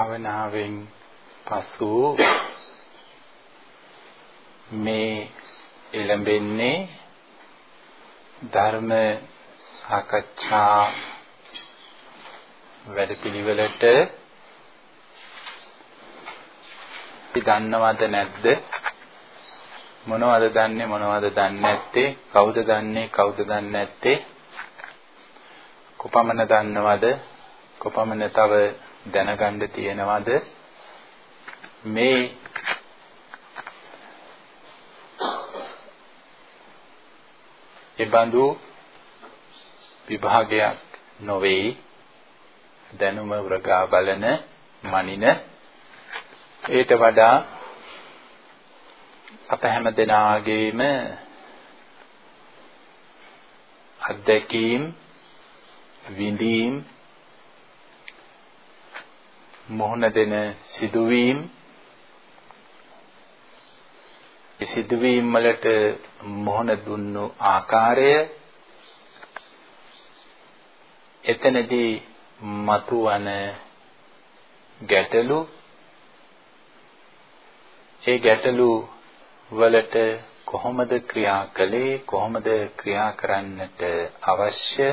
භාවනාවෙන් පසු මේ එළඹෙන්නේ ධර්ම සාකච්ඡා වැඩපිළිවෙලට. අපි දන්නවද නැද්ද? මොනවද දන්නේ මොනවද දන්නේ නැත්තේ? කවුද දන්නේ කවුද දන්නේ නැත්තේ? කොපමණ දන්නවද? කොපමණ තව දැනගන්න තියෙනවද? මේ එබඳු විභාගයක් නොවේ. දැනුම වර්ගා බලන මනින. ඊට වඩා අප හැම දෙනාගේම අත්දැකීම් විඳීම් මොහොන දෙන සිදුවීම් සිදුවීම් වලට මොහොන දුන්නු ආකාරය එතනදී මතුවන ගැටලු ඒ ගැටලු වලට කොහොමද ක්‍රියා කළේ කොහොමද ක්‍රියා කරන්නට අවශ්‍ය?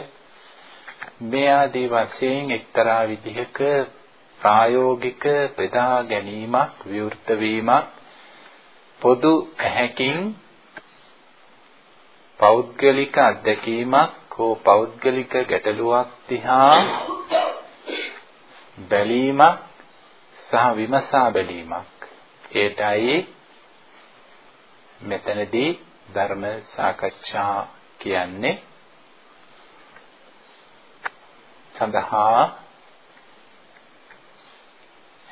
මේ ආදී වශයෙන් එක්තරා විදිහක ප්‍රායෝගික බෙදා ගැනීමක් විවෘත වීමක් පොදු ඇහැකින් පෞද්ගලික අත්දැකීමක් හෝ පෞද්ගලික ගැටලුවක් දිහා බැලීමක් සහ විමසා බැලීමක්. ඒටයි මෙතනදී ධර්ම සාකච්ඡා කියන්නේ. සඳහා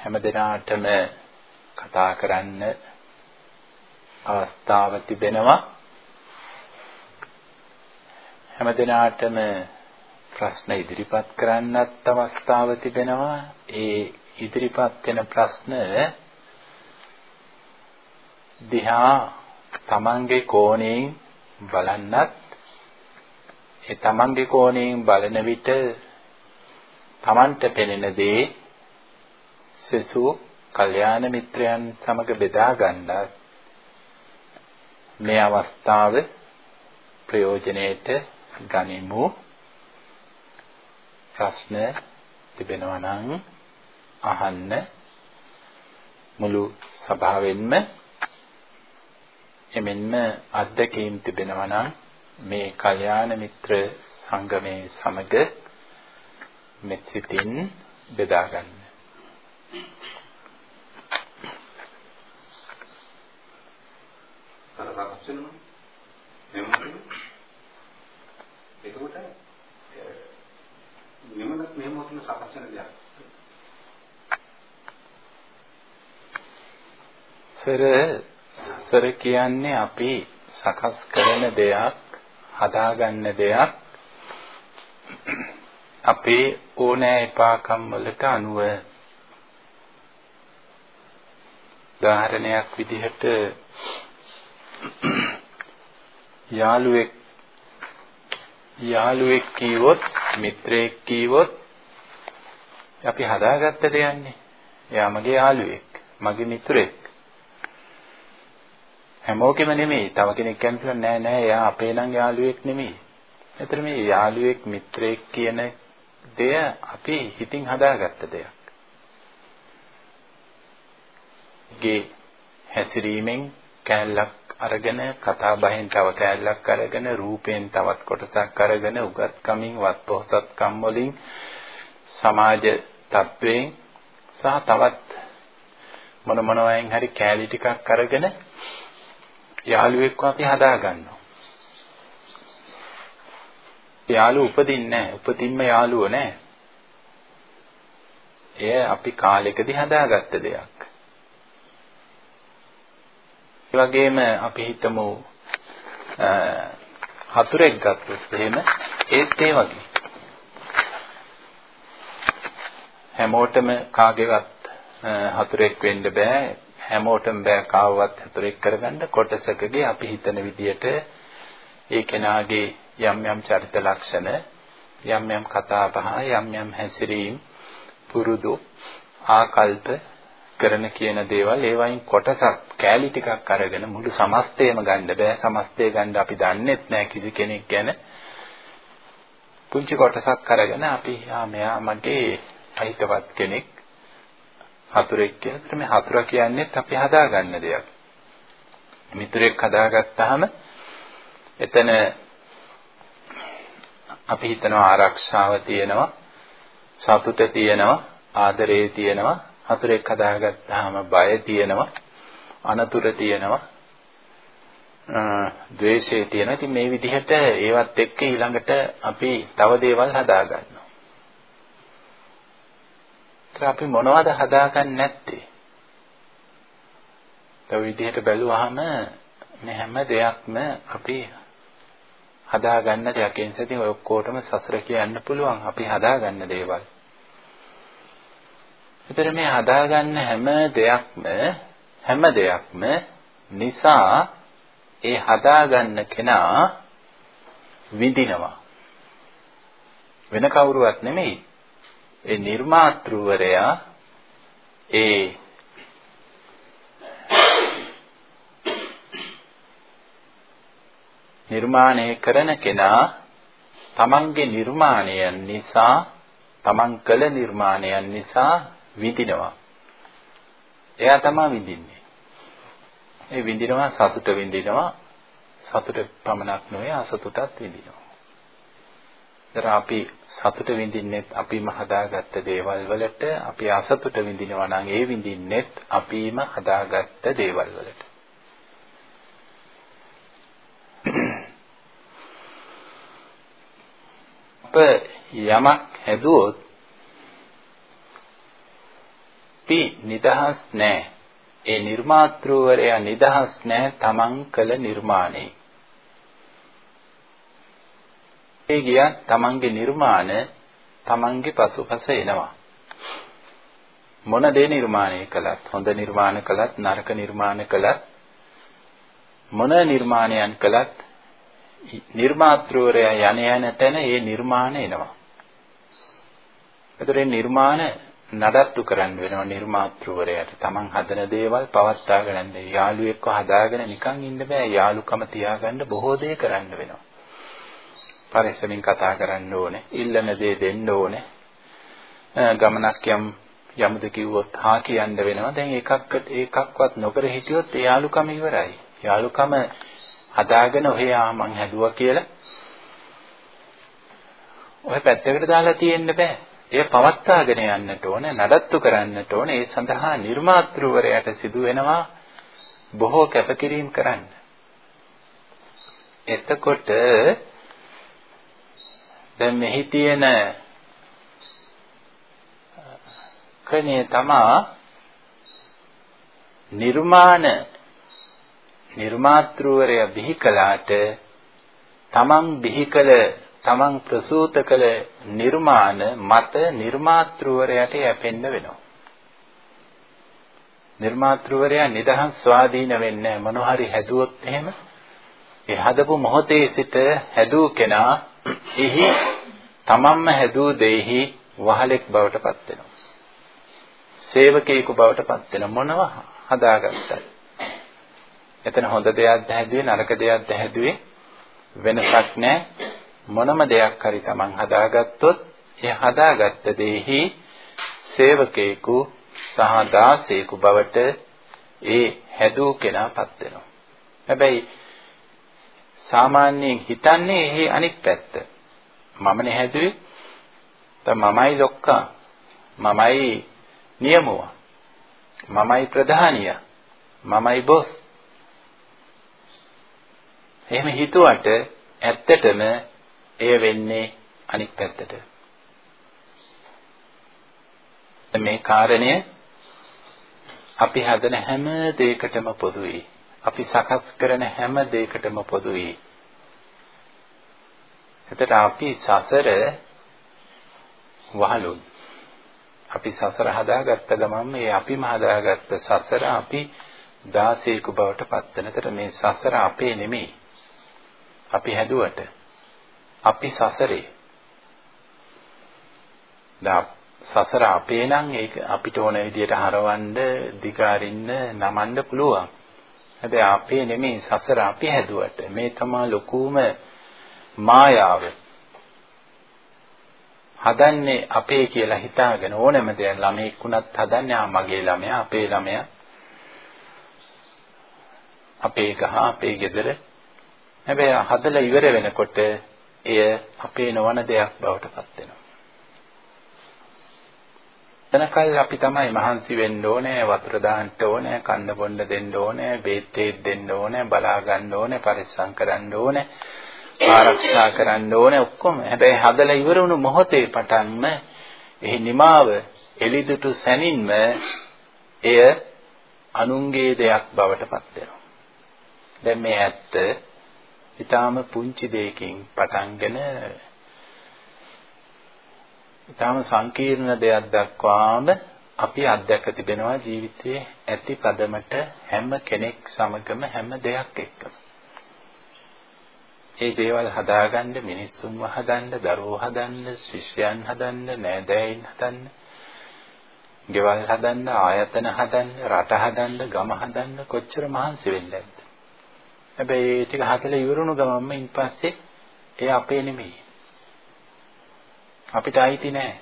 හැමදෙනාටම කතා කරන්න අවස්ථාව තිබෙනවා. හැමදෙනාටම ප්‍රශ්න ඉදිරිපත් කරන්නත් අවස්ථාව තිබෙනවා. ඒ ඉදිරිපත් වෙන ප්‍රශ්න දිහා තමන්ගේ කෝණයෙන් බලන්නත් ඒ තමන්ගේ කෝණයෙන් බලන විට තමන්ට පෙනෙන දේ සසු කල්යාණ මිත්‍රයන් සමග බෙදා ගන්නත් මේ අවස්ථාව ප්‍රයෝජනෙට ගනිමු ප්‍රශ්න තිබෙනවා නම් අහන්න මුළු සභාවෙන්ම එමෙන්ම අත්දැකීම් තිබෙනවා නම් මේ කල්යාණ මිත්‍ර සංගමේ සමග මෙත් සිතින් බෙදා ගන්න. අර සකස් වෙනවා. එහෙම එතකොට මෙමනත් මේ මොහොතේ සකස් වෙන දෙයක්. සර සර කියන්නේ අපි සකස් කරන දෙයක් හදාගන්න දෙයක් අපේ ඕනෑ එපාකම් වලට අනුව උදාහරණයක් විදිහට යාළුවෙක් යාළුවෙක් කීවොත් මිත්‍රයෙක් කීවොත් අපි හදාගත්ත දෙයන්නේ. එයා මගේ යාළුවෙක්, මගේ මිත්‍රයෙක්. හැමෝගෙම නෙමෙයි. තව කෙනෙක් කියනවා නෑ නෑ එයා අපේ නම් යාළුවෙක් නෙමෙයි. එතන මේ යාළුවෙක් මිත්‍රයෙක් කියන දෙය අපි හිතින් හදාගත්ත දෙයක්. ගේ හැසිරීමෙන් කැලලක් අරගෙන කතා බහෙන් තව කැලලක් අරගෙන රූපයෙන් තවත් කොටසක් අරගෙන උගත්කමින් වත්පොහසත්කම් වලින් සමාජ තත්වයෙන් සහ තවත් මොන මොනවායින් හරි කැලි ටිකක් අරගෙන යාළුවෙක්ව අපි හදා ගන්නවා. යාළුව උපදින්නේ නැහැ. උපතින්ම යාළුව නැහැ. එය අපි කාලෙකදී හදාගත්ත දෙයක්. ඒ වගේම අපි හිතමු හතුරෙක් ගත්තොත් එහෙම ඒත් ඒ වගේ. හැමෝටම කාගේවත් හතුරෙක් වෙන්න බෑ. හැමෝටම බෑ කාවවත් හතුරෙක් කරගන්න කොටසකගේ අපි හිතන විදියට ඒ කෙනාගේ යම් යම් චරිත ලක්ෂණ යම් යම් කතා බහ යම් යම් හැසිරීම් පුරුදු ආකල්ප කරන කියන දේවල් ඒවයින් කොටසක් කෑලි ටිකක් අරගෙන මුළු සමස්තයම ගන්න බෑ. සමස්තය ගන්න අපි දන්නෙත් නෑ කිසි කෙනෙක් ගැන. පුංචි කොටසක් අරගෙන අපි ආ මෙයා මගේ අහිතවත් කෙනෙක්. හතුරෙක් කියලා. මේ හතුර කියන්නේත් අපි හදාගන්න දෙයක්. මිතුරෙක් හදාගත්තාම එතන අපි හිතනවා ආරක්ෂාව තියෙනවා සතුට තියෙනවා ආදරේ තියෙනවා. හතුරෙක් හදාගත්තාම බය තියෙනවා අනතුර තියෙනවා ද්වේෂය තියෙනවා ඉතින් මේ විදිහට ඒවත් එක්ක ඊළඟට අපි තව දේවල් හදාගන්නවා ඒත් අපි මොනවද හදාගන්නේ නැත්තේ ඒ විදිහට බැලුවාම මේ හැම දෙයක්ම අපි හදාගන්න දෙයක්. ඒ නිසා ඉතින් ඔය ඔක්කොටම සසර කියන්න පුළුවන් අපි හදාගන්න දේවල්. ඒතර මේ හදාගන්න හැම දෙයක්ම හැම දෙයක්ම නිසා ඒ හදාගන්න කෙනා විඳිනවා. වෙන කවුරුවත් නෙමෙයි. ඒ නිර්මාතෘවරයා ඒ නිර්මාණය කරන කෙනා තමන්ගේ නිර්මාණයන් නිසා තමන් කළ නිර්මාණයන් නිසා විඳිනවා. එයා තමයි විඳින්නේ. ඒ විඳිනවා සතුට විඳිනවා. සතුට පමණක් නෙවෙයි අසතුටත් විඳිනවා. ඒතර අපි සතුට විඳින්නෙත් අපිම හදාගත්ත දේවල් වලට අපි අසතුට විඳිනවා නම් ඒ විඳින්නෙත් අපිම හදාගත්ත දේවල් වලට. යමක් හැදුවොත් පි නිදහස් නැහැ. ඒ නිර්මාතෘවරයා නිදහස් නැහැ තමන් කළ නිර්මාණේ. ඒ ගියා තමන්ගේ නිර්මාණ තමන්ගේ පසුපස එනවා. මොන දේ නිර්මාණය කළත් හොඳ නිර්මාණ කළත් නරක නිර්මාණ කළත් මොන නිර්මාණයන් කළත් නිර්මාත්‍රවරයා යන යන තැන ඒ නිර්මාණ එනවා. ඒතර නිර්මාණ නඩත්තු කරන්න වෙනවා නිර්මාත්‍රවරයාට. Taman හදන දේවල් පවත්වාගෙන යන්න. යාළුවෙක්ව හදාගෙන නිකන් ඉන්න බෑ. යාළුකම තියාගන්න බොහෝ දේ කරන්න වෙනවා. පරිස්සමින් කතා කරන්න ඕනේ. ඉල්ලන දේ දෙන්න ඕනේ. ගමනක් යම් යමුද කිව්වොත් හා කියන්න වෙනවා. දැන් එකක්කට එකක්වත් නොකර හිටියොත් ඒ යාළුකම ඉවරයි. යාළුකම හදාගෙන ඔහේ ආ මං හැදුවා කියලා ඔය පැත්තකට දාලා තියෙන්න බෑ. එය පවත්වාගෙන යන්නට ඕන, නඩත්තු කරන්නට ඕන. ඒ සඳහා නිර්මාතෘවරයාට සිදු වෙනවා බොහෝ කැපකිරීම කරන්න. එතකොට දැන් මෙහි තියෙන ක්‍රණය තමා නිර්මාණ නිර්මාතෘවරයා බිහි කළාට තමන් බිහි කළ තමන් ප්‍රසූත කළ නිර්මාණ මත නිර්මාතෘවරයාට යැපෙන්න වෙනවා. නිර්මාතෘවරයා නිදහස් ස්වාධීන වෙන්නේ මොන හරි හැදුවොත් එහෙම ඒ හදපු මොහොතේ සිට හැදූ කෙනා එහි තමන්ම හැදූ දෙෙහි වහලෙක් බවට පත් වෙනවා. සේවකයෙකු බවට පත් වෙන මොනවා හදාගත්තත් එතන හොඳ දෙයක්ද හැදුවේ නරක දෙයක්ද හැදුවේ වෙනසක් නැහැ මොනම දෙයක් හරි Taman හදාගත්තොත් ඒ හදාගත්ත දෙෙහි සේවකයෙකු සහ දාසයෙකු බවට ඒ හැදූ කෙනාපත් වෙනවා. හැබැයි සාමාන්‍යයෙන් හිතන්නේ එහි අනික් පැත්ත. මමනේ හැදුවේ දැන් මමයි ලොක්කා මමයි නියමුවා මමයි ප්‍රධානියා මමයි බොස්. එහෙම හිතුවට ඇත්තටම එය වෙන්නේ අනිත් පැත්තට. මේ කාරණය අපි හදන හැම දෙයකටම පොදුයි. අපි සකස් කරන හැම දෙයකටම පොදුයි. එතට අපි සසර වහලුන්. අපි සසර හදාගත්ත ගමන් මේ අපිම හදාගත්ත සසර අපි 16 ක බවට පත් වෙනතර මේ සසර අපේ නෙමෙයි. අපි හැදුවට අපි සසරේ සසර අපේ නම් ඒක අපිට ඕන විදියට හරවන්න, දිගාරින්න, නමන්න පුළුවන්. හැබැයි අපේ නෙමෙයි සසර අපි හැදුවට. මේ තමයි ලොකුම මායාව. හදන්නේ අපේ කියලා හිතාගෙන ඕනෑම දෙයක් ළමෙක් වුණත් හදන්නේ ආ මගේ ළමයා, අපේ ළමයා. අපේ ගහ, අපේ ගෙදර. හැබැයි හදලා ඉවර වෙනකොට එය අපේ නොවන දෙයක් බවට පත් වෙනවා. එතනකල් අපි තමයි මහන්සි වෙන්න ඕනේ වතුර දාන්න ඕනේ කන්න බොන්න දෙන්න ඕනේ බේත් දෙන්න ඕනේ බලා ගන්න ඕනේ පරිස්සම් කරන්න ඕනේ ආරක්ෂා කරන්න ඕනේ ඔක්කොම හැබැයි හදලා ඉවර වුණු මොහොතේ පටන්ම එහි නිමාව එලිදුටු සැනින්ම එය අනුන්ගේ දෙයක් බවට පත් වෙනවා දැන් මේ ඇත්ත ඊටාම පුංචි දෙයකින් පටන්ගෙන ඊටාම සංකීර්ණ දෙයක් දක්වාම අපි අත්දැක තිබෙනවා ජීවිතයේ ඇති පදමට හැම කෙනෙක් සමගම හැම දෙයක් එක්කම. ඒ දේවල් හදාගන්න මිනිස්සුන්ව හදන්න, දරුවෝ හදන්න, ශිෂ්‍යයන් හදන්න, නෑදෑයින් හදන්න, ගෙවල් හදන්න, ආයතන හදන්න, රට හදන්න, ගම හදන්න කොච්චර මහන්සි වෙන්නේ නැද්ද? හැබැයි ඒ ටික හදලා ඉවරුණු ගමන්ම ඉන්පස්සේ ඒ අපේ නෙමෙයි. අපිට අයිති නෑ.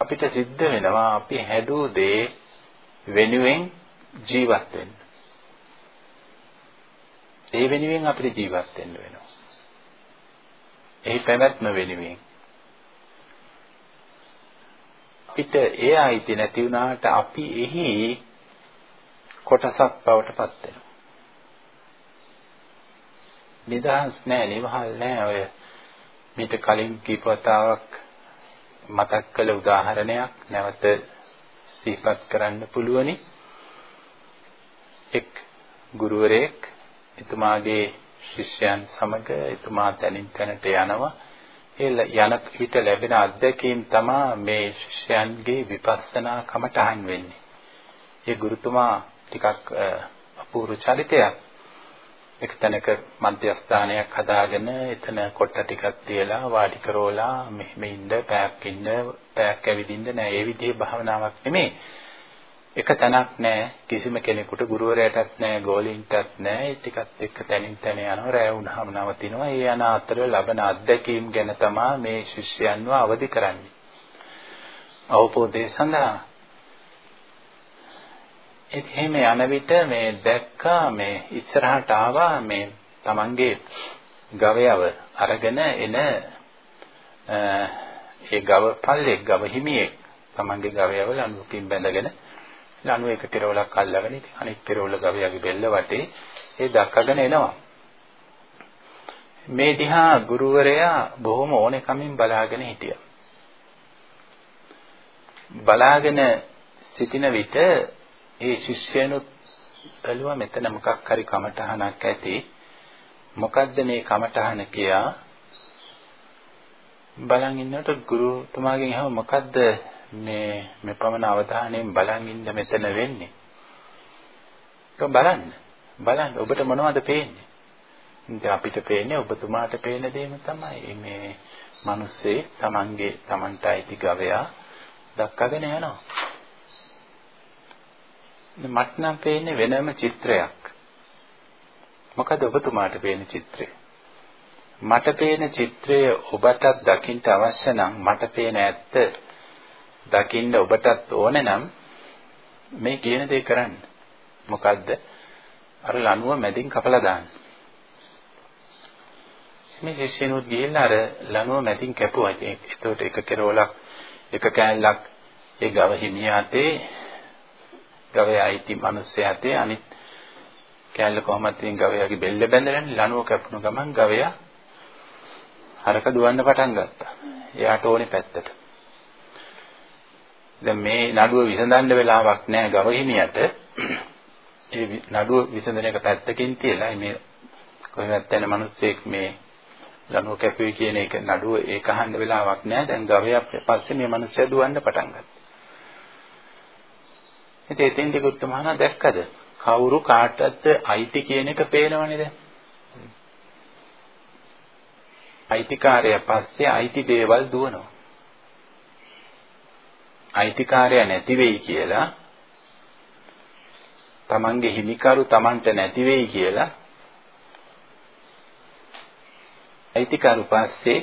අපිට සිද්ධ වෙනවා අපි හැදූ දේ වෙනුවෙන් ජීවත් වෙන්න. ඒ වෙනුවෙන් අපිට ජීවත් වෙන්න වෙනවා. ඒ පැවැත්ම වෙනුවෙන්. අපිට ඒ අයිති නැති වුණාට අපි එහි කොටසක් බවට පත් වෙනවා. නිදහස් නෑ, නිවහල් නෑ ඔය මීට කලින් කීප වතාවක් මතක් කළ උදාහරණයක් නැවත සිහිපත් කරන්න පුළුවනි. එක් ගුරුවරයෙක් එතුමාගේ ශිෂ්‍යයන් සමග එතුමා තැනින් තැනට යනවා. ඒ යන විට ලැබෙන අත්දැකීම් තමයි මේ ශිෂ්‍යයන්ගේ විපස්සනා කමටහන් වෙන්නේ. ඒ ගුරුතුමා ටිකක් අපූර්ව චරිතයක්. එක තැනක මධ්‍යස්ථානයක් හදාගෙන එතන කොට ටිකක් තියලා වාඩි කරෝලා මෙහෙම ඉන්න පැයක් ඉන්න පැයක් ඇවිදින්න නෑ. ඒ විදිහේ භාවනාවක් නෙමෙයි. එක තැනක් නෑ. කිසිම කෙනෙකුට ගුරුවරයාටත් නෑ ගෝලීන්ටත් නෑ. ඒ ටිකත් එක්ක තැනින් තැන යනවා රැය වුණාම නවතිනවා. ඒ යන අතර ලබන අත්දැකීම් ගැන තමයි මේ ශිෂ්‍යයන්ව අවදි කරන්නේ. අවබෝධය සඳහා එහෙම යන විට මේ දැක්කා මේ ඉස්සරහට ආවා මේ Tamange ගවයව අරගෙන එන ඒ ගව පල්ලෙක් ගව හිමියෙක් Tamange ගවයව ලණුවකින් බැඳගෙන ලණුව එක කෙරවලක් අල්ලගෙන ඉතින් අනෙක් කෙරවල ගවයාගේ බෙල්ල වටේ ඒ දක්කගෙන එනවා. මේ දිහා ගුරුවරයා බොහොම ඕනෙකමින් බලාගෙන හිටියා. බලාගෙන සිටින විට ඒ ශිෂ්‍යයනුත් බැලුවා මෙතන මොකක් හරි කමටහනක් ඇති. මොකද්ද මේ කමටහන කියා බලන් ඉන්නකොට ගුරුතුමාගෙන් අහුව මොකද්ද මේ මෙපමණ අවධානයෙන් බලන් ඉන්න මෙතන වෙන්නේ? ඒක බලන්න. බලන්න ඔබට මොනවද පේන්නේ? ඉතින් අපිට පේන්නේ ඔබතුමාට පේන දේම තමයි මේ මිනිස්සේ Tamange Tamanට අයිති ගවයා දක්කගෙන යනවා. මට නම් පේන්නේ වෙනම චිත්‍රයක්. මොකද ඔබතුමාට පේන චිත්‍රය? මට පේන චිත්‍රය ඔබටත් දකින්න අවශ්‍ය නම් මට පේන ඇත්ත දකින්න ඔබටත් ඕනේ නම් මේ කියන දේ කරන්න. මොකද්ද? අර ලණුව මැදින් කපලා දාන්න. මේ ශිෂ්‍යනොත් ගිහිල්ලා අර ලණුව මැදින් කැපුවා. ඒකට එක කෙරවලක් එක කෑල්ලක් ඒ ගව හිමියාතේ ගවයා අයිති මිනිස්සයා තේ අනිත් කෑල්ල කොහමද තියෙන ගවයාගේ බෙල්ල බැඳගෙන ලණුව කැපුණු ගමන් ගවයා හරක දුවන්න පටන් ගත්තා. එයාට ඕනේ පැත්තට. දැන් මේ නඩුව විසඳන්න වෙලාවක් නැහැ ගව හිමියට. ඒ නඩුව විසඳන එක පැත්තකින් තියලා මේ කොහෙවත් යන මිනිස්සෙක් මේ ලණුව කැපුවේ කියන එක නඩුව ඒක අහන්න වෙලාවක් නැහැ. දැන් ගවයා පස්සේ මේ මිනිස්සයා දුවන්න පටන් ගත්තා. ඉතින් එතෙන්දී ගුත්තමහන දැක්කද? කවුරු කාටද අයිති කියන එක පේනවනේ දැන්. අයිතිකාරය පස්සේ අයිති දේවල් දුවනවා. අයිතිකාරය නැති වෙයි කියලා තමන්ගේ හිමිකරු තමන්ට නැති වෙයි කියලා අයිතිකරු පස්සේ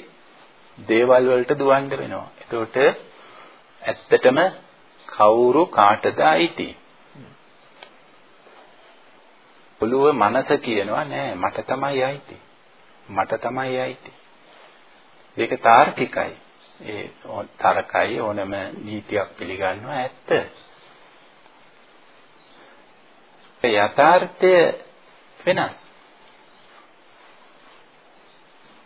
දේවල් වලට දුවන්න වෙනවා. එතකොට ඇත්තටම කවුරු කාටද අයිති? ඔළුව මනස කියනවා නෑ මට තමයි අයිති. මට තමයි අයිති. ඒක තාර්කිකයි. ඒ තරකයි ඕනම නීතියක් පිළිගන්නවා ඇත්ත. යථාර්ථය වෙනස්.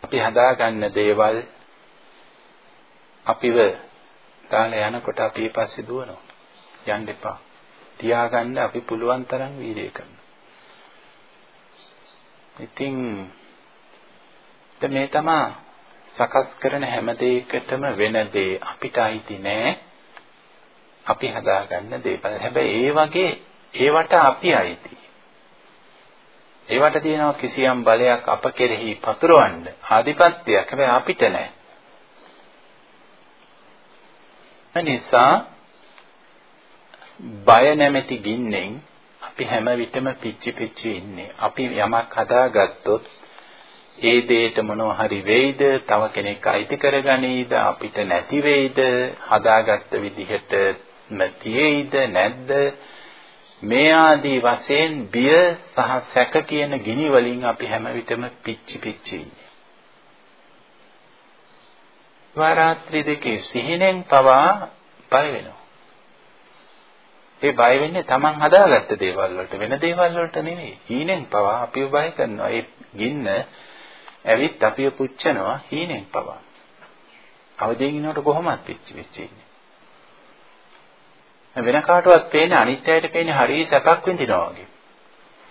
අපි හදාගන්න දේවල් අපිව දාලා යනකොට අපි ඊපස්සේ දුවනවා. යන්න එපා. තියාගන්න අපි පුළුවන් තරම් වීර්යය කරනවා. ඉතින් මේ තමයි සකස් කරන හැම දෙයකටම වෙන දේ අපිට අයිති නෑ. අපි හදාගන්න දේවල්. හැබැයි ඒ වගේ ඒවට අපි අයිති. ඒවට තියෙනවා කිසියම් බලයක් අප කෙරෙහි පතුරවන්න ආධිපත්‍යයක්. හැබැයි අපිට නෑ. නිසා බය නැමැති ගින්නෙන් අපි හැම විටම පිච්චි පිච්චි ඉන්නේ. අපි යමක් හදාගත්තොත් ඒ දෙයට මොනවා හරි වෙයිද? තව කෙනෙක් අයිති කරගනීද? අපිට නැති වෙයිද? හදාගත්ත විදිහටම තියෙයිද? නැද්ද? මේ ආදී වශයෙන් බිය සහ සැක කියන ගිනි වලින් අපි හැම විටම පිච්චි පිච්චි ඉන්නේ. ස්වරාත්‍රි දෙකේ සිහිනෙන් පවා බය වෙනවා. ඒ බය වෙන්නේ Taman හදාගත්ත දේවල් වලට වෙන දේවල් වලට නෙවෙයි. හීනෙන් පවා අපිව බය කරනවා. ඒ ගින්න ඇවිත් අපිව පුච්චනවා හීනෙන් පවා. අවදීන් ඉන්නකොට කොහොමද පිච්චි පිච්චි ඉන්නේ. වෙන කාටවත් පේන්නේ අනිත් අයට පේන්නේ හරිය සැපක් විඳිනවා වගේ.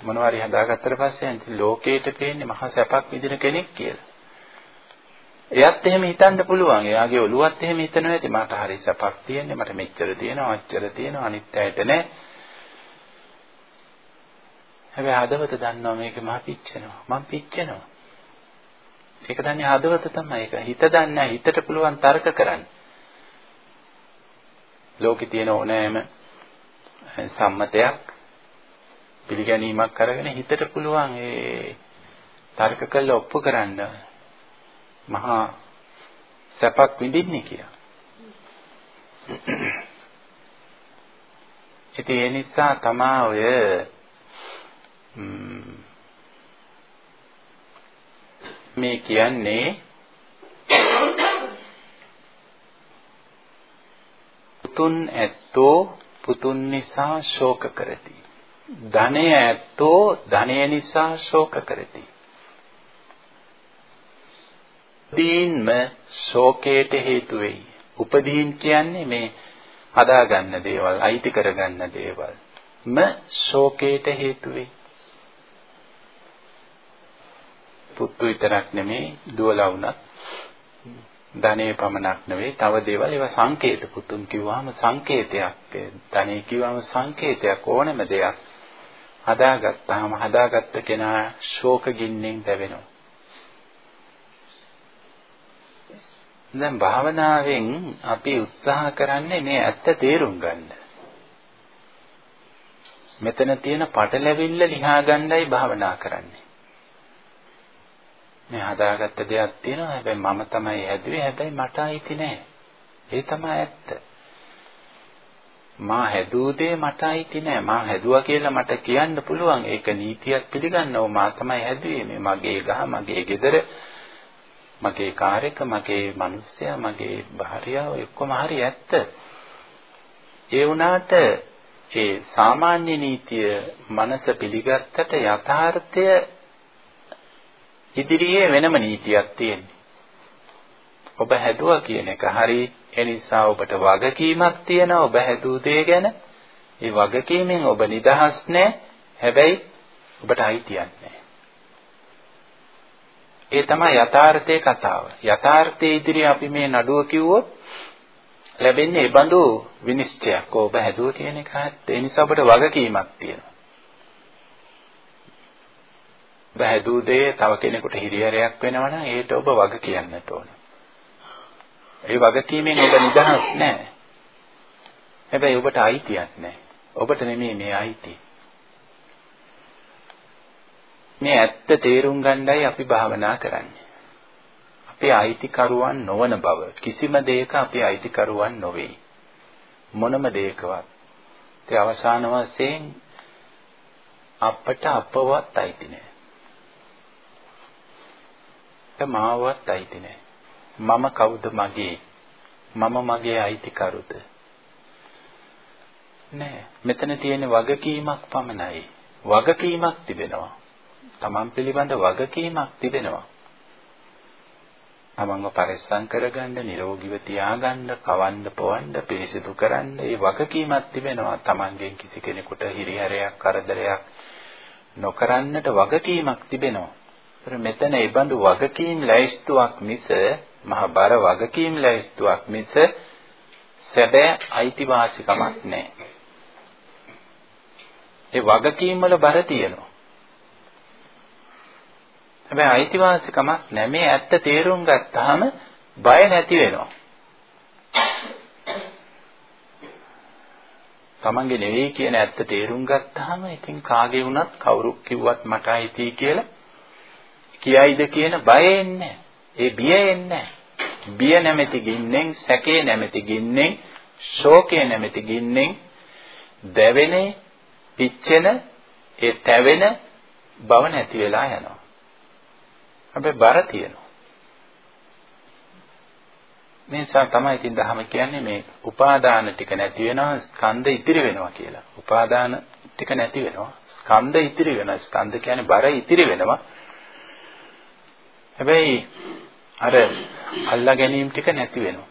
මොනවා හරි හදාගත්තට පස්සේ අන්තිම ලෝකේට පේන්නේ මහා සැපක් විඳින කෙනෙක් කියලා. එයත් එහෙම හිතන්න පුළුවන්. එයාගේ ඔළුවත් එහෙම හිතනවා ඇති. මට හරි සැපක් තියෙන්නේ. මට මෙච්චර තියෙනවා, අච්චර තියෙනවා, අනිත් අයට නැහැ. හැබැයි හදවත දන්නවා මේක මම පිච්චෙනවා. මම පිච්චෙනවා. ඒක දන්නේ හදවත තමයි. ඒක හිත දන්නේ හිතට පුළුවන් තර්ක කරන්න. ලෝකේ තියෙන ඕනෑම සම්මතයක් පිළිගැනීමක් කරගෙන හිතට පුළුවන් ඒ තර්ක කළ ඔප්පු කරන්න මහා සැපක් විඳින්නේ කියලා. ඉතින් ඒ නිසා තමා ඔය මේ කියන්නේ පුතුන් ඇත්තෝ පුතුන් නිසා ශෝක කරති. ධනය ඇත්තෝ ධනය නිසා ශෝක කරති. උපදීන්ම ශෝකයට හේතු වෙයි. උපදීන් කියන්නේ මේ හදාගන්න දේවල්, අයිති කරගන්න දේවල්. ම ශෝකයට හේතු වෙයි. පුතු විතරක් නෙමේ දුවලා වුණත් ධනෙ පමණක් නෙවෙයි තව දේවල් ඒවා සංකේත පුතුන් කිව්වහම සංකේතයක් ධනෙ කිව්වහම සංකේතයක් ඕනම දෙයක් හදාගත්තාම හදාගත්ත කෙනා ශෝක ගින්නෙන් දැවෙනවා දැන් භාවනාවෙන් අපි උත්සාහ කරන්නේ මේ ඇත්ත තේරුම් ගන්න. මෙතන තියෙන පටලැවිල්ල ලියා ගන්නයි භාවනා කරන්නේ. මේ හදාගත්ත දෙයක් තියෙනවා හැබැයි මම තමයි හැදුවේ හැබැයි මට අයිති නෑ. ඒ තමයි ඇත්ත. මා හැදූ දේ මට අයිති නෑ. මා හැදුවා කියලා මට කියන්න පුළුවන්. ඒක නීතියක් පිළිගන්නව මා තමයි හැදුවේ. මේ මගේ ගහ, මගේ ගෙදර, මගේ කාර්යක, මගේ මිනිස්සයා, මගේ භාර්යාව ඔක්කොම හරි ඇත්ත. ඒ වුණාට ඒ සාමාන්‍ය නීතිය මනස පිළිගත්තට යථාර්ථය ඉදිරියේ වෙනම නීතියක් තියෙන්නේ. ඔබ හැදුවා කියන එක හරි ඒ නිසා ඔබට වගකීමක් තියෙනවා ඔබ හැදූ දේ ගැන. ඒ වගකීමෙන් ඔබ නිදහස් නැහැ. හැබැයි ඔබට අයිතියක් නැහැ. ඒ තමයි යථාර්ථයේ කතාව. යථාර්ථයේ ඉදිරියේ අපි මේ නඩුව කිව්වොත් ලැබෙන්නේ ඒ බඳු විනිශ්චයක්. ඔබ හැදුව කියන එක. ඒ නිසා ඔබට වගකීමක් තියෙනවා. බහැදූ දේ තව කෙනෙකුට හිරිහැරයක් වෙනවා නම් ඒට ඔබ වග කියන්නට ඕන. ඒ වගකීමෙන් ඔබ නිදහස් නැහැ. හැබැයි ඔබට අයිතියක් නැහැ. ඔබට නෙමෙයි මේ අයිතිය. මේ ඇත්ත තේරුම් ගන්නයි අපි භාවනා කරන්නේ. අපේ අයිතිකරුවන් නොවන බව කිසිම දෙයක අපි අයිතිකරුවන් නොවේ. මොනම දෙයකවත්. ඒ අවසාන වශයෙන් අපට අපවත් අයිති නෑ. ඒ මාවත් අයිති නෑ. මම කවුද මගේ? මම මගේ අයිතිකරුද? නෑ. මෙතන තියෙන වගකීමක් පමණයි. වගකීමක් තිබෙනවා. Taman පිළිබඳ වගකීමක් තිබෙනවා. තමන්ව පරිස්සම් කරගන්න, නිරෝගීව තියාගන්න, කවන්න, පොවන්න, පිරිසිදු කරන්න, ඒ වගකීමක් තිබෙනවා. තමන්ගෙන් කිසි කෙනෙකුට හිරිහැරයක්, කරදරයක් නොකරන්නට වගකීමක් තිබෙනවා. ඒතර මෙතන ඒ බඳු වගකීම් ලැයිස්තුවක් මිස මහ බර වගකීම් ලැයිස්තුවක් මිස සැබෑ අයිතිවාසිකමක් නැහැ. ඒ වගකීම් වල බර තියෙනවා. හැබැයි අයිතිවාසිකමක් නැහැ. මේ ඇත්ත තේරුම් ගත්තාම බය නැති වෙනවා. තමන්ගේ නෙවෙයි කියන ඇත්ත තේරුම් ගත්තාම ඉතින් කාගේ වුණත් කවුරු කිව්වත් මට අයිති කියලා කියයිද කියන බය එන්නේ ඒ බිය එන්නේ බිය නැමැති ගින්නෙන් සැකේ නැමැති ගින්නෙන් ශෝකේ නැමැති ගින්නෙන් දැවෙන පිච්චෙන ඒ තැවෙන බව නැති වෙලා යනවා හැබැයි බර තියෙනවා මේ නිසා තමයි ඉතින් දහම කියන්නේ මේ උපාදාන ටික නැති වෙනවා ස්කන්ධ ඉතිරි වෙනවා කියලා. උපාදාන ටික නැති වෙනවා. ස්කන්ධ ඉතිරි වෙනවා. ස්කන්ධ කියන්නේ බර ඉතිරි වෙනවා. හැබැයි අර අල්ලා ගැනීම ටික නැති වෙනවා.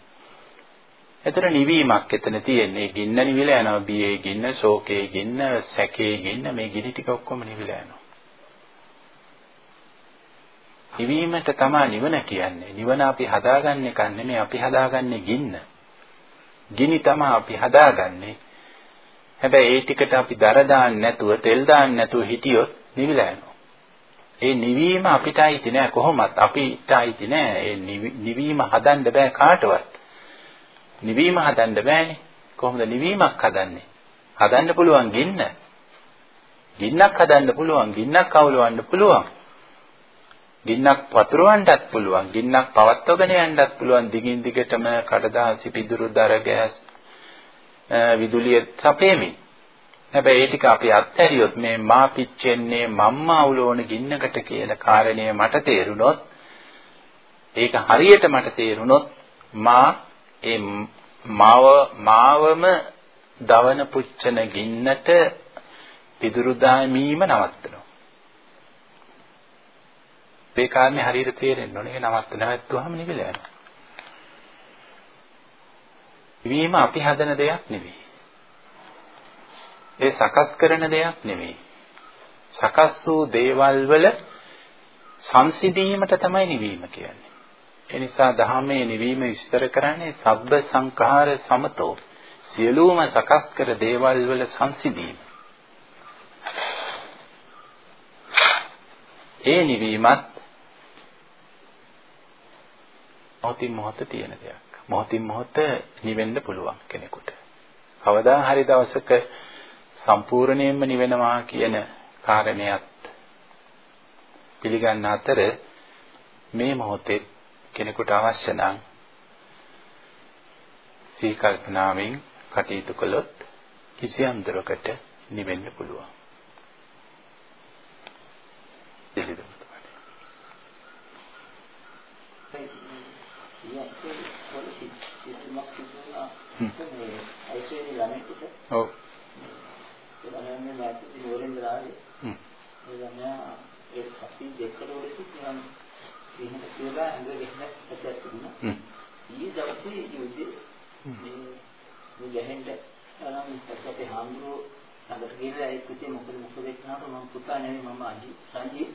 එතන නිවීමක් එතන තියෙන්නේ. ගින්න නිවිලා යනවා. බියේ ගින්න, ශෝකයේ ගින්න, සැකයේ ගින්න මේ ගිනි ටික ඔක්කොම නිවිලා යනවා. නිවීමට තමයි නිවන කියන්නේ. නිවන අපි හදාගන්න එක නෙමෙයි අපි හදාගන්නේ ගින්න. ගිනි තමයි අපි හදාගන්නේ. හැබැයි ඒ ටිකට අපි දර දාන්න නැතුව, තෙල් දාන්න නැතුව හිටියොත් නිවිලා යනවා. ඒ නිවීම අපිට අයිති නෑ කොහොමත් අපිට අයිති නෑ. ඒ නිවීම හදන්න බෑ කාටවත්. නිවීම හදන්න බෑනේ. කොහොමද නිවීමක් හදන්නේ? හදන්න පුළුවන් ගින්න. ගින්නක් හදන්න පුළුවන්, ගින්නක් අවුලවන්න පුළුවන්. ගින්නක් පතුරවන්නත් පුළුවන් ගින්නක් පවත්වගෙන යන්නත් පුළුවන්. දිගින් දිගටම කඩදාසි පිදුරු දර ගෑස් විදුලිය සපේමින් හැබැයි ඒ ටික අපි අත්හැරියොත් මේ මා පිච්චෙන්නේ මම්ම අවුලෝන ගින්නකට කියන කාරණය මට තේරුනොත් ඒක හරියට මට තේරුනොත් මා ඒ මාව මාවම දවන පුච්චන ගින්නට පිදුරු දාමීම නවත්තනවා. ඒ කාරණේ හරියට තේරෙන්න ඕනේ. ඒක නවත්ත නැවැත්තුවාම නිවිලා යනවා. නිවීම අපි හදන දෙයක් නෙවෙයි. ඒ සකස් කරන දෙයක් නෙවෙයි. සකස් වූ දේවල් වල සංසිඳීමට තමයි නිවීම කියන්නේ. ඒ නිසා ධහමේ නිවීම විස්තර කරන්නේ සබ්බ සංඛාර සමතෝ සියලුම සකස් කර දේවල් වල සංසිඳීම. ඒ නිවීමත් මොහොතින් මොහොත තියෙන දෙයක්. මොහොතින් මොහොත නිවෙන්න පුළුවන් කෙනෙකුට. කවදා හරි දවසක සම්පූර්ණයෙන්ම නිවෙනවා කියන කාරණයක් පිළිගන්න අතර මේ මොහොතේ කෙනෙකුට අවශ්‍ය නම් සීකල්පනාවෙන් කටයුතු කළොත් කිසියම් දුරකට නිවෙන්න පුළුවන්. පිළිදෙමු. කියන්නේ පොඩි සිතුමක් තිබුණා මේ අයිසෙනි ළමෙක්ට ඔව් ඒ ළමයා මාත් ඉවරෙන් දාවේ ඒ ළමයා ඒ සති දෙකකට උඩට නිකන් සිහින කියලා ඇඟ ගෙහන පැත්තක් තිබුණා ඊයේ දවසේ යුද්ධේ මේ මේ ගැහෙන්න අනම් පැත්තේ හාමුදුරුවෝ ළඟට ගිහලා ඒ පුතේ මොකද මොකද කියනකොට මම පුතා නෙවෙයි මම අජි සංජී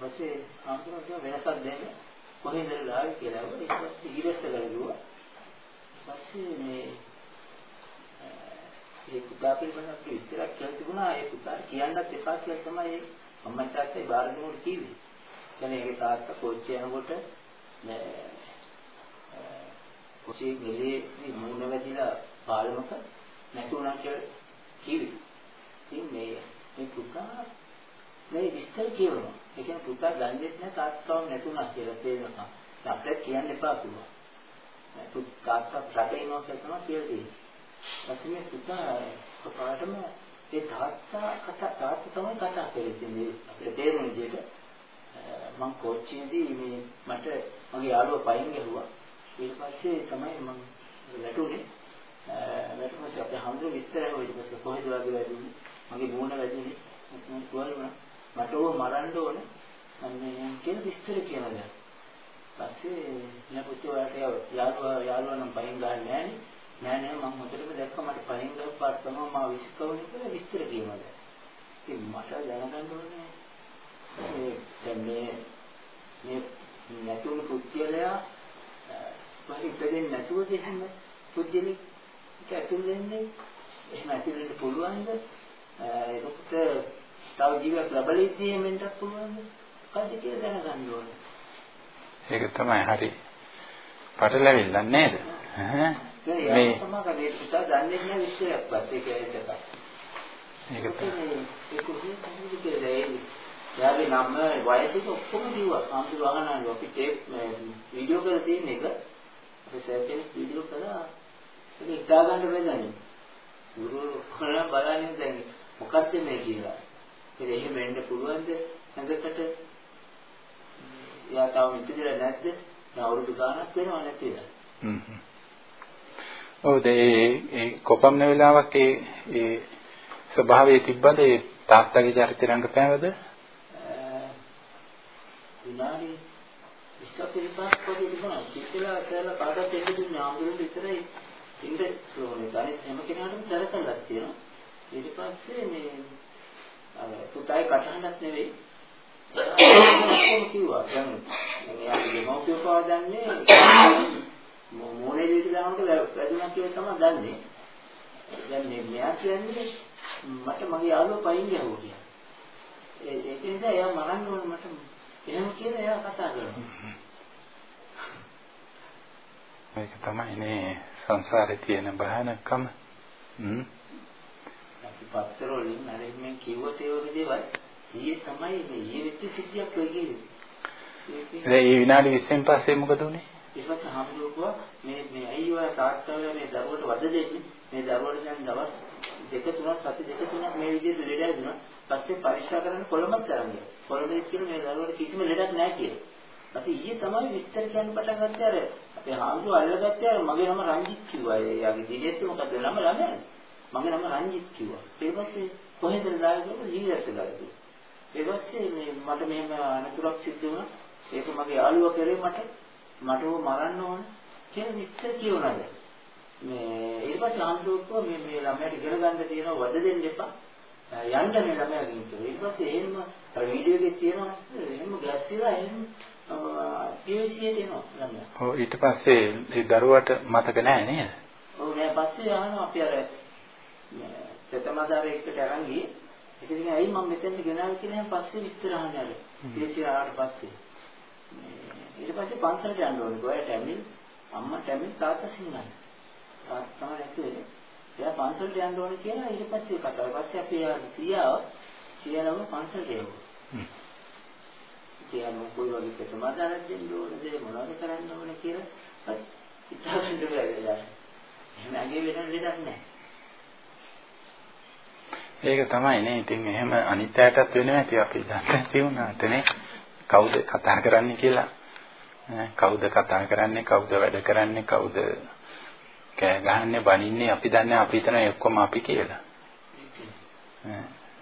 ඊපස්සේ හාමුදුරුවෝ වෙනසක් දෙන්නේ කොහෙන්ද ආවේ කියලා ඊට පස්සේ ඊරස්ස ගලුවා. පස්සේ මේ ඒ පුතා පිළිබඳව විස්තරයක් කියලා තිබුණා. ඒ පුතාට කියන්නත් එපා කියලා තමයි අම්මා තාත්තයි බාර දෙනකොට කිව්වේ. කියන්නේ ඒකේ තාත්තා කෝච්චිය යනකොට කොචේ ගෙලේ මුණ වැදිලා පාලමක නැතුණා කියලා කිව්වේ. ඉතින් මේ මේ පුතා මේ විස්තර කියවනවා. ඒ කියන්නේ පුතා දන්නේ නැහැ තාත්තාව නැතුණා කියලා තේරෙනවා. අපිට කියන්න එපා කිව්වා. තාත්තා රටේනවා කියලා තමයි කියලා තියෙන්නේ. ඊපස්සේ මේ පුතා කොහාටම ඒ තාත්තා කතා තාත්තා තමයි කතා කරේ ඉතින් අපිට තේරුණ විදිහට මම කෝච්චියේදී මේ මට මගේ යාළුවා පයින් ගැහුවා ඊට පස්සේ තමයි මම වැටුනේ වැටුනොත් අපේ හඳුන විස්තර හොය ඊට පස්සේ කොහෙද වගේ වැටුනේ මගේ මූණ වැදුනේ මම කිව්වා මට ඕව මරන්න ඕන. මම කියන විස්තර කියලා දැන් පස්සේ මම පුතේ ඔයාලට යාළුවා යාළුවා නම් පයින් ගහන්නේ නැහැ නෑ. නෑ මම හොඳටම දැක්කා මට පහින් ගහපාත් තමයි මම විශ්කවුනේ කියලා විස්තර කියනවා දැන්. ඉතින් මට දැනගන්න ඕනේ. ඒ දැන් මේ මේ නැතුණු පුත්‍යලයා පරි ඉපදෙන්නේ නැතුවද එහෙම පුද්ගලෙක් ඇතුල් වෙන්නේ එහෙම ඇතුල් වෙන්න පුළුවන්ද එතකොට තව ජීවිතයක් ලැබෙලිදී එහෙමෙන්ට පුළුවන්ද මොකද්ද කියලා දැනගන්න ඕනේ ඒක තමයි හරි පටලැවිල්ල නේද මේ සමාගමේ පුතා දන්නේ නැහැ විශ්වයක්වත් ඒක ඒකක්. ඒක තමයි. ඒක කොහේ කොහොමද කියලා යාගේ නම වයස ඔක්කොම කිව්වා. ආම්තු වහනාලු අපි ටේප් වීඩියෝ කරලා තියෙන එක අපි සර් කෙනෙක් වීඩියෝ කළා. ඒක ඉතා ගන්න බැඳන්නේ. ගුරු කොහොම බලන්නේ දැන් මොකක්ද මේ කියලා. ඒක එහෙම වෙන්න පුළුවන්ද? නැගකට යා තාම ඉතිරිලා නැද්ද? දැන් අවුරුදු ගාණක් වෙනව නැතිද? හ්ම් හ්ම්. ඔව් ඒ ඒ කොපමණ වෙලාවක් ඒ ඒ ස්වභාවයේ තිබ්බද ඒ තාත්තගේ චරිත රංගපෑමද? විනාඩි 20 35ක් වගේ තිබුණා. කිසිලා කරලා කාටවත් එන්න දුන්නේ ආම්බුලෙන් විතරයි ඉන්න ඕනේ. අනිත් හැම කෙනාටම සැලකල්ලක් තියෙනවා. ඊට පස්සේ මේ පුතායි කටහඬක් නෙවෙයි ඔක්කොම කිව්වා. දැන් මෙයාගේ මෞඛ්‍ය පාදන්නේ මොනේ දෙයට දානකොට වැදුනා කියලා තමයි දන්නේ. දැන් මේ මෙයා කියන්නේ මට මගේ යාළුවා පයින් ගියා කියලා. ඒ ඒක නිසා එයා මරන්න ඕන මට එහෙම කියලා එයා කතා කරනවා. ඒක තමයි නේ සංසාරේ තියෙන භයානකම. හ්ම්. පත්තර වලින් අර මේ කිව්වට ඒ වගේ දේවල් ඊයේ තමයි මේ ඊයේ වෙච්ච සිද්ධියක් ඔය කියන්නේ. ඒ විනාඩි 20න් පස්සේ මොකද උනේ? ඊට පස්සේ හම්බුවා මේ මේ ඇයි ඔය තාත්තලා මේ දරුවට වද දෙන්නේ? මේ දරුවට දැන් දවස් දෙක තුනක් සති දෙක තුනක් මේ විදිහට ලෙඩ ඇදුණා පස්සේ පරීක්ෂා කරන්න කොළමත් තරන්නේ කොළමේ කියන මේ දරුවට කිසිම ලෙඩක් නැහැ කියලා. ඊපස්සේ ඊයේ තමයි විස්තර කියන්න පටන් ගත්තේ අර අපේ හාමුදුරුවෝ අල්ලගත්තේ අර මගේ නම රංජිත් කිව්වා. එයාගේ දිනෙත් මොකද නම ළමයා මගේ නම රංජිත් කිව්වා. ඊට පස්සේ කොහෙද දාගෙන ජීවිතය ගත්තා ඊට පස්සේ මේ මට මෙහෙම අනතුරක් සිද්ධ වුණා. ඒක මගේ යාළුවා කරේ මට. මට ඕ මරන්න ඕන කියලා විස්තර කියවනද මේ ඊට පස්සේ ආන්දෝක්කෝ මේ මේ ළමයාට ඉගෙන ගන්න තියෙනවා වද දෙන්න එපා. යන්න මේ ළමයාගෙන් කියලා. ඊට පස්සේ එහෙම අර වීඩියෝ එකේ තියෙනවා එහෙම ගැස්සිලා එහෙම පීවිසියට එනවා ළමයා. ඔව් ඊට පස්සේ ඒ දරුවට මතක නැහැ නේද? ඔව් නෑ. පස්සේ ආනවා අපි අර ප්‍රථමදාරයකට අරන් ගියේ ඉතින් ඇයි මම මෙතෙන්ට ගෙනාවේ කියලා එහෙනම් පස්සේ විස්තර අහන්නේ අර පීවිසිය ආවට පස්සේ ඊට පස්සේ පන්සලට යන්න ඕනේ. ගෝයා ටැමිල්, අම්මා ටැමිල්, තාත්තා සිංහල. තාත්තා තමයි. එයා පන්සලට යන්න ඕනේ කියලා ඊට පස්සේ කතා. පස්සේ අපි යා සියාව සියාලම පන්සලට යවුවා. සියාම කොයි වගේ ප්‍රතිමාදානක් දෙන්න ඕනද මොනවද කරන්න ඕනේ කියලා හිතාගන්න බැහැ. එහෙම ඇගේ වෙන ලෙඩක් නැහැ. ඒක තමයි නේ. ඉතින් එහෙම අනිත් අයටත් වෙනවා ඇති අපි දන්නේ නැති වුණාට නේ. කවුද කතා කරන්නේ කියලා කවුද කතා කරන්නේ කවුද වැඩ කරන්නේ කවුද කෑ ගහන්නේ බනින්නේ අපි දන්නේ අපි හිතන ඔක්කොම අපි කියලා.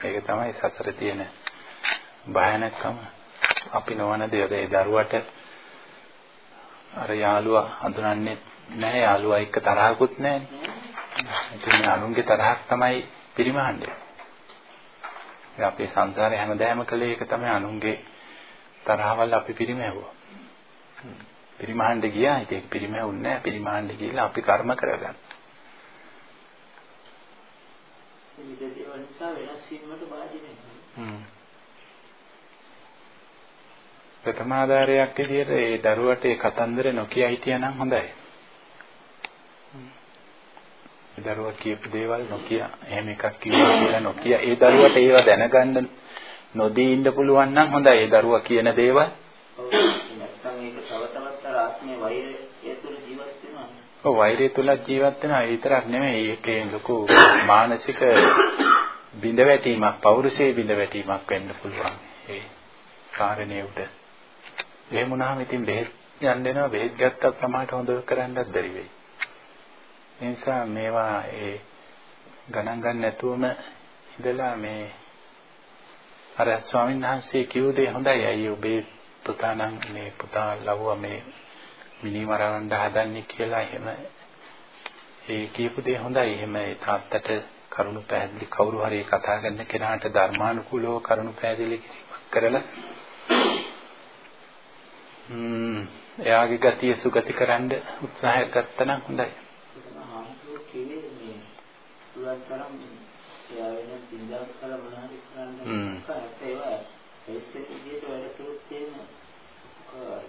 ඒක තමයි සසරේ තියෙන භයානකම. අපි නොවන දේවල් ඒ දරුවට අර යාළුවා හඳුනන්නේ නැහැ යාළුවා එක්ක තරහකුත් නැහැ. ඉතින් අනුන්ගේ තරහක් තමයි පිරිමහන්නේ. අපේ සංසාරේ හැමදාම කළේ ඒක තමයි අනුන්ගේ තරහවල් අපි පිරිමැවුවා. පිරිමහන්න ගියා. ඒක පිරිමැවුන්නේ නැහැ. පිරිමහන්න ගිහලා අපි කර්ම කරගන්න. හ්ම්. ප්‍රථමාධාරයක් විදිහට ඒ දරුවට ඒ කතන්දර නොකිය හිටියනම් හොඳයි. ඒ දරුවා කියපු දේවල් නොකිය එහෙම එකක් කිව්වා කියලා නොකිය ඒ දරුවට ඒව දැනගන්න නොදී ඉන්න පුළුවන් නම් හොඳයි. ඒ දරුවා කියන දේවල් නැත්නම් ඒක තව තවත් අර ආත්මයේ වෛරය තුළ ජීවත් වෙනවා. ඔව් වෛරය තුල ජීවත් වෙනවා. ඒ විතරක් නෙමෙයි ඒකේ ලොකු මානසික බිඳවැටීමක්, පෞරුෂයේ බිඳවැටීමක් වෙන්න පුළුවන්. ඒ කාරණේ උඩ. එහෙම වුණාම ඉතින් බෙහෙත් යන්න වෙනවා. බෙහෙත් ගත්තත් සමහරට හොඳ කරන්නත් බැරි වෙයි. ඒ නිසා මේවා ඒ ගණන් ගන්න නැතුවම ඉඳලා මේ අර ස්වාමීන් වහන්සේ කිව්ව දේ හොඳයි. අයිය ඔබේ පුතා නම් මේ පුතා ලව්ව මේ මිනි මරවන්න හදන්නේ කියලා එහෙම ඒ කියපු දේ හොඳයි. එහෙම තාත්තට කරුණු පැහැදිලි කවුරු හරි කතා කරන කෙනාට ධර්මානුකූලව කරුණු පැහැදිලි කරලා ම්ම් එයාගේ ගතිය සුගති කරන්න උත්සාහයක් ගත්තා නම් හොඳයි. කිව්වේ මේ පුළුවන් තරම් එයා වෙන පින්දාස් කළ මොනවද කරන්න කරත් ඒවා ඒසෙත් විදියට වැඩ කළොත් එහෙම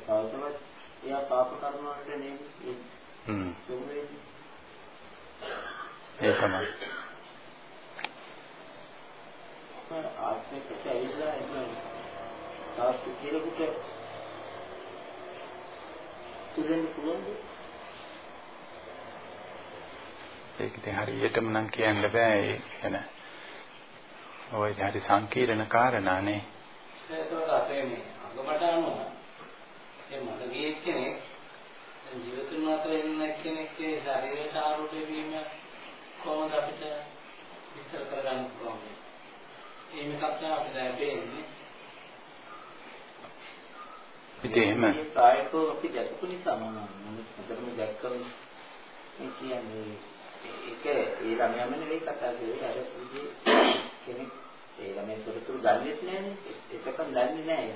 තවතවත් එයා පාප කර්ම වලට නෙමෙයි හ්ම්. ඒ තමයි. ආත්මිකට ඇවිල්ලා එන්න තාස්තු කෙනෙකුට තුරෙන් පුළුවන්ද ඒක ඉතින් හරියටම නම් කියන්න බෑ ඒ එන ඔය හරි සංකීර්ණ කාරණානේ ඒකවල අපේ මේ අංගමට අනුව ඒ මලගේ කෙනෙක් ජීවිතුන් අතර ඉන්න කෙනෙක්ගේ ශරීරයට ආරෝපණය වීම කොහොමද අපිට විස්තර කරගන්න පුළුවන් ඒ මේකත් අපිට ලැබෙන්නේ ඉතින් එහෙම. ප්‍රායෝගිකව අපි දැකපු නිසා මම හතරම දැක්කම කියන්නේ ඒක ඒ ළමයාම නෙවෙයි කතා කරේ අර පුදු කෙනෙක්. ඒ ළමයා තොරතුරු දන්නේ නැහැනේ. ඒකකම් දන්නේ නැහැ.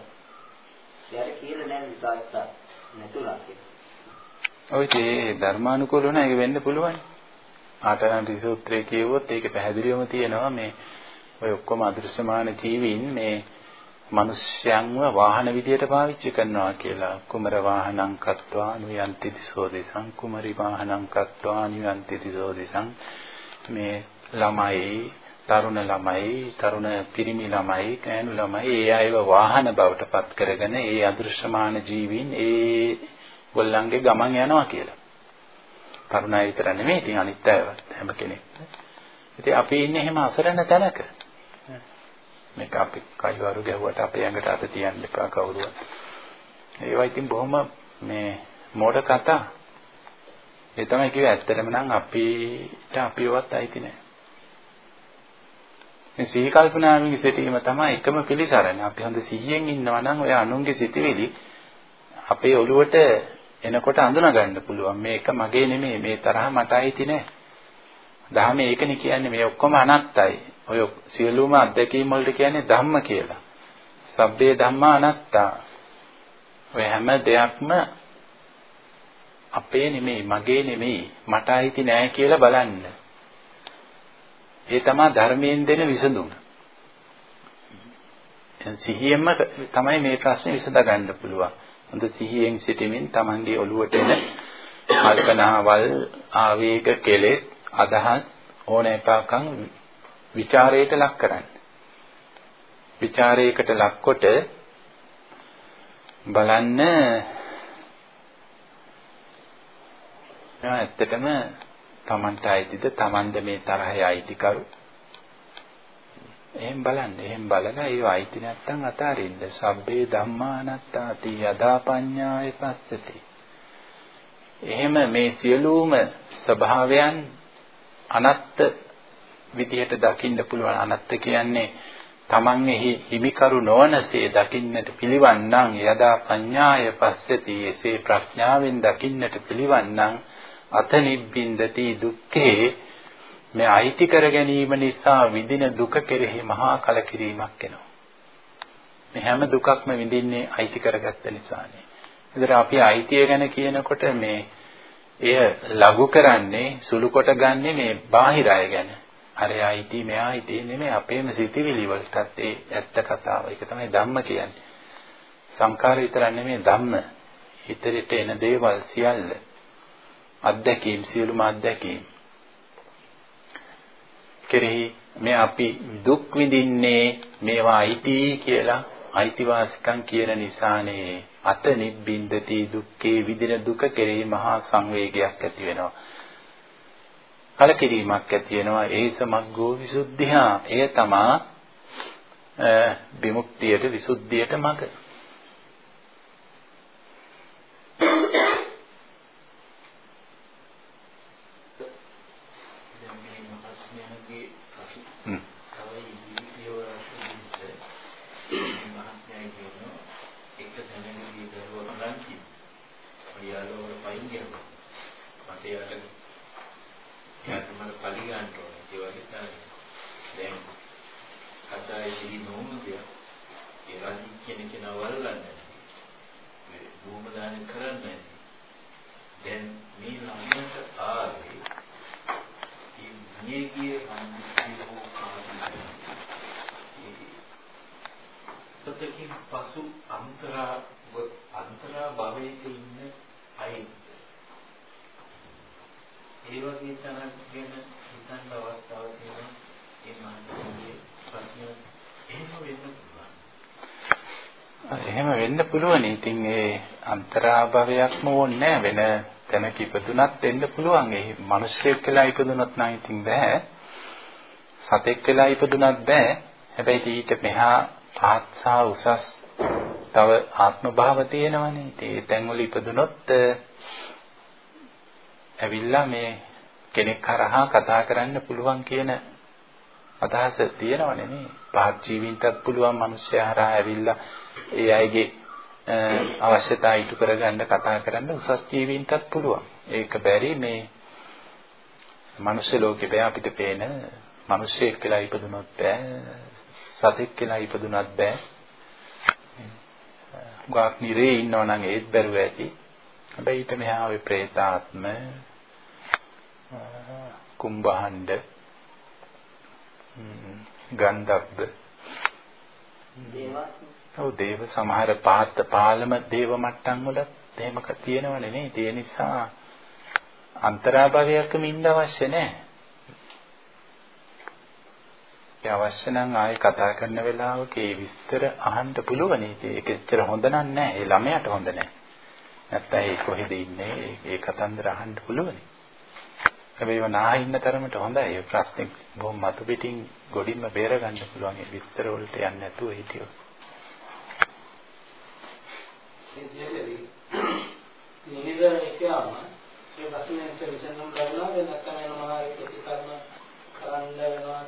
යාර කියලා නැහැ විකාශා නැතුණා කියලා. ඔය ඒ ධර්මානුකූලව නම් ඒක වෙන්න පුළුවන්. ආටනන්ති සූත්‍රයේ කියවොත් ඒක පැහැදිලිවම තියෙනවා මේ ඔය ඔක්කොම අදෘශ්‍යමාන ජීවීන් මේ මිනිස්යන්ව වාහන විදියට පාවිච්චි කරනවා කියලා කුමර වාහනං කତ୍වා නුයන්ති දිසෝ දිසං කුමරි වාහනං කତ୍වා නුයන්ති දිසෝ දිසං මේ ළමයි තරුණ ළමයි තරුණ පිරිමි ළමයි කෑනු ළමයි ඒ අයව වාහන බවට පත් කරගෙන ඒ අදෘශ්‍යමාන ජීවීන් ඒ ගොල්ලන්ගේ ගමන් යනවා කියලා. තරුණයි විතර නෙමෙයි ඉතින් අනිත් අයවත් හැම කෙනෙක්ම. ඉතින් අපි ඉන්නේ එහෙම අසරණ තැනක. මේක අපි කයිවාරු ගැහුවට අපේ ඇඟට අත තියන්න එපා කවුරුවත්. ඒවා ඉතින් බොහොම මේ මෝඩ කතා. ඒ තමයි කිව්වේ ඇත්තටම නම් අපිට අපිවත් අයිති නෑ. මේ සිහි කල්පනාවෙන් සිටීම තමයි එකම පිළිසරණ. අපි හොඳ සිහියෙන් ඉන්නවා නම් ඔය අනුන්ගේ සිටිවිලි අපේ ඔළුවට එනකොට අඳුනා ගන්න පුළුවන්. මේක මගේ නෙමෙයි. මේ තරහ මට අයිති නෑ. දහමේ ඒකනේ කියන්නේ මේ ඔක්කොම අනත්තයි. ඔය සියලුම අත්දැකීම් වලට කියන්නේ ධම්ම කියලා. සබ්බේ ධම්මා අනත්තා. ඔය හැම දෙයක්ම අපේ නෙමෙයි, මගේ නෙමෙයි, මට අයිති නෑ කියලා බලන්න. ඒ තමයි ධර්මයෙන් දෙන විසඳුම. සිහියෙන්ම තමයි මේ ප්‍රශ්නේ විසඳ ගන්න පුළුවන්. හොඳ සිහියෙන් සිටීමෙන් Tamanගේ ඔළුවට එන කල්පනාවල්, ආවේග, කෙලෙස්, අදහස් ඕන එකකම් ਵਿਚාරයට ලක් කරන්න. ਵਿਚාරයකට ලක්කොට බලන්න ඇත්තටම Tamanට අයිතිද Tamanද මේ තරහේ අයිතිකරු. එහෙන් බලන්න එහෙන් බලලා ඒව අයිති නැත්තම් අතාරින්න. සබ්බේ ධම්මානත්තාති යදා පඤ්ඤාය පස්සති. එහෙම මේ සියලුම ස්වභාවයන් අනත්ත විදිහට දකින්න පුළුවන්. අනත්ත කියන්නේ තමන් එහි හිමිකරු නොවනසේ දකින්නට පිළිවන්නම්. යදා පඤ්ඤාය පස්සති. එසේ ප්‍රඥාවෙන් දකින්නට පිළිවන්නම්. අත නිබ්බින්දති දුක්ඛේ. මේ අයිති කර ගැනීම නිසා විඳින දුක කෙරෙහි මහා කලකිරීමක් එනවා. මේ හැම දුකක්ම විඳින්නේ අයිති කරගත්ත නිසානේ. ඒතර අපි අයිතිය ගැන කියනකොට මේ එය ලඝු කරන්නේ සුළු කොට ගන්නෙ මේ බාහිර අය ගැන. අරයා හිතී මෙයා හිතී නෙමෙයි අපේම සිතිවිලි වලටත් ඒ ඇත්ත කතාව. ඒක තමයි ධම්ම කියන්නේ. සංඛාර විතරක් නෙමෙයි ධම්ම. හිතරට එන දේවල් සියල්ල අත්දැකීම් සියලුම අත්දැකීම් කෙරෙහි මේ අපි දුක් විඳින්නේ මේවා අයිති කියලා අයිතිවාසිකම් කියන නිසානේ අත නිබ්බින්දති දුක්ඛේ විදින දුක කෙරෙහි මහා සංවේගයක් ඇති වෙනවා කලකිරීමක් ඇති වෙනවා. ඒ සමග්ගෝ විසුද්ධිහා. එය තමා විමුක්තියට විසුද්ධියට මඟ පුළුවන්. ඉතින් ඒ අන්තරාභවයක්ම ඕනේ වෙන තැනක ඉපදුනත් වෙන්න පුළුවන්. ඒ මිනිස්සෙක් කියලා ඉපදුනොත් නම් ඉතින් බෑ. සතෙක් කියලා ඉපදුනත් බෑ. හැබැයි ඊට මෙහා පහත් සහ උසස් තව ආත්ම භාව තියෙනවනේ. ඉතින් ඒ තැන්වල ඉපදුනොත් ඇවිල්ලා මේ කෙනෙක් කරහා කතා කරන්න පුළුවන් කියන අදහස තියෙනවනේ නේ. පහත් ජීවින්ටත් පුළුවන් මිනිස්සයා හරහා ඇවිල්ලා ඒ අයගේ අවශ්‍යතා ඉටු කරගන්න කතා කරන්න උසස් ජීවීන්ටත් පුළුවන්. ඒක බැරි මේ මනුෂ්‍ය ලෝකේ බෑ අපිට පේන මිනිස්සෙක් කියලා ඉපදුනොත් බෑ සතෙක් කියලා ඉපදුනත් බෑ. ගාක් නිරේ ඉන්නවා නම් ඒත් බැරුව ඇති. හැබැයි ඊට මෙහා ඔය പ്രേතාත්ම කුම්භහඬ ගන්ධබ්බ දේවාත්ම ඔව් දේව සමහර පාත්ත පාලම දේව මට්ටම් වලත් එහෙම තියෙනවනේ නේද? ඒ නිසා අන්තරාභවයකම ඉන්න අවශ්‍ය නැහැ. ඒ අවශ්‍ය නම් ආයේ කතා කරන වෙලාවක ඒ විස්තර අහන්න පුළුවන්. ඒක එච්චර හොඳ නෑ. ඒ ළමයාට හොඳ නෑ. නැත්තම් ඒ කොහෙද ඉන්නේ? ඒ කතන්දර අහන්න පුළුවන්. හැබැයි වනා ඉන්න තරමට හොඳයි. ඒ ප්‍රශ්නේ බොහොම මතු පිටින් ගොඩින්ම බේර ගන්න පුළුවන්. ඒ විස්තර වලට යන්නේ නැතුව හිටියොත්. විදිහටදී නිවිද එකම ඒ වශයෙන්ට විසඳුම් ගන්නවා දැන් නැත්නම් වෙන මොනවා ප්‍රතිකර්ම කරන්න වෙනවා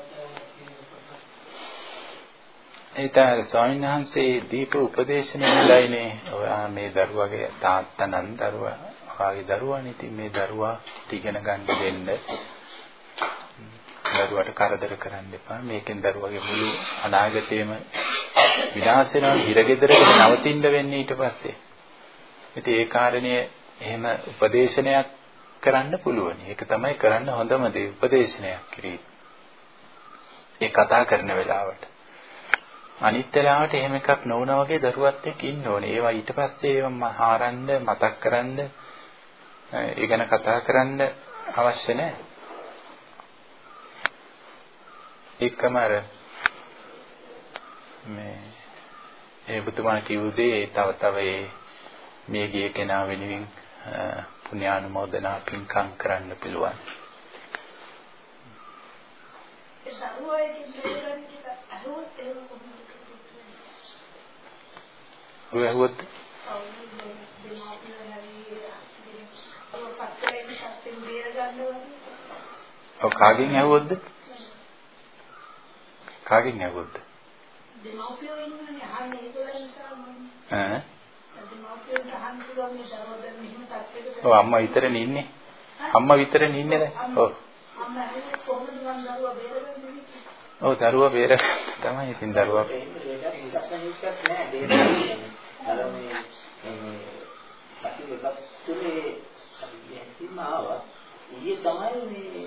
ඒතර ස්වාමීන් වහන්සේ දීප උපදේශනෙලයිනේ ඔයා මේ දරුවගේ තාත්තා නම් දරුවා වාගේ දරුවානේ ඉතින් මේ දරුවා ඉගෙන ගන්න දෙන්න දරුවට කරදර කරන්න එපා මේකෙන් දරුවගේ මුළු අනාගතේම විනාශ වෙනවා හිරගෙදරක නවතින්න වෙන්නේ ඊට පස්සේ. ඉතින් ඒ කාරණේ එහෙම උපදේශනයක් කරන්න පුළුවන්. ඒක තමයි කරන්න හොඳම දේ උපදේශනයක් කිරීම. ඒ කතා කරන වෙලාවට. අනිත් වෙලාවට එහෙම එකක් නොවුනා වගේ දරුවත් එක්ක ඉන්න ඕනේ. ඒවා ඊට පස්සේ ඒවා හාරන්න මතක් කරන්න ඒ ගැන කතා කරන්න අවශ්‍ය නැහැ. ඒකම අර මේ ඒ බුදුමා කිව්ව දේ තව තව ඒ මේ ගිය කෙනා වෙනුවෙන් පුණ්‍යානුමෝදනා පින්කම් කරන්න පුළුවන්. ඔය ඇහුවොත් ඔව් කාගෙන් ඇහුවොත්ද? කාගෙන් ඇහුවොත්ද? දෙමව්පියෝ ඉන්නනේ අහන්නේ ඒගොල්ලන් නිසා මම ඈ දෙමව්පියන්ට අහන්න පුළුවන් මේ දරුවා මෙහෙම තත්ත්වයකට ඔව් අම්මා විතරනේ ඉන්නේ අම්මා විතරනේ ඉන්නේ දැන් ඔව් අම්මා කොහොමද මම දරුවා බේරගන්නේ ඔව් දරුවා බේරගන්න තමයි ඉතින් දරුවා අර මේ අපි එකක් තුනේ අපි සීමාව ඊයේ තමයි මේ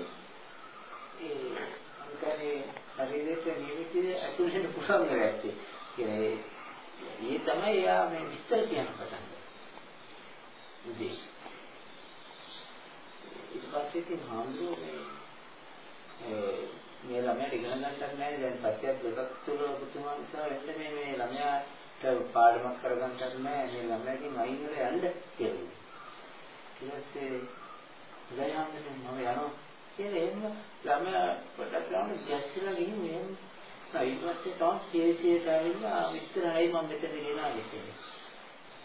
ඒ අන්කනේ ශරීරයට නිමිති ඇතුළේ පුළුවන් කරන්නේ. කියන්නේ ඒ තමයි එයා මේ විස්තර කියන පටන් උදේ. ඊට පස්සේ ඉතින් හාමුදුරුවෝ මේ මේ ළමයාට ඉගෙන ගන්නත් නැහැ. දැන් සත්‍යයක් දෙකක් තුන ඔබතුමා නිසා වෙන්න මේ මේ ළමයාට පාඩමක් කරගන්නත් නැහැ මේ ළමයාගේ මයින් වල යන්න කියලා. ඊට පස්සේ ගයන්නේ මම යනවා කියලා එහෙම ළමයා පොඩක් ළමයා ගැස්සිලා ගිහින් මෙහෙම ඊට පස්සේ තවත් කේසියට ඇවිල්ලා විස්තර හරි මම මෙතන ගෙනාවේ කියලා.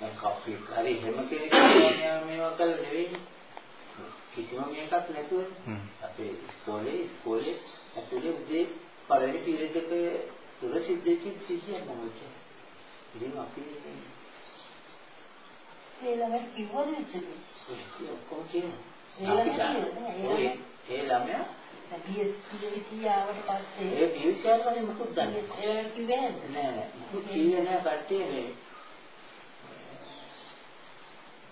දැන් කප්පි හරි එහෙම කෙනෙක් මේවා කළා නෙවෙයි. කිසිම මේකක් නැතුව අපේ ඉස්කෝලේ ඉස්කෝලේ ඇතුලේ උදේ පළවෙනි පීරියඩ් එකේ තුර සිද්ධ වෙච්ච සිද්ධියක් මොකද? ඉතින් අපි ඒ ළමයි කිව්වද විශ්වද? ඔක්කොම කියනවා. ඒ ඒ ළමයා BSc ආවට පස්සේ ඒ බියුසියන් වලින් මොකද දන්නේ? ඒ කිව්වේ නැද්ද? නෑ නෑ. මොකද කියේ නෑ කට්ටිය මේ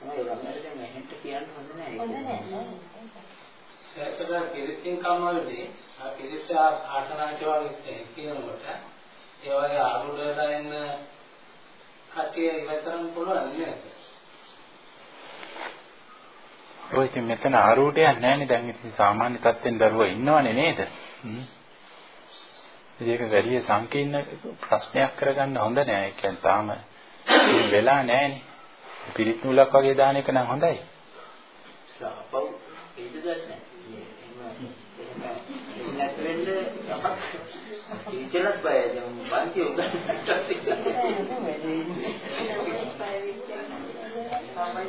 තමයි ළමයාට දැන් ඇහෙන්න කියන්න හොඳ නෑ. හොඳ නෑ. ඒකට පිළිසින් කම්මවලදී ආ පිළිස ආසනාච වගේ කියනකොට ඒ වගේ ආරුඩට එන්න කටිය ඉවතරම් පුළුවන් නේද? ඔය ඉතින් මෙතන ආරූඪයක් නැහැනේ දැන් ඉතින් සාමාන්‍ය තත්ත්වෙන් දරුවා ඉන්නවනේ නේද? ඒක වැඩි සංකීර්ණ ප්‍රශ්නයක් කරගන්න හොඳ නෑ. ඒ කියන්නේ තාම වෙලා නෑනේ. පිරිත් නූලක් වගේ දාන එක නම් හොඳයි. සාපව් ඉඳගත් නෑ. එහෙම නැත් වෙන්න බයයි දැන් පන්ති උගන්වන්නත් ළමයි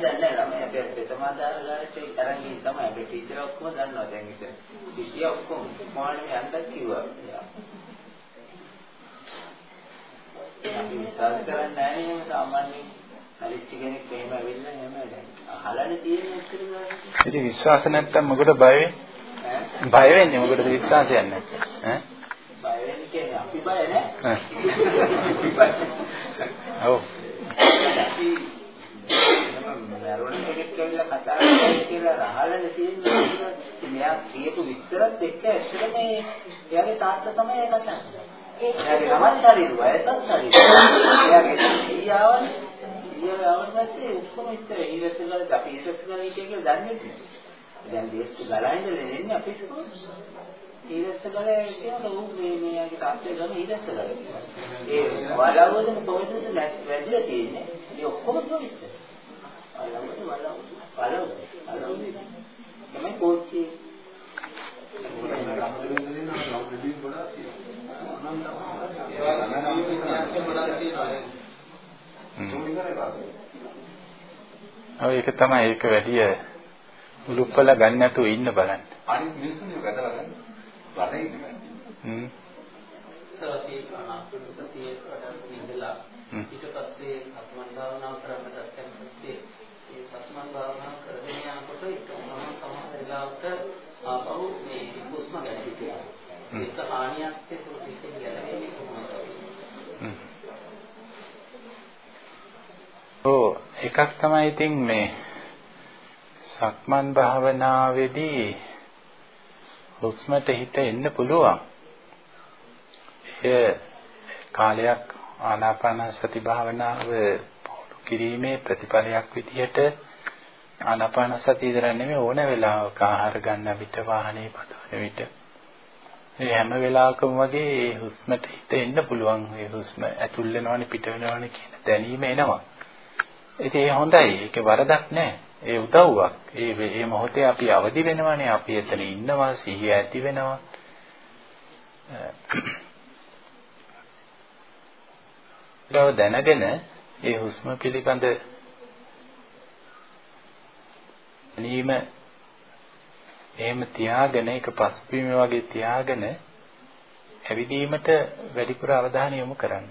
දන්නේ ළමයි අපේ ප්‍රථමාධාරකාරයට අරන් ගිහින් තමයි අපේ ටීචර් ඔක්කොම දන්නවා දැන් ඉතින් කිසිය ඔක්කොම මොහොනේ යන්නත් කිව්වා අපි විශ්වාස කරන්නේ නැහැ නේ එහෙම සාමාන්‍යයෙන් හරිච්ච කෙනෙක් එහෙම ඇවිල්ලා එහෙම දැන් අහලානේ තියෙන ගන්න. ඉතින් විශ්වාස නැත්තම් මොකද බය වෙන්නේ? බය වෙන්නේ මොකටද විශ්වාසයක් නැත්තම්? ඈ? බය වෙන්නේ කියන්නේ අපි බය නැහැ. ඔව්. අපි මරුණ කෙනෙක් කියලා කතා කරන්නේ කියලා අහලානේ තියෙන්නේ. මෙයා කියපු විස්තරත් එක්ක ඇත්තටම එයාගේ තාත්තා තමයි ඒ කතා කරන්නේ. එයාගේ නමත් හරියට වයසත් හරියට. එයාගේ ඊයාවන් ඊයාවන් නැත්තේ ඔක්කොම ඉස්සර ඊරස් වල අපි ඊරස් වල හිටිය කියලා දන්නේ නැහැ. දැන් දේශ ගලා ඉඳලා එන්නේ අපි ස්කෝල්. ඊරස් වල කියන උන් මේ මෙයාගේ තාත්තේ ගම ඊරස් වල. ඒ වලවදම කොහෙද වැඩිලා තියෙන්නේ? ඒ ඔක්කොම තෝරිස්ස. වලවද වලවද වලවද තමයි කෝච්චි ඔව් ඒක තමයි ඒක වැඩි උලුප්පල ගන්න නැතුව ඉන්න බලන්න. අනිත් මිනිස්සුන්ගේ වැදලා ගන්න. ඉන්නේ. හ්ම්. සතිය අනාත්මසතිය වඩා ඉඳලා ඊට පස්සේ සක්මන් භාවනාව කරන්න ගත්තන් පස්සේ ඒ සක්මන් භාවනාව කරගෙන යනකොට එක මොනවා සමහර වෙලාවට ආපහු මේ හුස්ම ගැන හිතෙනවා. ඒක හානියක් ඒක ගැලවෙන්නේ කොහොමද? ඔව් එකක් තමයි ඉතින් මේ සක්මන් භාවනාවේදී හුස්මට හිත එන්න පුළුවන්. එය කාලයක් ආනාපාන සති භාවනාව පුහුණු කිරීමේ ප්‍රතිඵලයක් විදිහට ආනාපාන සතිය විතර නෙමෙයි ඕන වෙලාවක ආහාර ගන්න විට වාහනේ පදවන විට මේ හැම වෙලාවකම වගේ ඒ හුස්මට හිත එන්න පුළුවන්. ඒ හුස්ම ඇතුල් වෙනවනේ පිට වෙනවනේ කියන දැනීම එනවා. ඉතින් ඒ හොඳයි. ඒකේ වරදක් නැහැ. ඒ උදව්වක්. ඒ මේ මොහොතේ අපි අවදි වෙනවනේ. අපි එතන ඉන්නවා, සිහිය ඇති වෙනවා. ඒව දැනගෙන ඒ හුස්ම පිළිබඳ නීම එහෙම තියාගෙන ඒක පස්පීම වගේ තියාගෙන ඇවිදීමට වැඩිපුර අවධානය යොමු කරන්න.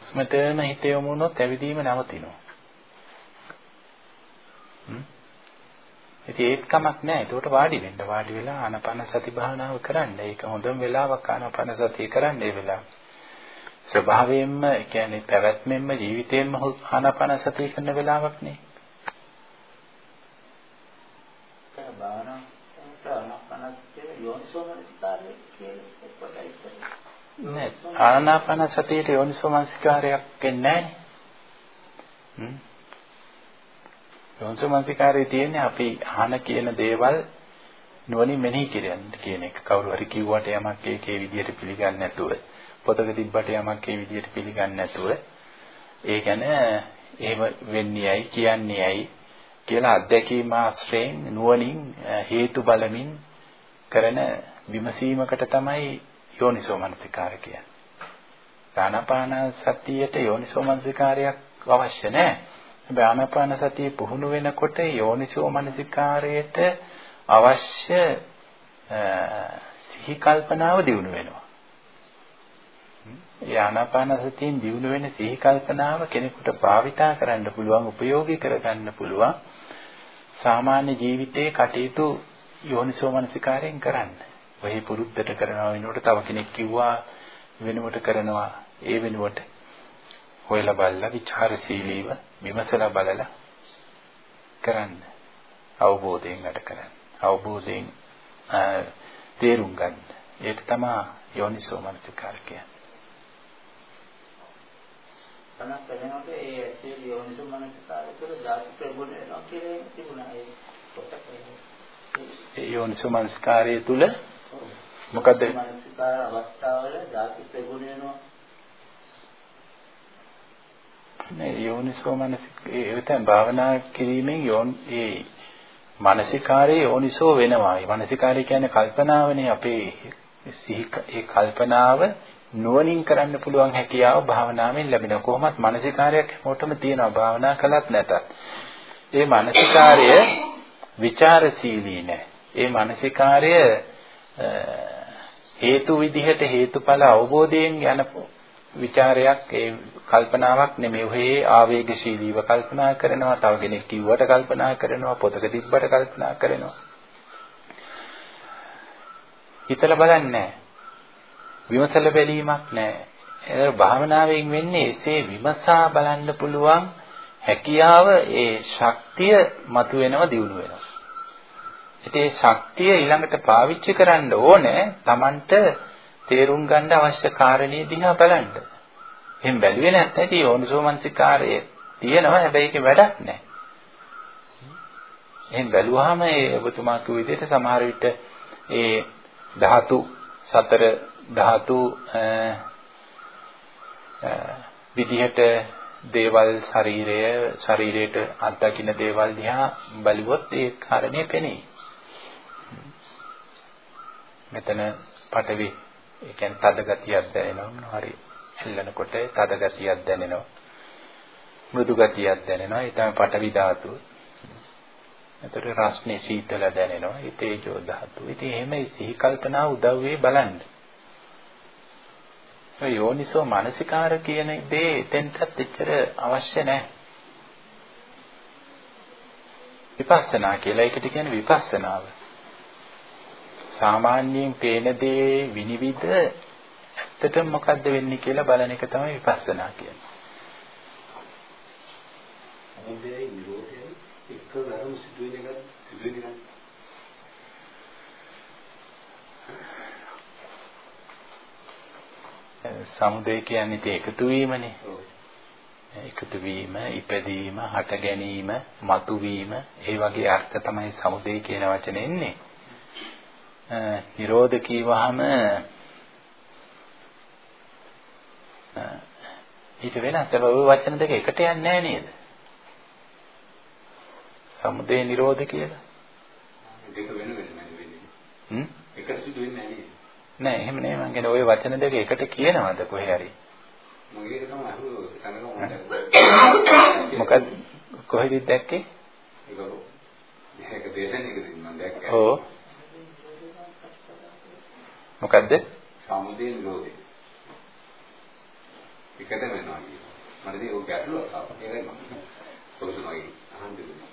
හුස්මටම හිත යොමු වුණොත් ඇවිදීම නවතිනවා. හ්ම්. ඉතින් ඒත් කමක් නැහැ. ඒකට වාඩි වෙන්න. වාඩි වෙලා ආනාපාන සති භාවනාව කරන්න. ඒක හොඳම වෙලාවක් ආනාපාන සතිය කරන්න ඒ වෙලාව. ස්වභාවයෙන්ම ඒ කියන්නේ පැවැත්මෙන්ම ජීවිතයෙන්ම ආනාපාන සතිය කරන වෙලාවක් නේ. නෑ ආනාපාන සතියේ යෝනිසෝ මනසිකාරයක් වෙන්නේ නෑනේ. යෝනිසෝ මනසිකාරයේ තියෙන්නේ අපි අහන කියන දේවල් නුවණින් මෙනෙහි කිරන්න කියන එක. කවුරු හරි කිව්වට යමක් ඒකේ විදියට පිළිගන්නේ නැතුව, පොතක තිබ්බට යමක් ඒ විදියට පිළිගන්නේ නැතුව, ඒ කියන්නේ එහෙම වෙන්නේ ඇයි කියන්නේ ඇයි කියලා අත්දැකීම ආශ්‍රයෙන් නුවණින් හේතු බලමින් කරන විමසීමකට තමයි යෝනිසෝ මනසිකාර කියන්නේ. ආනාපාන සතියට යෝනිසෝ මනසිකාරයක් අවශ්‍ය නැහැ. හැබැයි ආනාපාන සතිය පුහුණු වෙනකොට යෝනිසෝ මනසිකාරයට අවශ්‍ය සිහි කල්පනාව දිනු වෙනවා. ඒ ආනාපාන සතියෙන් දිනු වෙන සිහි කල්පනාව කෙනෙකුට භාවිතා කරන්න පුළුවන්, ප්‍රයෝගී කරගන්න පුළුවන්. සාමාන්‍ය ජීවිතයේ කටයුතු යෝනිසෝ මනසිකාරයෙන් කරන්න. ඔහි පුරුද්දට කරනවා වෙනකොට තව කෙනෙක් කිව්වා වෙනකොට කරනවා ඒ වෙනුවට හොයලා බලලා විචාරශීලීව විමසලා බලලා කරන්න අවබෝධයෙන් වැඩ කරන්න අවබෝධයෙන් තේරුම් ගන්න. ඒක තමයි යෝනිසෝ මනසිකාර කියන්නේ. තනක් කරනකොට ඒ ඇසිය යෝනිසෝ මනසිකාරය තුළ ධාතු ප්‍රගුණ වෙනවා කියලා තිබුණා. ඒ පොතක ඒ යෝනිසෝ මනසිකාරය තුළ මොකද? මනසිකාර අවස්ථාවල ධාතු ප්‍රගුණ වෙනවා නෑ යෝනිසෝ මනසික ඒ දැන් භාවනා කිරීමෙන් යෝන් ඒ මානසිකාරයේ යෝනිසෝ වෙනවා. ඒ මානසිකාරය කියන්නේ කල්පනාවනේ අපේ සිහි ඒ කල්පනාව නුවණින් කරන්න පුළුවන් හැකියාව භාවනාවෙන් ලැබෙනවා. කොහොමත් මානසිකාරයක් හැමෝටම තියෙනවා. භාවනා කළත් නැතත්. ඒ මානසිකාරය ਵਿਚාරශීලී නෑ. ඒ මානසිකාරය හේතු විදිහට හේතුඵල අවබෝධයෙන් යන ਵਿਚාරයක් ඒ කල්පනාවක් නෙමෙයි. ඔහේ ආවේගශීලීව කල්පනා කරනවා, තව කෙනෙක් කිව්වට කල්පනා කරනවා, පොතක තිබ්බට කල්පනා කරනවා. හිතලා බලන්නේ විමසල බැලීමක් නැහැ. ඒ භාවනාවෙන් වෙන්නේ එසේ විමසා බලන්න පුළුවන් හැකියාව ඒ ශක්තිය මතුවෙනව දියුණු වෙනවා. ඉතින් ඒ ශක්තිය ඊළඟට පාවිච්චි කරන්න ඕනේ Tamanට තේරුම් ගන්න අවශ්‍ය කාරණේ දිහා බලන්න. එහෙන් බැලුවේ නැත්නම් ඉතින් යෝනිසෝමනසිකාරය තියෙනවා හැබැයි ඒකේ වැඩක් නැහැ. එහෙන් බැලුවාම ඒ ඔබතුමා කිව්ව විදිහට සමහර විට ඒ ධාතු සතර ධාතු විදිහට දේවල් ශරීරය ශරීරයට අත්දකින්න දේවල් දිහා බලුවොත් ඒ කාරණේ පෙනේ. මෙතන පටවි ඒ කියන්නේ තද ගතියක් දැනෙනවා මොනවා හරි හෙල්ලනකොට තද ගතියක් දැනෙනවා. මෘදු ගතියක් දැනෙනවා. ඒ තමයි පටවි ධාතුව එතකොට රස්නේ සීතල දැනෙනවා. ඒ තේජෝ ධාතුව ඉතින් එහෙම සිහි කල්පනා උදව් වේ බලන්න. ඒ යෝනිසෝ මානසිකාර කියන දේ එතෙන්ටත් එච්චර අවශ්‍ය නැහැ. විපස්සනා කියලා ඒකට කියන්නේ විපස්සනාව. සාමාන්‍යයෙන් පේන දේ විනිවිද ඇත්තටම මොකද්ද වෙන්නේ කියලා බලන එක තමයි විපස්සනා කියන්නේ. සමුදයයි නිරෝධයයි එක ධර්ම සිදුවෙන එක සිදුවෙන එක සමුදය කියන්නේ ඉතින් එකතු වීමනේ. එකතු වීම, ඉපදීම, හට ගැනීම, මතුවීම, ඒ වගේ අර්ථ තමයි සමුදය කියන වචනේ එන්නේ. නිරෝධ කීවහම ඊට වෙනස් ඒ ඔය වචන දෙක එකට යන්නේ නැහැ නේද? සමුදය නිරෝධ කියලා. දෙක වෙන වෙන වෙන්නේ. හ්ම්? එක සිදු වෙන්නේ නැහැ නෑ එහෙම නෙමෙයි මං කියන්නේ ওই වචන දෙක එකට කියනවාද කොහේ හරි? මගේ ඒක තමයි අහුව තනක මොකද කොහෙද දැක්කේ? ඒක මේක දේශනයකදී මම දැක්කා. ඔව්. මොකද්ද? සමුදේ නිරෝධය. එකට වෙනවා කියන්නේ. මට ඉතින් ඕක ගැටලුවක් ආවා. ඒකයි මම පොදුමයි අහන්නේ.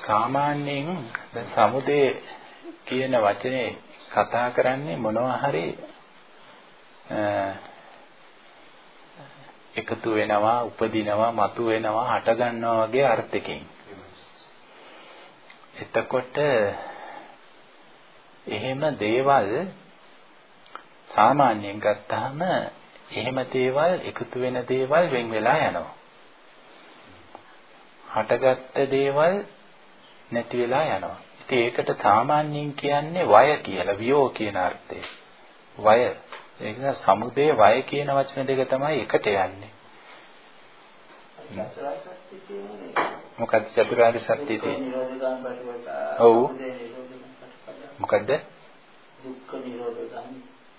සාමාන්‍යයෙන් දැන් සමුදේ කියන වචනේ කතා කරන්නේ මොනවා හරි එකතු වෙනවා, උපදිනවා, මතු වෙනවා, හට ගන්නවා වගේ අර්ථකින්. එතකොට එහෙම දේවල් සාමාන්‍යයෙන් ගත්තාම එහෙම දේවල් එකතු වෙන දේවල් වෙන් වෙලා යනවා. හටගත්ත දේවල් නැති වෙලා යනවා. ඉතින් ඒකට සාමාන්‍යයෙන් කියන්නේ වය කියලා, වියෝ කියන අර්ථය. වය. ඒක නිසා සමුදේ වය කියන වචන දෙක තමයි එකට යන්නේ. චතුරාර්ය සත්‍ය කියන්නේ මොකද්ද චතුරාර්ය සත්‍ය තියෙන්නේ? නිරෝධගාම ප්‍රතිපදා. ඔව්. සමුදය නිරෝධගාම ප්‍රතිපදා. මොකද්ද? දුක්ඛ නිරෝධගාම.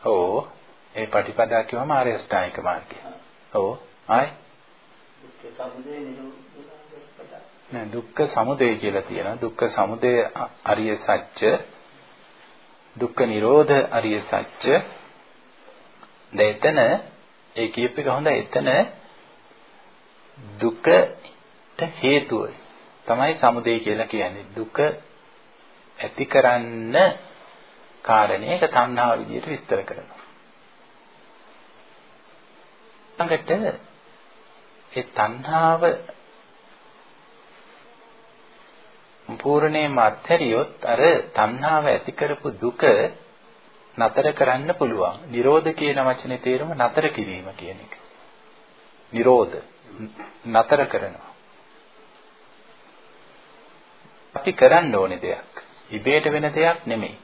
ඔව්. ඒ පටිපදා කිව්වම ආර්ය අෂ්ටාංගික මාර්ගය. ඔව්. ආයි දුක්ඛ සමුදය නිරෝධගාම ප්‍රතිපදා. නෑ දුක්ඛ සමුදය කියලා තියෙනවා. දුක්ඛ සමුදය අරිය සත්‍ය. දුක්ඛ නිරෝධ අරිය සත්‍ය. දැන් එතන ඒ කියප එක හොඳයි. එතන දුකට හේතුව තමයි සමුදය කියලා කියන්නේ. දුක ඇති කරන්න කාරණේ ඒක තණ්හාව විදිහට විස්තර කරනවා. ළඟට ඒ තණ්හාව සම්පූර්ණයෙන්ම අත්හැරියොත් අර තණ්හාව ඇති කරපු දුක නතර කරන්න පුළුවන්. නිරෝධ කියන වචනේ තේරුම නතර කිරීම කියන එක. නිරෝධ නතර කරනවා. අපි කරන්න ඕනේ දෙයක්. ඉබේට වෙන දෙයක් නෙමෙයි.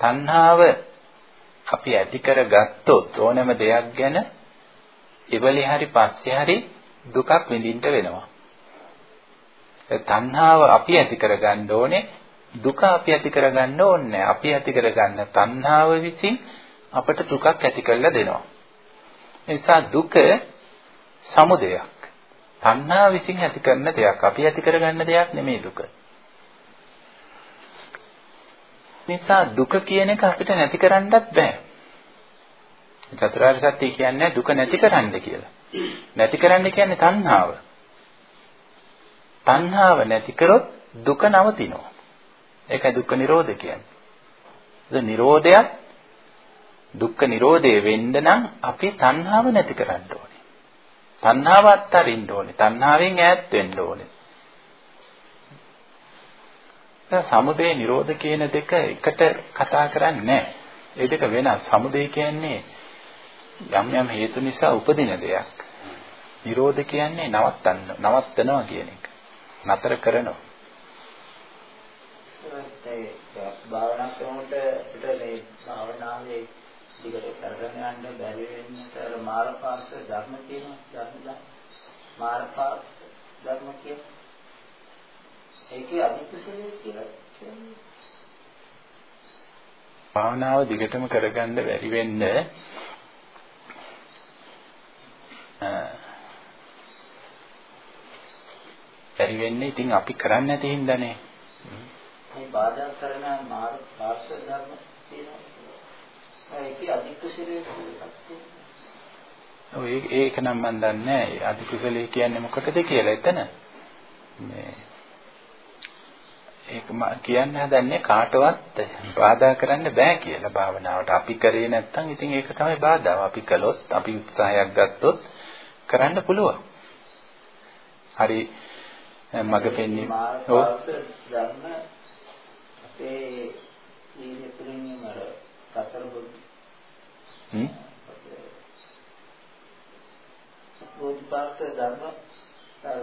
තණ්හාව අපි ඇති කරගත්තොත් ඕනෑම දෙයක් ගැන ඉවලි හරි පස්සේ හරි දුකක් විඳින්න වෙනවා. ඒ තණ්හාව අපි ඇති කරගන්න ඕනේ දුක අපි ඇති කරගන්න ඕනේ අපි ඇති කරගන්න තණ්හාව විසින් අපට දුකක් ඇති කරලා දෙනවා. ඒ නිසා දුක සමුදයක්. තණ්හාව විසින් ඇති කරන දෙයක්. අපි ඇති කරගන්න දෙයක් නෙමෙයි දුක. නිසා දුක කියන එක අපිට නැති කරන්නත් බෑ. චතුරාර්ය සත්‍ය කියන්නේ දුක නැති කරන්න කියලා. නැති කරන්න කියන්නේ තණ්හාව. තණ්හාව නැති කරොත් දුක නවතිනවා. ඒකයි දුක්ඛ නිරෝධ කියන්නේ. ඒ නිරෝධයක් දුක්ඛ නිරෝධය වෙන්න නම් අපි තණ්හාව නැති කරන්න ඕනේ. තණ්හාව අත්තරින්න ඕනේ. තණ්හාවෙන් ඈත් වෙන්න ඕනේ. දැන් සමුදය නිරෝධ කියන දෙක එකට කතා කරන්නේ නැහැ. ඒ දෙක වෙනස්. සමුදය කියන්නේ යම් යම් හේතු නිසා උපදින දෙයක්. නිරෝධ කියන්නේ නවත්තන්න, නවත්තනවා කියන එක. නතර කරනවා. ඒ භාවනා ක්‍රමයට අපිට මේ භාවනාවේ දිගට කරගෙන යන්න බැරි වෙන්නේ අර මාර්ගපාස ධර්ම තියෙනවා ධර්ම මාර්ගපාස ධර්ම කියන ඒකේ අධිකුසලයේ කියලා කියන්නේ භාවනාව දිගටම කරගන්න බැරි වෙන්න බැරි වෙන්නේ ඉතින් අපි කරන්නේ නැති හින්දානේ. මේ බාධා කරන මාර්ග පාර්ශ්ව ධර්ම තියෙනවා ඒකේ අධිකුසලයේ ඔය ඒක නම් මම දන්නේ නැහැ. අධිකුසලයේ කියන්නේ මොකටද කියලා එතන. මේ ඒක මම කියන්න හදන්නේ කාටවත් බාධා කරන්න බෑ කියලා භාවනාවට. අපි කරේ නැත්නම් ඉතින් ඒක තමයි බාධාව. අපි කළොත්, අපි උත්සාහයක් ගත්තොත් කරන්න පුළුවන්. හරි මග පෙන්වීම. ඔව්. ධර්ම අපේ ඊයේ තුලින් අර සතර බුද්ධ හ්ම් බෝධිපාක්ෂ ධර්ම අර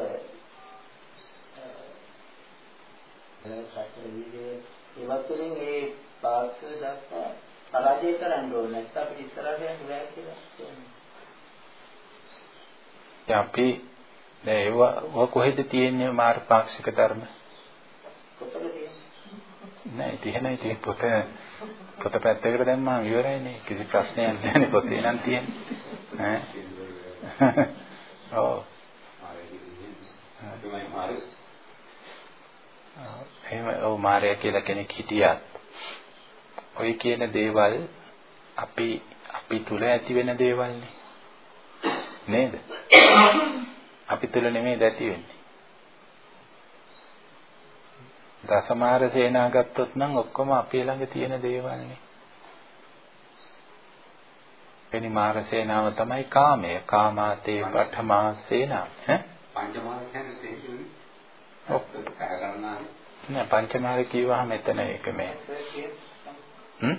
සතර විදේ ඒවත් තුළින් ඒ පාක්ෂ ධර්ම පරාජය කරන්න ඕනේ නැත්නම් අපිට ඉස්සරහට යන්න බෑ කියලා කියන්නේ. අපි දැන් ඒව කොහෙද තියෙන්නේ මාර්ගපාක්ෂික ධර්ම? කොතනද තියෙන්නේ? නෑ තියෙනයි තියෙන පොත පොත පැත්තකට දැම්මම ඉවරයිනේ කිසි ප්‍රශ්නයක් නෑනේ පොතේ නම් තියෙන්නේ ඈ ඔව් එහෙම ඔව් මාර්යා කියලා කෙනෙක් හිටියත් ඔය කියන දේවල් අපි අපි තුල ඇති වෙන දේවල්නේ නේද අපි තුල නෙමෙයි ඇති වෙන්නේ දසමාර සේනා ගත්තොත් නම් ඔක්කොම අපේ ළඟ තියෙන දේවල්නේ. එනි මාර සේනාව තමයි කාමය. කාමාතේ පඨමා සේනාව. ඈ? පංචමාර කියන්නේ සේනාවනේ. ඔව්. කරගන්නා නෑ පංචමාර කියවහම එතන ඒක මේ හ්ම්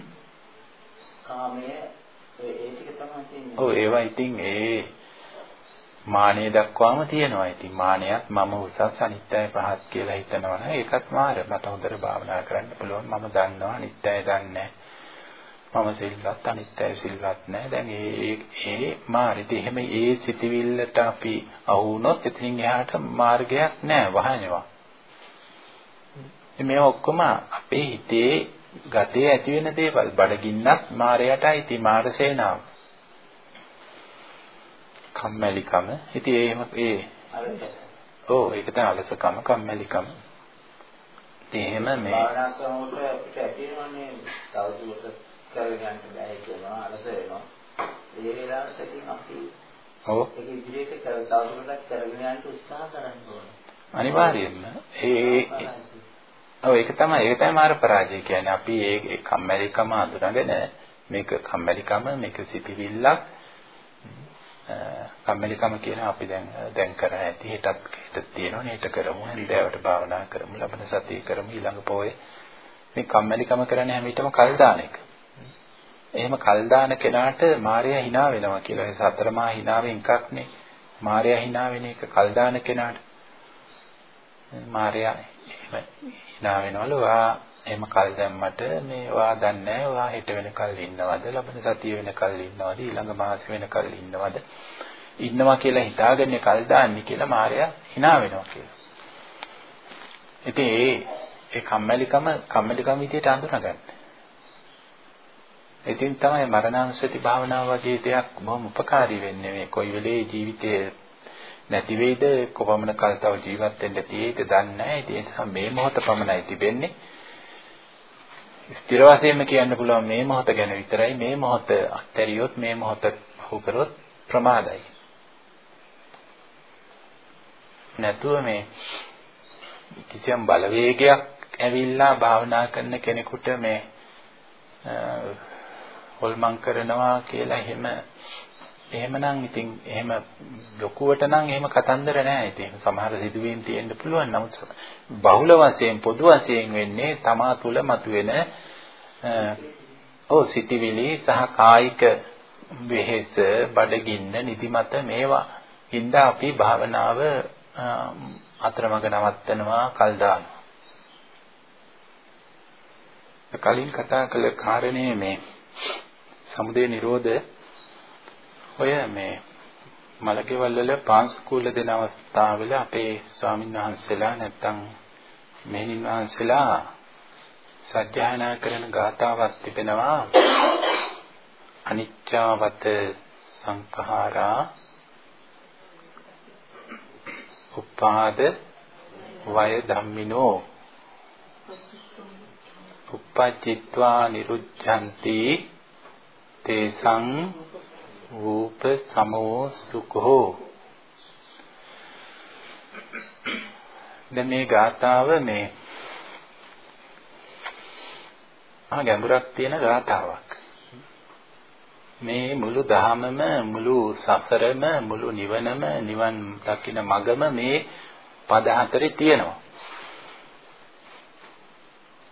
කාමයේ ඒ ටික තමයි තියෙන්නේ. ඔව් ඒවා ඉතින් ඒ මානෙ දක්වාම තියෙනවා. ඉතින් මානයත් මම උසස් අනිත්‍යයි පහත් කියලා හිතනවා නම් ඒකත් මාර. මට හොඳට භාවනා කරන්න පුළුවන්. මම දන්නවා අනිත්‍යයි දන්නේ මම සිල්වත් අනිත්‍යයි සිල්වත් නැහැ. දැන් ඒ ඒ මාරිත එහෙම ඒ සිටිවිල්ලට අපි අහු වුණොත් එතනින් එහාට මාර්ගයක් නැහැ වහනවා. මේ ඔක්කොම අපේ හිතේ ගතේ ඇති වෙන දේවල් බඩගින්නත් මායයටයි ති මාරසේනාව. කම්මැලිකම. ඉතින් ඒ ඒ ඔව් ඒක තමයි අලසකම කම්මැලිකම. ඉතින් එහෙම මේ භාවනා කරනකොට අපිට ඇතිවෙනවනේ තවදුරටත් කරගෙන යන්න බෑ කියනවා අලස වෙනවා. ඒ වෙලාවට ඉතින් අපි ඔව් ඒක ඉදිරියට තවදුරටත් කරගෙන යන්න උත්සාහ කරන්න ඕනේ. අනිවාර්යයෙන්ම ඒ ඔව් ඒක තමයි ඒක තමයි මාර පරාජය කියන්නේ. අපි ඒ කම්මැලිකම අඳුරගෙන මේක කම්මැලිකම මේක සිටිවිල්ලක් කම්මැලිකම කියලා අපි දැන් දැන් කර ඇති හෙටත් හෙට තියෙනවනේ හෙට කරමු හන්දෑවට භාවනා කරමු ලබන සතිය කරමු ඊළඟ පොයේ මේ කම්මැලිකම කරන හැම විටම කල් දාන එක. එහෙම කල් දාන කෙනාට මායя hina වෙනවා කියලා ඒ සතර මා hinaවෙන් එකක් නේ. මායя hina වෙන එක කල් දාන කෙනාට මායя එහෙම hina වෙනවලු. ආ එහෙම කල් දැම්මට මේ වා දන්නේ වා හෙට වෙනකල් ඉන්නවද? ලබන සතිය වෙනකල් ඉන්නවද? ඊළඟ මාසෙ වෙනකල් ඉන්නවද? ඉන්නවා කියලා හිතාගන්නේ කල් දාන්නේ කියලා මායя hina වෙනවා කියලා. ඉතින් ඒ ඒ කම්මැලිකම කම්මැලිකම විදියට අඳුනගන්න. ඉතින් තමයි මරණානුස්සති භාවනාව වගේ දෙයක් බොහොම උපකාරී වෙන්නේ. මේ කොයි වෙලේ ජීවිතයේ නැති වෙයිද කොපමණ කල් තව ජීවත් වෙන්න තියෙයිද දන්නේ නැහැ. ඉතින් ඒ නිසා මේ මොහොත පමණයි තිබෙන්නේ. ස්ථිර වශයෙන්ම කියන්න පුළුවන් මේ මොහොත ගැන විතරයි මේ මොහොත අත්හැරියොත් මේ මොහොත පහු කරොත් ප්‍රමාදයි. නැතුව මේ කිසියම් බලවේගයක් ඇවිල්ලා භාවනා කරන කෙනෙකුට මේ හොල්මන් කරනවා කියලා එහෙම එහෙමනම් ඉතින් එහෙම ලොකුවට නම් එහෙම කතන්දර නැහැ. ඉතින් සමහර සිදුවීම් තියෙන්න පුළුවන්. නමුත් බහුල වශයෙන් පොදු වශයෙන් වෙන්නේ තමා තුළ මතුවෙන ඔව් සිටිවිලි සහ කායික වෙහෙස, බඩගින්න, නිදිමත මේවා. හින්දා අපි භාවනාව අතරමඟ නවත්තනවා, කල් දානවා. කලින් කතා කළ කාරණේ මේ සමුදේ නිරෝධ ඔය මේ මලකෙවල් වල පාංශකූල දෙන අවස්ථාවල අපේ ස්වාමීන් වහන්සේලා නැත්තම් මෙහෙණින් වහන්සේලා සත්‍යයනා කරන ගාතාවක් තිබෙනවා. අනිච්චවත සංඛාරා උපාද වය ධම්මිනෝ uppajjitva niruddhanti තේසං රූප සමෝ සුඛෝ. දැන් මේ ගාතාව මේ ආ ගැඹුරක් තියෙන ගාතාවක් මේ මුළු දහමම මුළු සසරම මුළු නිවනම නිවන් දකින මගම මේ පද හතරේ තියෙනවා.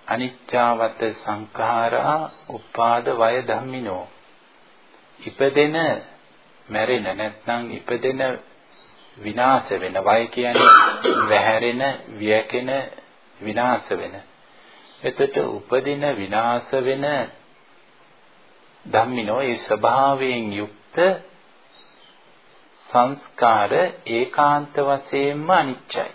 අනිච්චාවත සංඛාරා උපාද වය ධම්මිනෝ. ඉපදෙන මැරෙන නැත්නම් ඉපදෙන විනාශ වෙන වය කියන්නේ වැහැරෙන වියකෙන විනාශ වෙන. එතකොට උපදින විනාශ වෙන ධම්මිනෝ ඒ ස්වභාවයෙන් යුක්ත සංස්කාර ඒකාන්ත වශයෙන්ම අනිච්චයි.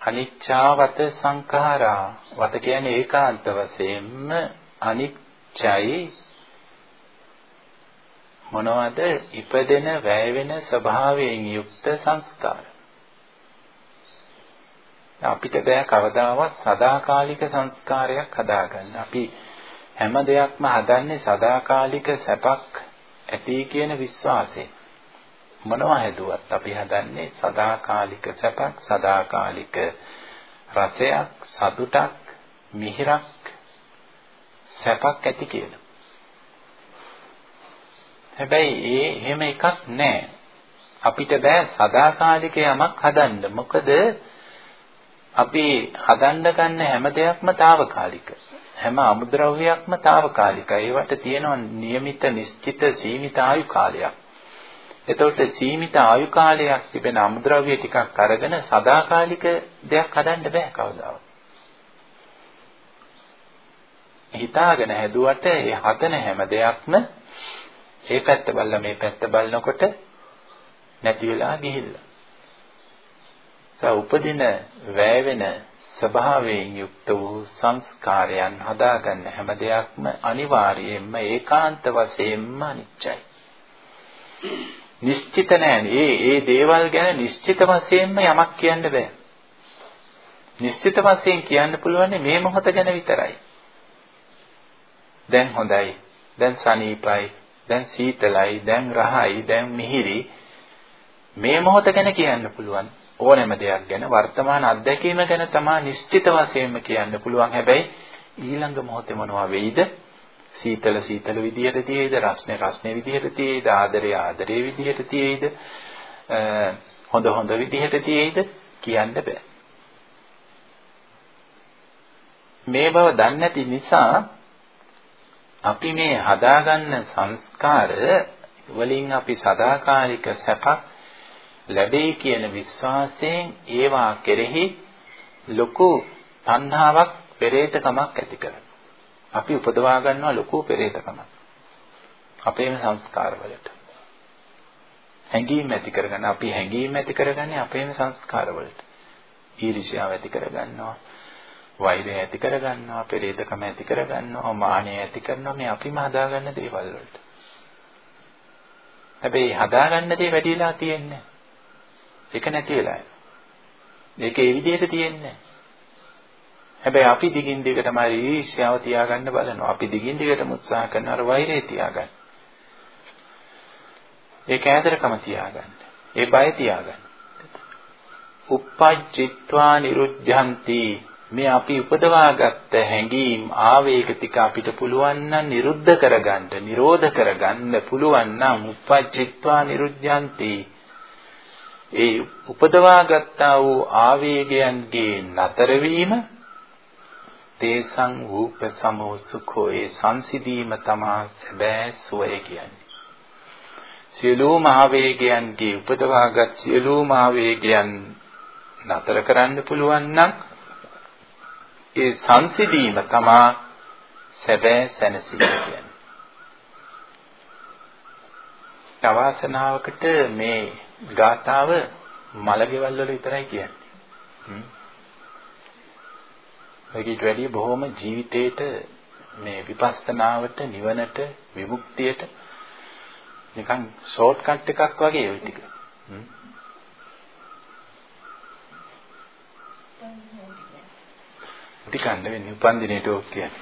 අනිච්චාවත සංඛාරා. වත කියන්නේ ඒකාන්ත වශයෙන්ම අනිච්චයි. මොනවද? ඉපදෙන වැය වෙන ස්වභාවයෙන් යුක්ත සංස්කාර. අපිට බෑ කවදාවත් සදාකාලික සංස්කාරයක් හදාගන්න. අපි හැම දෙයක්ම හදන්නේ සදාකාලික සැපක් ඇති කියන විශ්වාසයෙන්. මොනවා හැදුවත් අපි හදන්නේ සදාකාලික සැපක් සදාකාලික රසයක් සතුටක් මිහිරක් සැපක් ඇති කියලා. හැබැයි ඒ එහෙම එකක් නැහැ. අපිට බෑ සදාකාලික යමක් හදන්න. මොකද අපි හදන්න ගන්න හැම දෙයක්ම తాවකාලික. හැම අමුද්‍රව්‍යයක්ම తాවකාලිකයි. ඒවට තියෙනවා નિયમિત නිශ්චිත සීමිත ආයු කාලයක්. එතකොට සීමිත ආයු කාලයක් තිබෙන අමුද්‍රව්‍ය ටිකක් අරගෙන සදාකාලික දෙයක් හදන්න බෑ කවදාවත්. හිතාගෙන හැදුවට ඒ හදන හැම දෙයක්ම ඒ පැත්ත බලලා මේ පැත්ත බලනකොට නැති වෙලා ගිහිල්ලා. ඒ උපදින වැය වෙන ස්වභාවයෙන් යුක්ත වූ සංස්කාරයන් හදාගන්න හැම දෙයක්ම අනිවාර්යයෙන්ම ඒකාන්ත වශයෙන්ම අනිච්චයි. නිශ්චිත නැහැ. ඒ ඒ දේවල් ගැන නිශ්චිත වශයෙන්ම යමක් කියන්න බෑ. නිශ්චිත වශයෙන් කියන්න පුළුවන් මේ මොහොත ගැන විතරයි. දැන් හොඳයි. දැන් සනීපයි. දැන් සීතලයි. දැන් රහයි. දැන් මිහිරි. මේ මොහොත ගැන කියන්න පුළුවන්. ඕනෑම දෙයක් ගැන වර්තමාන අත්දැකීම ගැන තමයි නිශ්චිත වශයෙන්ම කියන්න පුළුවන්. හැබැයි ඊළඟ මොහොතේ මොනවා වෙයිද? සීතල සීතල විදියට තියේද? රස්නේ රස්නේ විදියට තියේද? ආදරේ ආදරේ විදියට තියේද? හොඳ හොඳ විදියට තියේද? කියන්න බෑ. මේ බව දන්නේ නැති නිසා අපි මේ හදාගන්න සංස්කාර වලින් අපි සදාකාලික සැපක් ලැබෙයි කියන විශ්වාසයෙන් ඒවා කෙරෙහි ලොකු තණ්හාවක් පෙරේතකමක් ඇති කරනවා. අපි උපදවා ගන්නවා ලොකු පෙරේතකමක්. අපේම සංස්කාර වලට. හැඟීම් ඇති කරගන්න අපි හැඟීම් ඇති කරගන්නේ අපේම සංස්කාර වලට. ඊර්ෂ්‍යාව ඇති කරගන්නවා. වෛරය ඇති කරගන්නවා, පෙරේතකම ඇති කරගන්නවා, මානය ඇති කරනවා මේ අපිම හදාගන්න දේවල් වලට. හැබැයි හදාගන්න දේ වැඩිලා තියෙන්නේ. ඒක නැති වෙලා යනවා. ඒක ඒ විදිහට තියෙන්නේ. හැබැයි අපි දිගින් දිගටම ඊර්ෂ්‍යාව තියාගන්න බලනවා. අපි දිගින් දිගටම උත්සාහ කරනවා අර වෛරය තියාගන්න. ඒ කෑදරකම තියාගන්න. ඒ බය තියාගන්න. uppajjitva niruddhanti මේ අපි උපදවාගත්ත හැඟීම් ආවේග ටික අපිට පුළුවන් නම් නිරුද්ධ කරගන්න, නිරෝධ කරගන්න පුළුවන් නම් උපච්චිත්වා නිරුද්ධಂತಿ. ඒ උපදවාගත්තා වූ ආවේගයන්ගේ නතර වීම තේසං රූප සමෝ සුඛෝ ඒ සංසිදීම තමා සැබෑ සුවය කියන්නේ. සියලුම ආවේගයන්ගේ උපදවාගත් සියලුම ආවේගයන් නතර කරන්න පුළුවන් නම් ඒ සංසිඳීම තමා සැබෑ සැනසීම කියන්නේ. අවසනාවකට මේ ගාතාව මලගෙවල් වල විතරයි කියන්නේ. ඒකිට වැඩි බොහොම ජීවිතේට මේ විපස්සනාවට නිවනට විමුක්තියට නිකන් ෂෝට් කට් එකක් වගේ ওই ටික. ටිකන්න වෙන්නේ උපන්දිනේට ඕක කියන්නේ.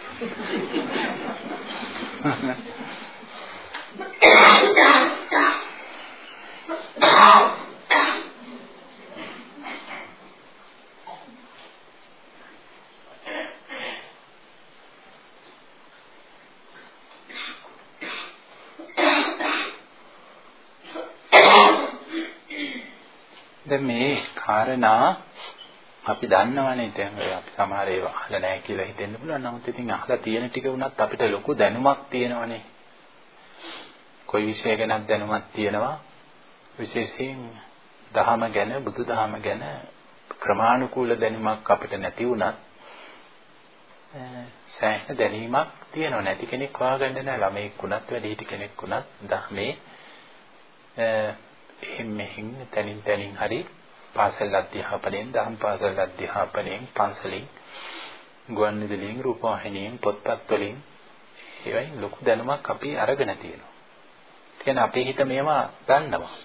දැන් මේ කාරණා අපි දන්නවනේ දැන් ඔය අපි සමහර ඒවා අහලා නැහැ කියලා හිතෙන්න පුළුවන්. නමුත් ඉතින් අහලා තියෙන ටික වුණත් අපිට ලොකු දැනුමක් තියෙනවනේ. කොයි විෂය ගැනත් දැනුමක් තියෙනවා. විශේෂයෙන් දහම ගැන, බුදුදහම ගැන ක්‍රමානුකූල දැනුමක් අපිට නැති වුණත් සෑහෙන දැනීමක් තියෙනවා. නැති කෙනෙක් හොයාගන්න නෑ. ළමෙක් වුණත්, වැඩිහිටි කෙනෙක් වුණත් දහමේ එහෙම මෙහින් තනින් තනින් හරි පාසල් අධ්‍යාපනයෙන් දහම් පාසල් අධ්‍යාපනයෙන් පන්සලින් ගුවන්විදුලියෙන් රූපවාහිනියෙන් පොත්පත් වලින් ඒවයි ලොකු දැනුමක් අපි අරගෙන තියෙනවා. කියන්නේ අපේ හිත මේවා දන්නවා.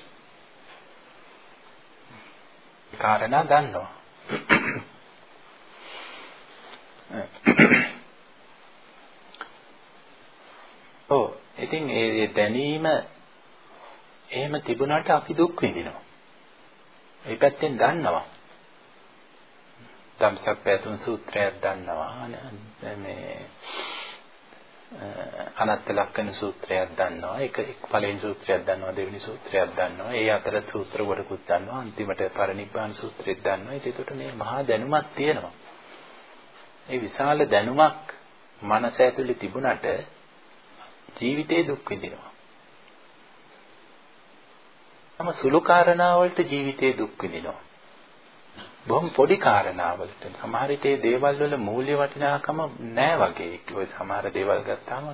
කාරණා දන්නවා. ඔව් ඉතින් ඒ දැනීම එහෙම තිබුණාට අපි දුක් විඳිනවා. ඒ පැත්තෙන් දන්නවා. ධම්සක් පැතුම් සූත්‍රයක් දන්නවා. මේ අනත්ත ලක්කන සූත්‍රයක් දන්නවා. එක එක් පළවෙනි සූත්‍රයක් දන්නවා දෙවෙනි සූත්‍රයක් දන්නවා. ඒ අතර සූත්‍ර කොටකුත් දන්නවා. අන්තිමට පරිනිබ්බාන සූත්‍රෙත් දන්නවා. ඒකට මේ මහා දැනුමක් තියෙනවා. ඒ විශාල දැනුමක් මනස ඇතුලේ තිබුණට ජීවිතේ දුක් විඳිනවා. තම සුළු කාරණා වලට ජීවිතේ දුක් විඳිනවා බොහොම පොඩි කාරණාවලට සමහර විට ඒ දේවල් වල මූල්‍ය වටිනාකම නැහැ වගේ. ඔය සමහර දේවල් ගත්තාම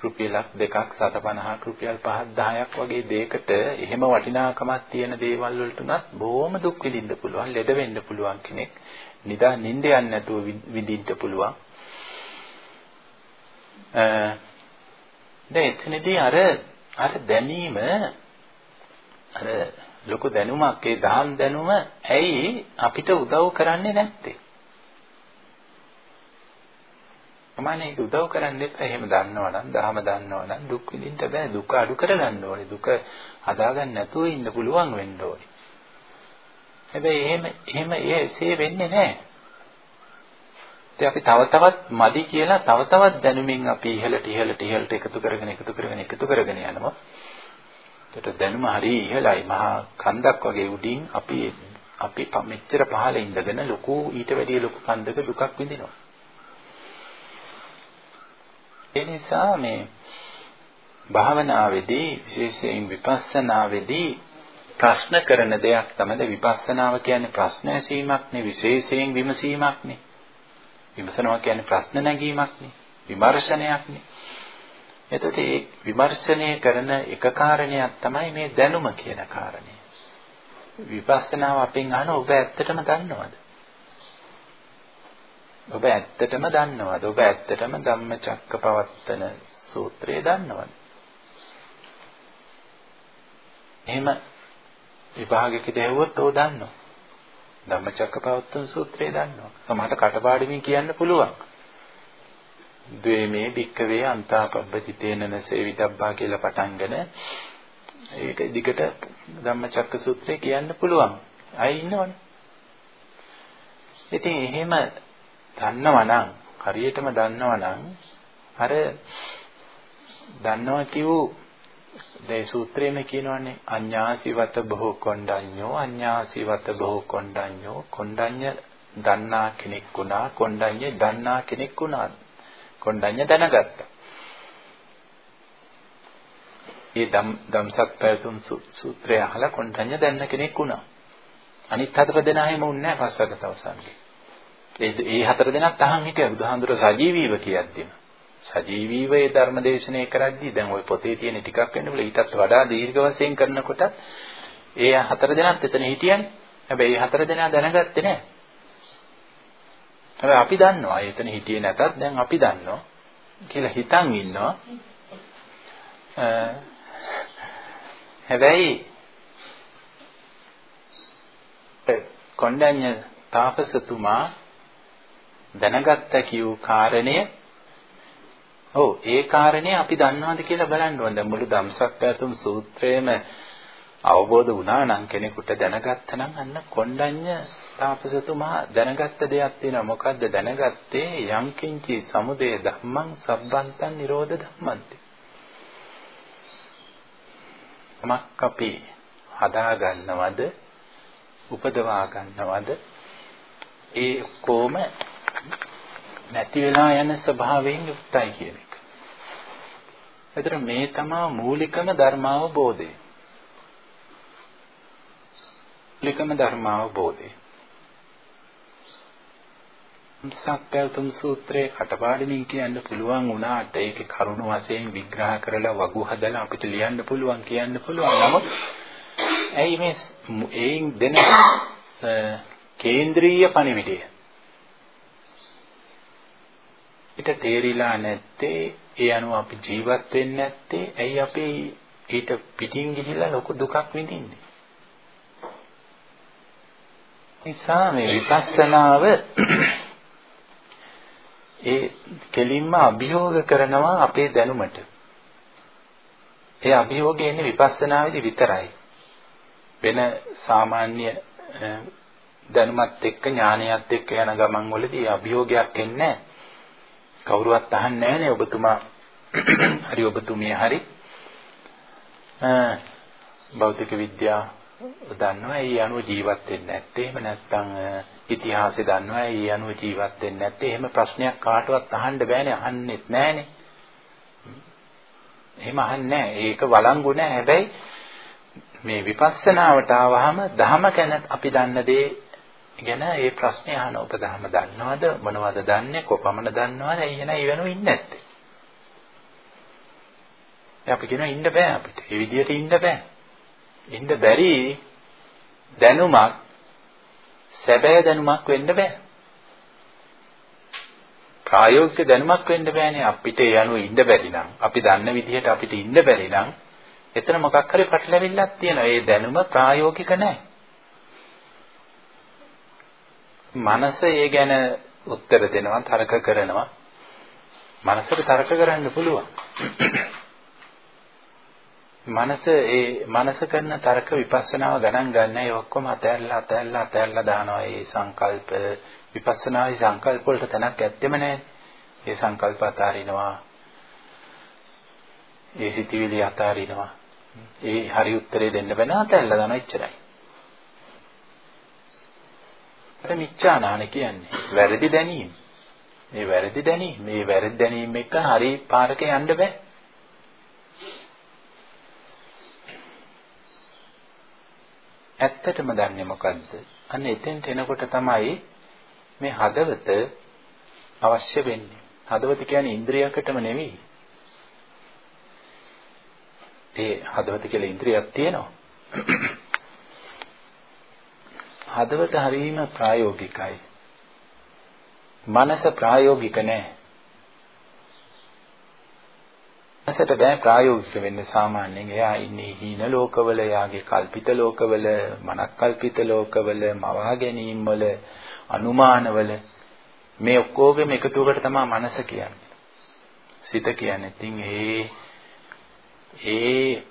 රුපියලක් දෙකක් 750ක් රුපියල් 5ක් 10ක් වගේ දෙයකට එහෙම වටිනාකමක් තියෙන දේවල් වලට උනත් බොහොම දුක් විඳින්න පුළුවන්, ලෙඩ වෙන්න පුළුවන් කෙනෙක්. නිදා නිින්ද යන්නේ නැතුව විඳින්න පුළුවන්. අ දැන් එතනදී අර අර දැනීම අර ලොකු දැනුමක් ඒ දහම් දැනුම ඇයි අපිට උදව් කරන්නේ නැත්තේ? අමානේ ඒක උදව් කරන්න එපා. එහෙම දන්නවනම්, දහම දන්නවනම් දුක් විඳින්න බෑ. දුක අඩු කරගන්න ඕනේ. දුක හදාගන්න නැතුව ඉන්න පුළුවන් වෙන්න ඕනේ. හැබැයි එහෙම එහෙම ඒසේ වෙන්නේ නැහැ. ඉතින් අපි තව තවත් මදි කියලා තව තවත් දැනුමින් අපි ඉහළට ඉහළට ඉහළට එකතු කරගෙන එකතු කරගෙන එකතු කරගෙන යනවා. ඒකට දැනුම හරි ඉහළයි මහා කන්දක් වගේ උඩින් අපි අපි මෙච්චර පහළ ඉඳගෙන ලොකු ඊට වැඩිය ලොකු කන්දක දුකක් විඳිනවා. ඒ නිසා මේ භාවනාවේදී විශේෂයෙන් විපස්සනාවේදී ප්‍රශ්න කරන දෙයක් තමයි විපස්සනාව කියන්නේ ප්‍රශ්න ඇසීමක් නේ විශේෂයෙන් විමසීමක් නේ. විමසනවා කියන්නේ ප්‍රශ්න නැගීමක් නේ. විමර්ශනයක් නේ. එතකොට මේ විමර්ශනය කරන එක කාරණයක් තමයි මේ දැනුම කියන කාරණය. විපස්සනාව අපෙන් අහන ඔබ ඇත්තටම දන්නවද? ඔබ ඇත්තටම දන්නවද? ඔබ ඇත්තටම ධම්මචක්කපවත්තන සූත්‍රය දන්නවද? එහෙම විභාගයකට ඇහුවොත් ඔව් දන්නවා. ධම්මචක්කපවත්තන සූත්‍රය දන්නවා. සමහරට කටපාඩමින් කියන්න පුළුවන්. ද්වේමේ භික්කවේ අන්තාපබ්බචිතේන නසේවිතබ්බා කියලා පටන්ගෙන ඒක දිගට ධම්මචක්ක සූත්‍රය කියන්න පුළුවන්. අය ඉන්නවනේ. ඉතින් එහෙම දන්නවනම් හරියටම දන්නවනම් අර දන්නවා කියූ මේ සූත්‍රයේම කියනවානේ අඤ්ඤාසිවත බොහෝ කොණ්ඩඤ්ඤෝ අඤ්ඤාසිවත බොහෝ කොණ්ඩඤ්ඤෝ කොණ්ඩඤ්ඤ දන්නා කෙනෙක් වුණා කොණ්ඩඤ්ඤ දන්නා කෙනෙක් වුණා කොණ්ඩඤ්ඤ දැනගත්තා. ඒ ධම්සක් පැතුම් සූත්‍රය අහලා කොණ්ඩඤ්ඤ දැන්න කෙනෙක් වුණා. අනිත් හතර දෙනා එහෙම වුණේ නැහැ පස්වග තවසන්ගේ. ඒ ඒ හතර දෙනාත් අහන් හිටියා බුදුහාඳුර සජීවීව කියද්දිම. සජීවීව ඒ ධර්මදේශනය කරද්දී දැන් ওই පොතේ තියෙන ටිකක් වෙන්න පුළුවන් ඊටත් වඩා දීර්ඝ වශයෙන් කරනකොට ඒ හතර දෙනාත් එතන හිටියන්නේ. හැබැයි මේ හතර දෙනා දැනගත්තේ නැහැ. හැබැයි අපි දන්නවා එතන හිටියේ නැතත් දැන් අපි දන්නවා කියලා හිතන් ඉන්නවා. හැබැයි කොණ්ඩඤ්ඤ තාපසතුමා දැනගත්ත කියූ කාරණය ඔව් ඒ කාරණේ අපි දන්නවද කියලා බලන්න ඕන. දැන් මුළු ධම්සක් පැතුම් සූත්‍රයේම අවබෝධ වුණා නම් කෙනෙකුට දැනගත්තා නම් අන්න කොණ්ඩඤ්ඤ තාපසතුමා දැනගත්ත දෙයක් තියෙනවා. මොකද්ද දැනගත්තේ? යංකින්චි සමුදය ධම්මං සබ්බන්තං නිරෝධ ධම්මන්ති. මක් අපි හදා ගන්නවද? උපදවා ගන්නවද? ඒ කොම නැති වෙලා යන ස්වභාවයෙන් යුක්තයි කියන එක. එතන මේ තමා මූලිකම ධර්මාවබෝධය. මූලිකම ධර්මාවබෝධය. සක්කල්තුම් සූත්‍රයේ කටපාඩමින් කියන්න පුළුවන් වුණාට ඒකේ කරුණු වශයෙන් විග්‍රහ කරලා වගු හදලා අපිට ලියන්න පුළුවන් කියන්න පුළුවන්. නමුත් ඇයි මේ ඒයින් දෙන කේන්ද්‍රීය පණිවිඩය ඊට තේරිලා නැත්තේ ඒ අනුව අපි ජීවත් වෙන්නේ නැත්තේ ඇයි අපි ඊට පිටින් ගිහිල්ලා ලොකු දුකක් විඳින්නේ නිසා මේ විපස්සනාව ඒ කෙලින්ම අභියෝග කරනවා අපේ දැනුමට. ඒ අභියෝගය එන්නේ විපස්සනාවේදී විතරයි. වෙන සාමාන්‍ය දැනුමත් එක්ක ඥානයත් එක්ක යන ගමන් වලදී අභියෝගයක් එන්නේ කවුරුවත් අහන්නේ නැහනේ ඔබතුමා. හරි ඔබතුමිය හරි. භෞතික විද්‍යාව දන්නවා. ඒ අනුව ජීවත් වෙන්නේ නැත්තේ. එහෙම නැත්නම් ඉතිහාසය දන්නවා ඒ අනුව ජීවත් වෙන්නේ නැත්තේ. එහෙම ප්‍රශ්නයක් කාටවත් අහන්න බෑනේ. අහන්නෙත් නෑනේ. එහෙම අහන්නේ නෑ. ඒක වළංගු නෑ. හැබැයි මේ විපස්සනාවට ආවහම ධහම ගැන අපි දන්න දේ ගැන ඒ ප්‍රශ්නේ අහන ඔබ ධහම දන්නවද? මොනවද දන්නේ? කොපමණ දන්නවද? එයන ඒ වෙනුව ඉන්නේ නැත්තේ. අපි කියනවා ඉන්න බෑ අපිට. ඒ විදිහට ඉන්න බෑ. ඉන්න බැරි දැනුමක් සැබෑ දැනුමක් වෙන්න බෑ. ප්‍රායෝගික දැනුමක් වෙන්න බෑනේ අපිට ඒ අනුව ඉන්න බැරි නම් අපි දන්න විදිහට අපිට ඉන්න බැරි නම් එතන මොකක් හරි පැටලෙවිල්ලක් තියෙනවා. ඒ දැනුම ප්‍රායෝගික නැහැ. මනස ඒ ගැන උත්තර දෙනවා, තර්ක කරනවා. මනසට තර්ක කරන්න පුළුවන්. මනස ඒ මනස කරන තර්ක විපස්සනාව ගණන් ගන්න ඒ ඔක්කොම අතහැරලා අතහැරලා අතහැරලා දානවා ඒ සංකල්ප විපස්සනාවේ සංකල්ප වලට තැනක් ඇත්තෙම නැහැ. ඒ සංකල්ප අතාරිනවා. ඒ සිතිවිලි අතාරිනවා. ඒ හරි උත්තරේ දෙන්න බෑ අතහැරලා දානවා එච්චරයි. අර මිච්ඡානාන කියන්නේ වැරදි දැනීම. මේ වැරදි දැනීම මේ වැරදි දැනීම එක හරි පාරක යන්න බෑ. ඇත්තටම දන්නේ මොකද්ද? අන්න එතෙන්ට එනකොට තමයි මේ හදවත අවශ්‍ය වෙන්නේ. හදවත කියන්නේ ඉන්ද්‍රියකටම නෙවෙයි. ඒ හදවත කියලා ඉන්ද්‍රියක් තියෙනවා. හදවත හරීම ප්‍රායෝගිකයි. මනස ප්‍රායෝගික නෑ. ඇසට බෑ ප්‍රායෝගික වෙන්න සාමාන්‍යයෙන්. එයා ඉන්නේ හීන ලෝකවල එයාගේ කල්පිත ලෝකවල මනක් කල්පිත ලෝකවල මවා ගැනීම වල අනුමානවල. මේ ඔක්කොගෙම එකතුවකට තමයි මනස කියන්නේ. සිත කියන්නේ ඉතින් ඒ ඒ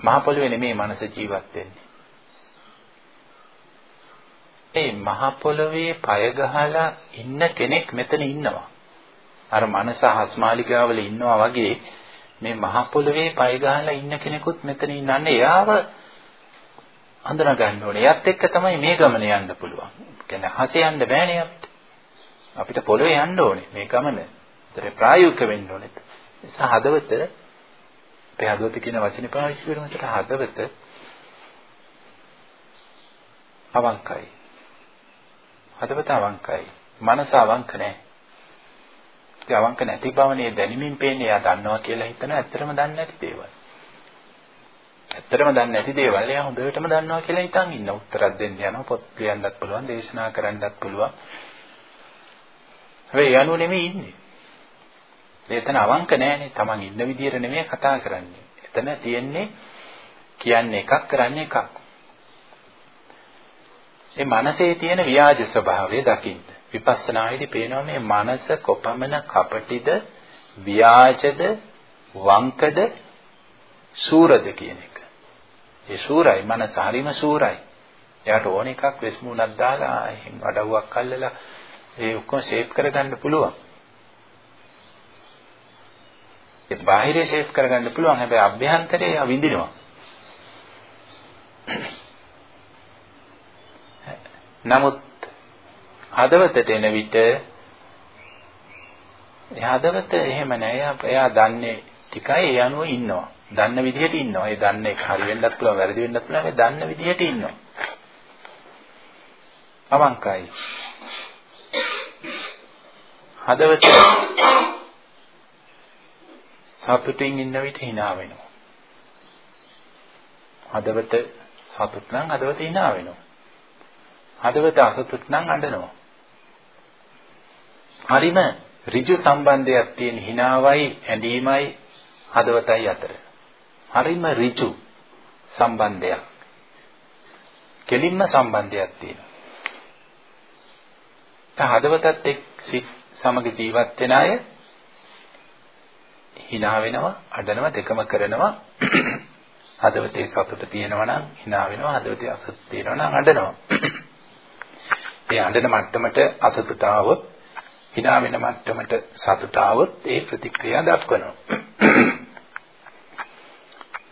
මහ පොළවේ නෙමේ මනස ජීවත් වෙන්නේ. ඒ මහ පොළවේ පය ගහලා ඉන්න කෙනෙක් මෙතන ඉන්නවා. අර මනස හස්මාලිකාවල ඉන්නවා වගේ මේ මහ පොළවේ පය ගහලා ඉන්න කෙනෙකුත් මෙතන ඉන්නන්නේ එයාව අඳුනා ගන්න ඕනේ. එයත් එක්ක තමයි මේ ගමන යන්න පුළුවන්. කියන්නේ හසේ යන්න බෑනේ අපිට. අපිට පොළවේ යන්න ඕනේ මේ ගමන. ඒතර ප්‍රායෝගික වෙන්න ඕනේ. නිසා හදවත අපේ හදවත කියන වචනේ පාවිච්චි කරන විට හදවත අවංකයි. හදවත අවංකයි. මනස අවංක නැහැ. ඒ අවංක නැති බවනේ දැනීමෙන් පේන්නේ එයා දන්නවා කියලා හිතන ඇත්තටම දන්නේ නැති දේවල්. ඇත්තටම දන්නේ නැති දේවල් එයා හොඳටම දන්නවා කියලා හිතන් ඉන්න උත්තරයක් දෙන්න යනවා පොත් ලියන්නත් පුළුවන් දේශනා කරන්නත් පුළුවන්. හැබැයි යනු නෙමෙයි ඉන්නේ. එතන අවංක නෑනේ. Taman ඉන්න විදියට නෙමෙයි කතා කරන්නේ. එතන තියෙන්නේ කියන්නේ එකක් කරන්නේ එකක්. ඒ මනසේ තියෙන ව්‍යාජ ස්වභාවය දකින්න. විපස්සනායේදී පේනවා මේ මනස කොපමණ කපටිද ව්‍යාජද වංකද සූරද කියන එක. ඒ සූරයි මනස හරීම සූරයි. එයාට ඕන එකක් වෙස්මුණක් දාලා එහෙන් අඩව්වක් අල්ලලා ඒ ඔක්කොම ෂේප් කරගන්න පුළුවන්. ඒ බාහිරේ ෂේප් කරගන්න පුළුවන් හැබැයි අභ්‍යන්තරේ විඳිනවා. නමුත් හදවතට එන විට හදවත එහෙම නෑ. එයා දන්නේ ටිකයි ඒ අනුව ඉන්නවා. දන්න විදිහට ඉන්නවා. ඒ දන්න එක හරි වෙන්නත් පුළුවන්, වැරදි වෙන්නත් පුළුවන්. ඒ දන්න විදිහට ඉන්නවා. අවංකයි. හදවත සතුටින් ඉන්න විට hina වෙනවා. හදවත සතුට නම් හදවත hina වෙනවා. හදවත අසතුට නම් අඬනවා. හරිම ඍජු සම්බන්ධයක් තියෙන හිනාවයි ඇඳීමයි හදවතයි අතර. හරිම ඍජු සම්බන්ධයක්. කෙලින්ම සම්බන්ධයක් තියෙනවා. හදවතත් එක් සමග ජීවත් වෙන අය hina වෙනවා, අඬනවා, දෙකම කරනවා. හදවතේ සතුට තියෙනවා නම් hina වෙනවා, හදවතේ අසතුට තියෙනවා නම් අඬනවා. ඒ අඬන මට්ටමට අසතුට ආවොත් hina වෙන මට්ටමට සතුට આવොත් ඒ ප්‍රතික්‍රියා දක්වනවා.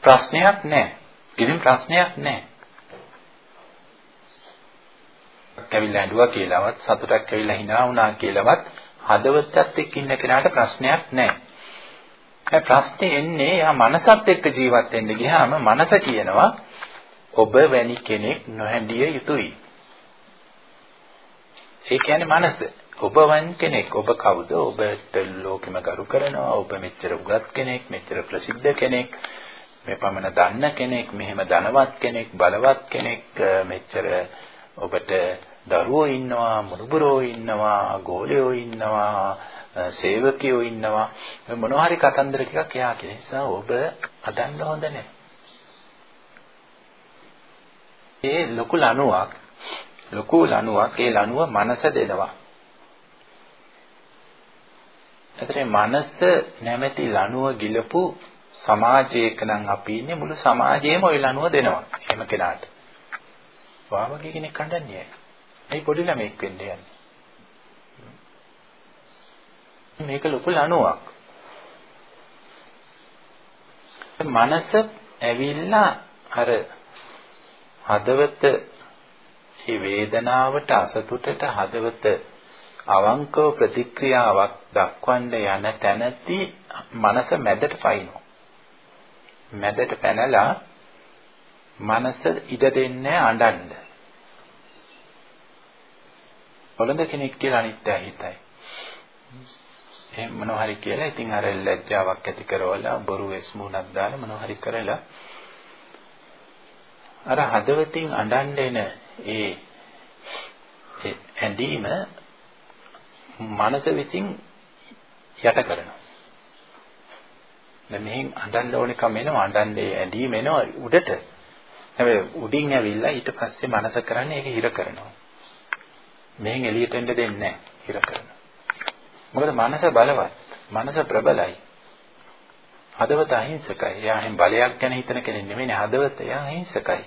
ප්‍රශ්නයක් නැහැ. කිසිම ප්‍රශ්නයක් නැහැ. කැවිලා ඇඬුවා කියලාවත් සතුටක් කැවිලා hina වුණා කියලාවත් හදවතත් එක්ක ඉන්න කෙනාට ප්‍රශ්නයක් නැහැ. ඒ ප්‍රශ්නේ එන්නේ යා මනසත් එක්ක ජීවත් වෙන්න ගියාම මනස කියනවා ඔබ වැනි කෙනෙක් නොහැඬිය යුතුයි. ඒ කියන්නේ මනස. ඔබ වන් කෙනෙක්. ඔබ කවුද? ඔබට ලෝකෙම ගරු කරනවා. ඔබ මෙච්චර උගත් කෙනෙක්, මෙච්චර ප්‍රසිද්ධ කෙනෙක්, මේ පමණ දන්න කෙනෙක්, මෙහෙම ධනවත් කෙනෙක්, බලවත් කෙනෙක්, මෙච්චර ඔබට දරුවෝ ඉන්නවා, මුණුබුරෝ ඉන්නවා, ගෝලයෝ ඉන්නවා, සේවකයෝ ඉන්නවා. මොනවා හරි කතන්දර ටිකක් එයා කියන නිසා ඔබ අදන්න හොඳ නැහැ. ඒ ලොකු ලණුවක් ලොකු ලණුවක් ඒ ලණුව මනස දෙනවා. එතකොට මනස නැමැති ලණුව ගිලපු සමාජයක නම් අපි ඉන්නේ මුළු සමාජයේම ওই ලණුව දෙනවා. එහෙම කෙනාට. වාවගේ කෙනෙක් කණ්ඩන්නේ. ඇයි පොඩි ළමෙක් වෙන්න යන්නේ? මේක ලොකු ලණුවක්. මනස ඇවිල්ලා අර හදවත මේ වේදනාවට අසතුටට හදවත අවංකව ප්‍රතික්‍රියාවක් දක්වන්න යන තැනදී මනස මැදට පයින්නවා. මැදට පැනලා මනස ඉඩ දෙන්නේ අඬන්න. හොළඳ කෙනෙක් කියලා අනිත්‍ය හිතයි. එහෙම මොනවා හරි කියලා ඉතින් අර ලැජ්ජාවක් ඇති කරවලා බොරු වෙස් මුණක් දාලා මොනවා හරි කරලා අර හදවතින් අඬන්න එන ඒ ඇඳීම මනස විසින් යට කරනවා. දැන් මෙහෙන් අඬන්න ඕන කම එනවා අඬන්නේ ඇඳීම එනවා උඩට. හැබැයි උඩින් ඇවිල්ලා ඊට පස්සේ මනස කරන්නේ ඒක හිර කරනවා. මෙහෙන් එළියට එන්න දෙන්නේ නැහැ හිර කරනවා. මොකද මනස බලවත්. මනස ප්‍රබලයි. හදවත අහිංසකයි. එයා හැම බලයක් ගැන හිතන කෙනෙක් නෙමෙයි හදවත. එයා අහිංසකයි.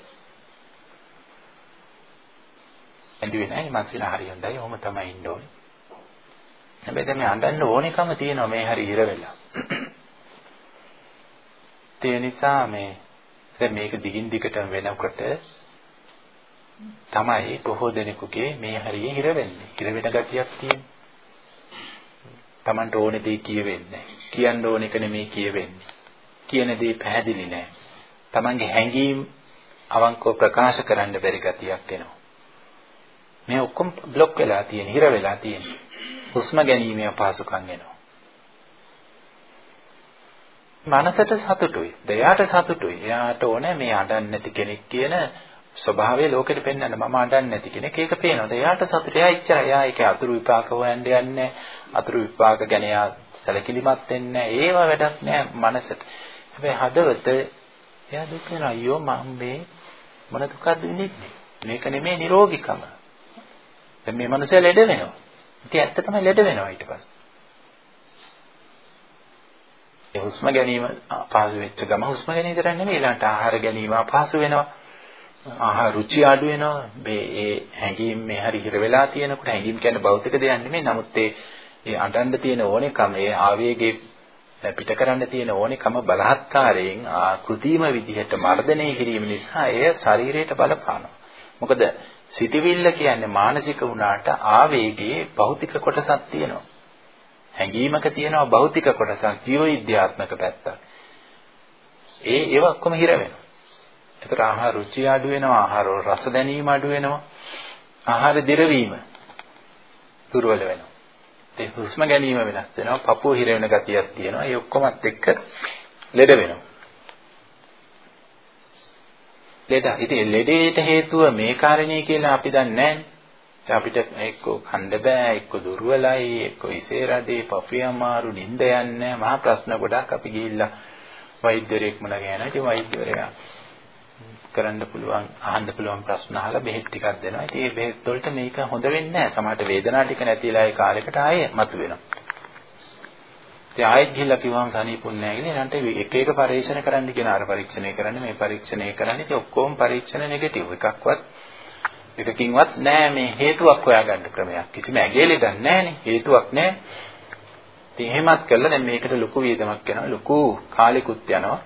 ඇඬුවේ නැහැ. මනසලා හරි හොඳයි. ඔහොම තමයි ඉන්න ඕනේ. හැබැයි දැන් මේ අඬන්න ඕනෙකම තියෙනවා මේ හරි ඉර වෙලා. ඒ නිසා මේ දැන් මේක දිගින් දිගටම වෙනකොට තමයි බොහෝ දෙනෙකුගේ මේ හරිය හිර වෙන්නේ. හිර වෙන ගතියක් තියෙනවා. Tamanට ඕනේ දේ කියවෙන්නේ කියන්න ඕන එක නෙමෙයි කියවෙන්නේ. කියන දේ පැහැදිලි නෑ. Tamanගේ හැඟීම් අවංකව ප්‍රකාශ කරන්න බැරි ගතියක් එනවා. මේ ඔක්කොම બ્લોක් වෙලා තියෙන, හිර වෙලා තියෙන. හුස්ම ගැනීමේ අපහසුකම් එනවා. මනසට සතුටුයි. දයාට සතුටුයි. එයාට ඕනේ මේ අඬන්නේ නැති කෙනෙක් කියන ස්වභාවය ලෝකෙට පෙන්වන්න මම අඬන්නේ නැති කෙනෙක් ඒක පේනවා. එයාට සතුට. එයා ඉච්චරයි. එයා ඒක අතුරු විපාක හොයන්න යන්නේ අතුරු විපාක ගැන එයා සැලකිලිමත් වෙන්නේ ඒව වැඩක් නෑ මනසට. හැබැයි හදවත එයා දුක් වෙනවා. අයියෝ මම මේ මොන දුකක්ද විඳින්නේ? මේක නෙමෙයි නිරෝගීකම. දැන් මේ මනුස්සයා ලෙඩ වෙනවා. ඉතින් ඇත්ත තමයි ලෙඩ වෙනවා ඊට පස්සේ. ඒ හුස්ම ගැනීම අපහසු වෙච්ච ගම හුස්ම ගැනීම විතර නෙමෙයි ඊළඟට ආහාර ගැනීම අපහසු වෙනවා. ආහාර රුචි අඩු වෙනවා. මේ ඒ හැඟීම් මේ හරි හිර වෙලා තියෙනකොට හැඟීම් කියන්නේ භෞතික දෙයක් නෙමෙයි. නමුත් ඒ ඒ අඬන්න තියෙන ඕනෙකම ඒ ආවේගයේ පිට කරන්න තියෙන ඕනෙකම බලහත්කාරයෙන් කෘතිම විදිහට මර්ධනය කිරීම නිසා එය ශරීරයට බලපානවා. මොකද සිතවිල්ල කියන්නේ මානසික වුණාට ආවේගයේ භෞතික කොටසක් තියෙනවා. හැඟීමක තියෙනවා භෞතික කොටසක් ජීව විද්‍යාත්මක පැත්තක්. ඒ ඒව ඔක්කොම හිර වෙනවා. ඒතර ආහාර රුචි අඩු වෙනවා, ආහාර රස දැනීම අඩු වෙනවා. ආහාර දිරවීම දුර්වල වෙනවා. ඒ හුස්ම ගැනීම වෙනස් වෙනවා. පපුව හිර වෙන ගතියක් තියෙනවා. ඒ ඔක්කොමත් එක්ක ලෙඩ වෙනවා. ලෙඩ. ඉතින් ලෙඩේට හේතුව මේ කාරණේ කියලා අපි දන්නේ නැහැ. අපිට එක්ක කණ්ඩ බෑ, එක්ක දුර්වලයි, එක්ක ඉසේ රදේ, පපුවේ අමාරු, නිින්ද යන්නේ මහා ප්‍රශ්න ගොඩක් අපි ගිහිල්ලා වෛද්‍යවරයෙක් මුණ ගැහෙනවා. ඉතින් වෛද්‍යවරයා කරන්න පුළුවන් අහන්න පුළුවන් ප්‍රශ්න අහලා බෙහෙත් ටිකක් දෙනවා. ඉතින් මේ බෙහෙත් වලට මේක හොඳ වෙන්නේ නැහැ. සමහරට වේදනාව ටික නැතිලා ඒ කාලෙකට ආයේ මතුවෙනවා. ඉතින් ආයෙත් ගිහිල්ලා කිව්වම සනීපුන්නේ නැහැ කියලා ඊළඟට එක එක පරීක්ෂණ කරන්න කියන අර පරීක්ෂණය කරන්න මේ පරීක්ෂණය කරන්න ඉතින් ඔක්කොම පරීක්ෂණ නෙගටිව් එකක්වත් එකකින්වත් නෑ මේ හේතුවක් හොයාගන්න ක්‍රමයක්. කිසිම ඇඟේලි ගන්න නෑනේ. හේතුවක් නෑ. ඉතින් එහෙමත් කළා දැන් මේකට ලොකු වේදමක් යනවා. ලොකු කාලෙකුත් යනවා.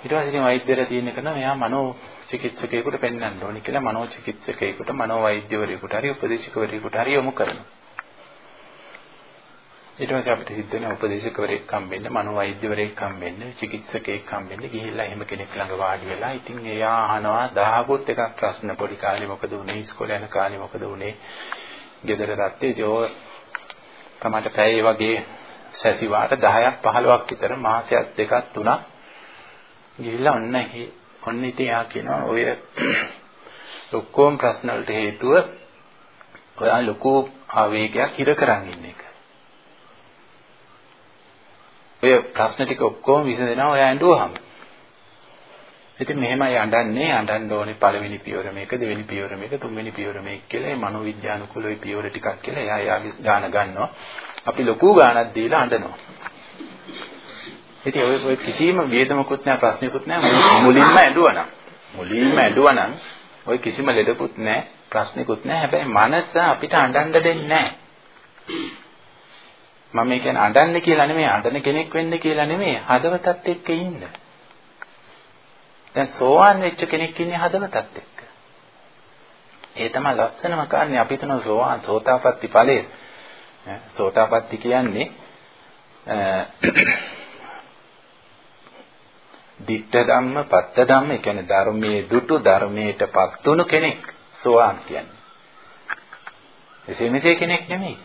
ඊට පස්සේ ඉතින් වෛද්‍යවරයා තියෙන කරන මෙයා මනෝ චිකිත්සකයෙකුට පෙන්වන්න ඕනේ කියලා මනෝ චිකිත්සකයෙකුට මනෝ වෛද්‍යවරයෙකුට හරි උපදේශකවරයෙකුට හරි යොමු කරනවා. ඊට පස්සේ අපිට සිද්ධ වෙන උපදේශකවරයෙක් හම්බෙන්න, මනෝවෛද්‍යවරයෙක් හම්බෙන්න, චිකිත්සකයෙක් හම්බෙන්න ගිහිල්ලා එහෙම කෙනෙක් ළඟ වාඩි වෙලා ඉතින් එයා අහනවා දහගොත් එකක් ප්‍රශ්න පොඩි කාලේ මොකද වුනේ, ඉස්කෝලේ යන කාලේ මොකද වුනේ, ගෙදර රත්තේ ජෝ තමයි පැය වගේ සැසිවාට 10ක් 15ක් විතර මාසයක් දෙකක් තුනක් ගිහිල්ලා ඔන්න ඔන්න ඉතින් යා කියනවා ඔය ඔක්කොම ප්‍රශ්න වලට හේතුව ඔයා ලොකු ආවේගයක් හිර කරන් ඉන්න එක. ඔය ප්‍රශ්න ටික ඔක්කොම විසඳෙනවා ඔයා ඇඬුවාම. ඉතින් මෙහෙමයි අඬන්නේ අඬන්න ඕනේ පළවෙනි පියවර මේක දෙවෙනි පියවර මේක තුන්වෙනි පියවර මේක කියලා මේ මනෝවිද්‍යානුකූල ওই පියවර ටිකක් කියලා එයා එයාගේ ගාන ගන්නවා. අපි ලොකු ගානක් දීලා අඬනවා. ඉතින් ඔය ඔය කිසිම වේදමකුත් නැහැ ප්‍රශ්නකුත් නැහැ මුලින්ම ඇඬුවනම් මුලින්ම ඇඬුවනම් ඔය කිසිම ලෙඩකුත් නැහැ ප්‍රශ්නකුත් නැහැ හැබැයි මනස අපිට අඬන්න දෙන්නේ නැහැ මම මේ කියන්නේ අඬන්න කියලා නෙමෙයි අඬන කෙනෙක් වෙන්න කියලා නෙමෙයි හදවතත් එක්ක ඉන්න. දැන් සෝවාන් වෙච්ච කෙනෙක් ඉන්නේ හදවතත් එක්ක. ඒ තමයි ලස්සනම කාරණේ අපි හිතන සෝවාන් සෝතාපට්ටි ඵලය. සෝතාපට්ටි කියන්නේ ditta ධම්ම පත්ත ධම්ම ඒ කියන්නේ ධර්මයේ දුටු ධර්මයට පත්තුණු කෙනෙක් සෝවාන් කියන්නේ. එසේ මෙසේ කෙනෙක් නෙමෙයි.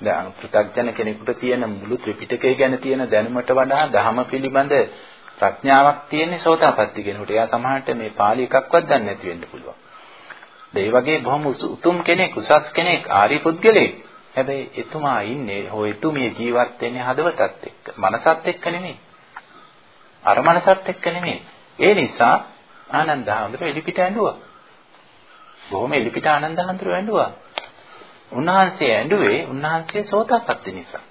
දැන් පෘථග්ජන කෙනෙකුට තියෙන මුළු ත්‍රිපිටකය ගැන තියෙන දැනුමට වඩා ධහම පිළිබඳ ප්‍රඥාවක් තියෙන සෝතාපට්ටි කෙනෙකුට. එයා තමහට මේ පාළි එකක්වත් දන්නේ නැති වෙන්න පුළුවන්. ඒ වගේ බොහොම උතුම් කෙනෙක්, උසස් කෙනෙක්, ආරි පුද්ගලෙක්. හැබැයි එතුමා ඉන්නේ හෝ එතුමිය ජීවත් වෙන්නේ හදවතත් එක්ක, මනසත් එක්ක නෙමෙයි. අර මනසත් එක්ක නෙමෙයි. ඒ නිසා ආනන්ද හඳුර එලිපිට ඇඬුවා. බොහොම එලිපිට ආනන්ද හඳුර ඇඬුවා. උන්වහන්සේ ඇඬුවේ උන්වහන්සේ සෝතාපට්ටි නිසා.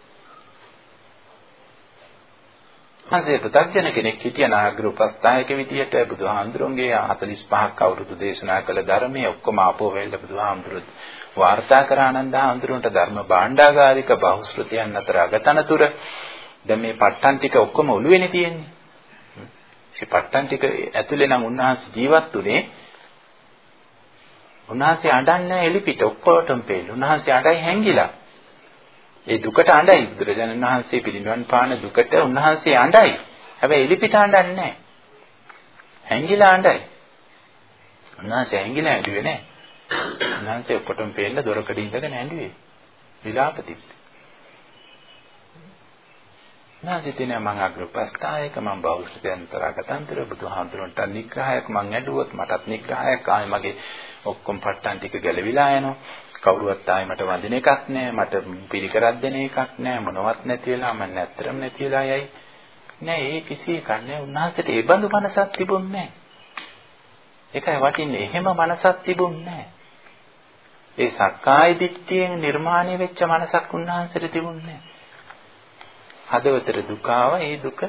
උන්වහන්සේ ප්‍රත්‍යක්ෂණ කෙනෙක් හිටිය නාගර උපස්ථායක විදියට බුදුහාමුදුරන්ගේ 45ක් අවුරුදු දේශනා කළ ධර්මයේ ඔක්කොම ආපෝ වෙල්ල බුදුහාමුදුරුත් වාර්තා කර ආනන්ද හාමුදුරන්ට ධර්ම භාණ්ඩාගාරික බහුශෘතියන් අතර අගතනතුර දැන් මේ ප ဋ ණ් ටික ඔක්කොම ඔළුවේනේ තියෙන්නේ. මේ ප ဋ ණ් ටික ඇතුලේ නම් උන්වහන්සේ ජීවත් උනේ උන්වහන්සේ අඬන්නේ එලිපිට ඔක්කොටම පේන. උන්වහන්සේ අඬයි හැංගිලා. ඒ දුකට අඬයි. බුදුරජාණන් වහන්සේ පිළිනිවන් පාන දුකට උන්වහන්සේ අඬයි. හැබැයි එලිපිට අඬන්නේ නැහැ. හැංගිලා අඬයි. උන්වහන්සේ හැංගිලා ඇඬුවේ නැහැ. උන්වහන්සේ ඔක්කොටම පේන්න දොරකඩ ඉඳගෙන ඇඬුවේ. විලාපතිත්. නාසිතින මං අග්‍රපස්ථායක මං බෞද්ධයන්තරගතන්තර බුදුහාමුදුරන්ට නිග්‍රහයක් මං ඇඬුවොත් මටත් නිග්‍රහයක් ආයේ මගේ ඔක්කොම පට්ටන් ටික ගැලවිලා යනවා. කවුරුවත් ආයේ මට වඳින එකක් නැහැ. මට පිළිකරක් දෙන එකක් නැහැ. මොනවත් නැති වෙලා මම නැත්තරම නැති වෙලා යයි. නෑ ඒ කිසි එකක් නෑ. උන්වහන්සේට ඒ බඳු මනසක් තිබුණේ නෑ. ඒකයි වටින්නේ. එහෙම මනසක් තිබුණේ නෑ. ඒ සක්කාය දිට්ඨියෙන් නිර්මාණය වෙච්ච මනසක් උන්වහන්සේට තිබුණේ නෑ. හදවතට දුක ඒ දුක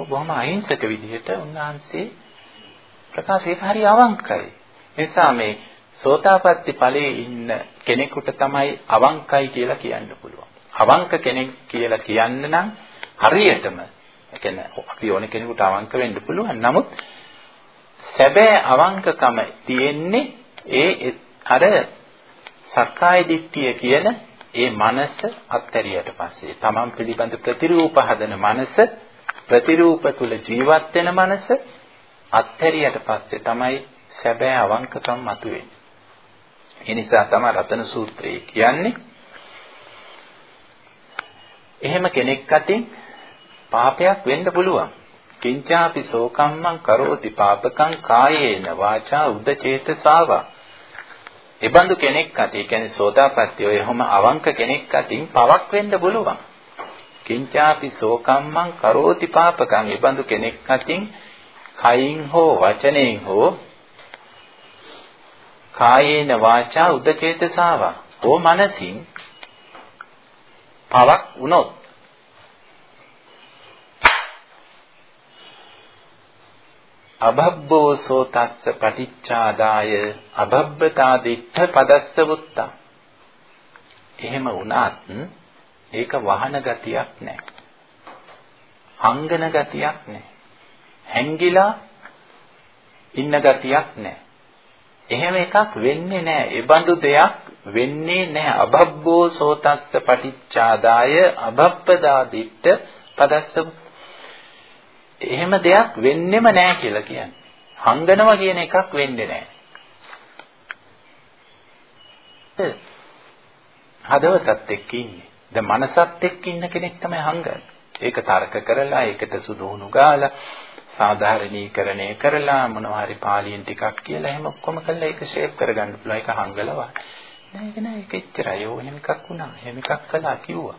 බොහොම අහිංසක විදිහට උන්වහන්සේ ප්‍රකාශ ඒක හරි අවංකයි. නිසා මේ සෝතාපට්ටි ඵලයේ ඉන්න කෙනෙකුට තමයි අවංකයි කියලා කියන්න පුළුවන්. අවංක කෙනෙක් කියලා කියන්න නම් හරියටම ඒ කියන්නේ අපි ඕන කෙනෙකුට අවංක වෙන්න පුළුවන්. නමුත් සැබෑ අවංකකම තියෙන්නේ ඒ අර සක්කාය දිට්ඨිය කියන ඒ මනස අත්හැරියට පස්සේ තමන් පිළිබඳ ප්‍රතිරූප හදන මනස ප්‍රතිරූප තුල ජීවත් වෙන මනස අත්හැරියට පස්සේ තමයි සැබෑ අවංකකම් මතුවෙන්නේ. ඒ නිසා තමයි රතන සූත්‍රය කියන්නේ එහෙම කෙනෙක් අතින් පාපයක් වෙන්න පුළුවන්. කිංචාපි සෝකම්මං කරෝති පාපකං කායේන වාචා උද්දචේතසාවා. එබඳු කෙනෙක් අතින් කියන්නේ සෝතාපට්ටි ඔය හැම අවංක කෙනෙක් අතින් පවක් වෙන්න පුළුවන්. කිංචාපි සෝකම්මං කරෝති පාපකං එබඳු කෙනෙක් අතින් කයින් හෝ වචනයෙන් හෝ කායේන වාචා උදචේතසාවා. ඕ මනසින් පවක් වුණොත් අබබ්බෝ සෝතස්ස පටිච්චාදාය අබබ්බතා දිට්ඨ පදස්ස වුත්තා. එහෙම වුණත් ඒක වහන ගතියක් නැහැ. හංගන ගතියක් නැහැ. හැංගිලා ඉන්න ගතියක් නැහැ. එහෙම එකක් වෙන්නේ නැහැ. ඒ බඳු දෙයක් වෙන්නේ නැහැ. අබබ්බෝ සෝතස්ස පටිච්චාදාය අබබ්බදා දිට්ඨ පදස්ස එහෙම දෙයක් වෙන්නෙම නැහැ කියලා කියන්නේ. හංගනවා කියන එකක් වෙන්නේ නැහැ. හදවතත් එක්ක ඉන්නේ. දැන් මනසත් එක්ක ඉන්න කෙනෙක් තමයි හංගන්නේ. ඒක තර්ක කරලා ඒකට සුදුහුණු ගාලා සාධාරණීකරණය කරලා මොනවා හරි පාලියෙන් ටිකක් කියලා එහෙම ඔක්කොම කළා ඒක ෂේප් කරගන්න පුළුවන් ඒක හංගලවා. නෑ ඒක නෑ ඒක එච්චරයි. ඕ එහෙම එකක් වුණා. එහෙම එකක් කළා කිව්වා.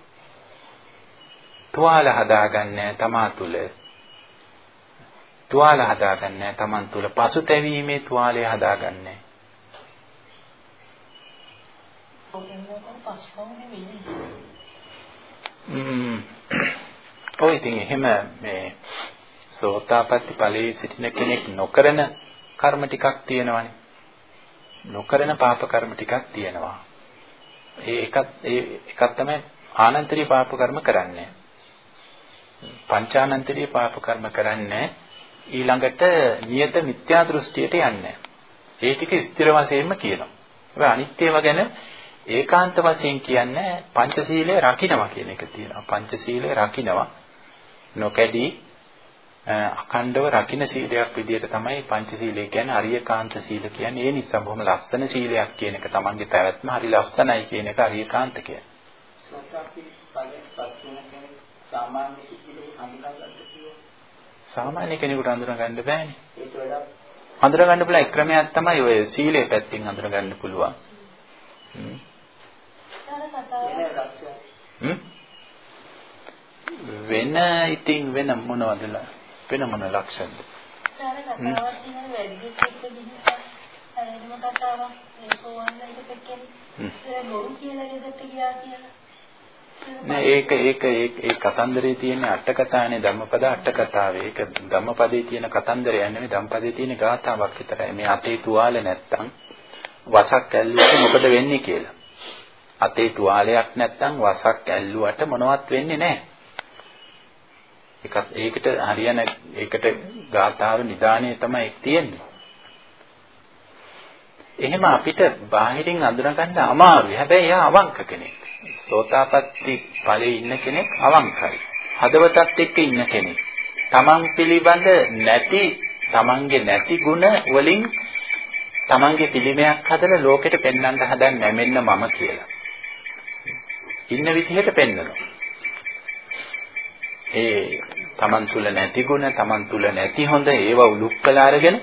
තුවාල හදාගන්නේ තමා තුල. තුවාල හදාගන්නේ තමන් තුල පසුතැවීමේ තුවාලය හදාගන්නේ. ඔය ඉතින් එහෙම මේ සෝතාපට්ටි ඵලයේ සිටින කෙනෙක් නොකරන කර්ම ටිකක් තියෙනවානේ. නොකරන පාප කර්ම ටිකක් තියෙනවා. ඒ එකත් ඒ එකක් තමයි ආනන්තරීය පාප කර්ම කරන්නේ. පංචානන්තරීය පාප කර්ම කරන්නේ ඊළඟට නියත මිත්‍යා දෘෂ්ටියට යන්නේ. ඒ ටික ස්ථිර වශයෙන්ම කියනවා. ඔය අනිත්‍යව ගැන ඒකාන්ත වශයෙන් කියන්නේ පංචශීලය රකින්නවා කියන එක තියෙනවා. පංචශීලය රකින්නවා නොකැඩී අඛණ්ඩව රකින්න සීලයක් විදිහට තමයි පංචශීලය කියන්නේ අරියකාන්ත සීල කියන්නේ. ඒ නිසා බොහොම ලස්සන සීලයක් කියන එක තමන්ගේ පැවැත්ම හරි ලස්සනයි කියන එක අරියකාන්ත කියන්නේ. සාමාන්‍ය කෙනෙකුට හඳුනා ගන්න බෑනේ. හඳුනා ගන්න පුළුවන් ක්‍රමයක් තමයි ඔය සීලයේ පැත්තෙන් හඳුනා ගන්න පුළුවන්. වෙන ඉතින් වෙන මොනවද වෙන මොන ලක්ෂණද? නෑ ඒක ඒක ඒ කතන්දරේ තියෙන අට කතානේ ධම්මපද අට කතාවේ. ඒක ධම්මපදේ තියෙන කතන්දරය නෙමෙයි ධම්මපදේ තියෙන ගාථාවක් විතරයි. මේ අතේ තුවාල නැත්තම් වසක් ඇල්ලුවට මොකද වෙන්නේ කියලා. අතේ තුවාලයක් නැත්තම් වසක් ඇල්ලුවට මොනවත් වෙන්නේ නැහැ. ඒකත් ඒකට හරියන ඒකට ගාථාව නිදාණය තමයි තියෙන්නේ. එහෙම අපිට බාහිරින් අඳුනගන්න අමාරුයි. හැබැයි එයා අවංක කෙනෙක්. සෝතාපට්ටි ඵලයේ ඉන්න කෙනෙක් අවංකයි. හදවතත් එක්ක ඉන්න කෙනෙක්. තමන් පිළිබඳ නැති තමන්ගේ නැති ಗುಣ වලින් තමන්ගේ පිළිමයක් හදලා ලෝකෙට පෙන්වන්න හදන්නේ මෙන්න මම කියලා. ඉන්න විදිහට පෙන්වනවා. ඒ තමන් තුල නැති ಗುಣ, තමන් තුල නැති හොඳ ඒව උලුක් කළා අරගෙන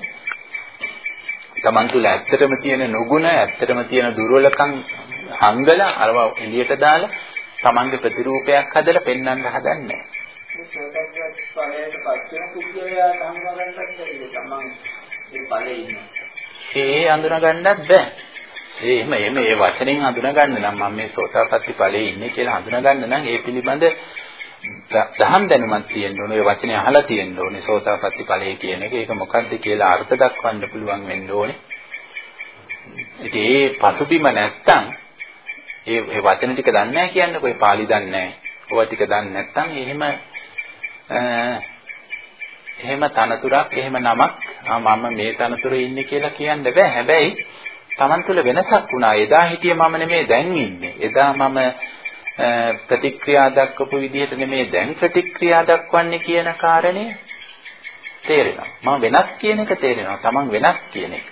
තමන් තුල ඇත්තටම තියෙන නුගුණ, ඇත්තටම තියෙන දුර්වලකම් හංගලා අරව එළියට දාලා තමන්ගේ ප්‍රතිරූපයක් හදලා පෙන්වන්න හදන්නේ. ඒ අඳුන ගන්නත් බෑ. ඒ එහෙම එහෙම ඒ වචනෙන් අඳුන ගන්න නම් මම මේ සෝතාපට්ටි ඵලයේ ඉන්නේ කියලා අඳුන ගන්න නම් ඒ පිළිබඳ දහම් දැනුමක් තියෙන්න ඕනේ. ඒ වචනේ අහලා තියෙන්න ඕනේ. සෝතාපට්ටි ඵලයේ කියන එක. ඒක මොකක්ද කියලා අර්ථ දක්වන්න පුළුවන් වෙන්න ඕනේ. ඉතින් ඒ පසුබිම නැත්තම් ඒ ඒ වචන ටික දන්නේ නැහැ කියන්නේ කොයි පාලි දන්නේ නැහැ. ඕවා ටික දන්නේ නැත්තම් එහෙම එහෙම තනතුරක් එහෙම නමක් මම මේ තනතුරේ ඉන්නේ කියලා කියන්න බෑ. හැබැයි Taman තුල වෙනසක් වුණා. එදා හිටියේ මම නෙමෙයි දැන් ඉන්නේ. එදා මම ප්‍රතික්‍රියා දක්වපු විදිහට නෙමෙයි දැන් ප්‍රතික්‍රියා දක්වන්නේ කියන කාරණය තේරෙනවා. මම වෙනස් කියන එක තේරෙනවා. Taman වෙනස් කියන එක.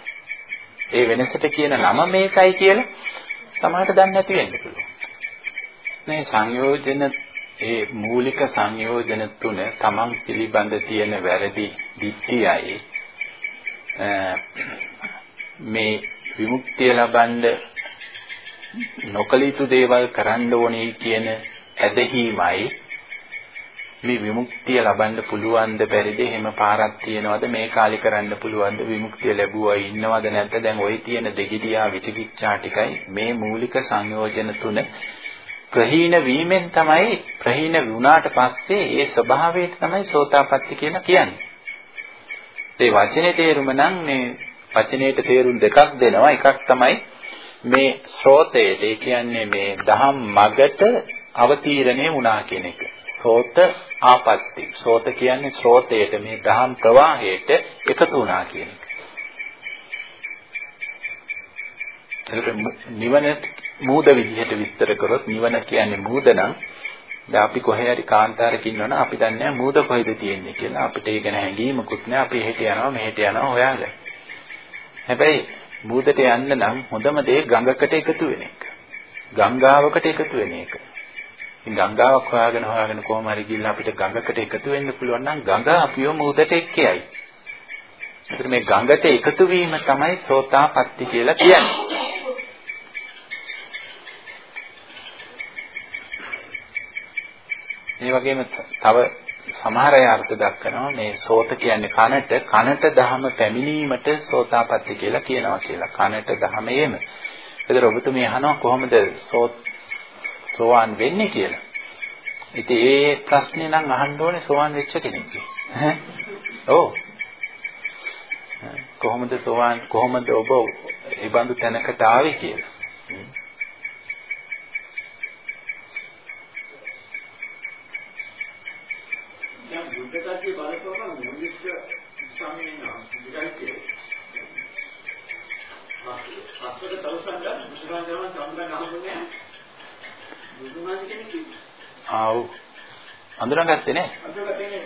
ඒ වෙනසට කියන නම මේකයි කියලා සමහරට දන්නේ නැති වෙන්න පුළුවන්. මේ සංයෝජන ඒ මූලික සංයෝජන තුන තමන් පිළිබඳ තියෙන වැරදි දිට්ඨියයි මේ විමුක්තිය ලබන්න නොකල යුතු දේවල් කරන්න ඕනේ කියන ඇදහිීමයි මේ විමුක්තිය ලබන්න පුළුවන්ද බැරිද? එහෙම පාරක් තියනවද? මේ කාලේ කරන්න පුළුවන්ද? විමුක්තිය ලැබුවා ඉන්නවද නැද්ද? දැන් ওই තියෙන දෙගිඩියා විචිකිච්ඡා ටිකයි මේ මූලික සංයෝජන තුන ප්‍රහීන වීමෙන් තමයි ප්‍රහීන වුණාට පස්සේ ඒ ස්වභාවයට තමයි සෝතාපට්ටි කියලා කියන්නේ. ඒ වචනේ තේරුම නම් මේ වචනේට තේරුම් දෙකක් දෙනවා. එකක් තමයි මේ ස්රෝතයට ඒ කියන්නේ මේ දහම් මගට අවතීර්ණය වුණා කියන එක. සෝත ආපත්‍ති. සෝත කියන්නේ ස්රෝතයට මේ දහම් ප්‍රවාහයට එකතු වුණා කියන එක. එතකොට නිවන මූද විදිහට විස්තර කරොත් නිවන කියන්නේ මූද නම් දැන් අපි කොහේ හරි කාන්තාරක ඉන්නවනම් අපි දන්නේ මූද කොහෙද තියෙන්නේ කියලා. අපිට ඒ ගැන හැඟීමකුත් නැහැ. අපි එහෙට යනවා මෙහෙට යනවා හොයාගන්න. හැබැයි මූදට යන්න නම් හොඳම දේ ගඟකට එකතු වෙන එක. ගංගාවකට එකතු වෙන එක. ඉතින් ගංගාවක් හොයාගෙන හොයාගෙන කොහොම හරි ගිහිල්ලා අපිට ගඟකට එකතු වෙන්න පුළුවන් නම් ගඟ අපිව මූදට එක්කයයි. ඒතර මේ ගඟට එකතු වීම තමයි සෝතාපට්ටි කියලා කියන්නේ. ඒ වගේම තව සමහර අය අර්ථ දක්වනවා මේ සෝත කියන්නේ කනට කනට දහම පැමිණීමට සෝතාපට්ටි කියලා කියනවා කියලා. කනට දහමේම. ඒතර ඔබතුමිය අහනවා කොහොමද සෝත් සෝවාන් වෙන්නේ කියලා. ඉතින් ඒ ප්‍රශ්නේ නම් අහන්න ඕනේ සෝවාන් වෙච්ච කෙනෙක්ගේ. ඔව්. කොහොමද සෝවාන් කොහොමද ඔබ ඒ බඳු තැනකට ආවේ කියලා. කට්ටිය බලපුවම මුලික ස්වාමීන් වහන්සේ පස්සට තවසන් ගන්න මුසුරන් ගමන් සම්බන්ධ අහන්නේ බුදුමාන කෙනෙක් ආව්. අඳුරගත්තේ නේ. අඳුරගත්තේ නේ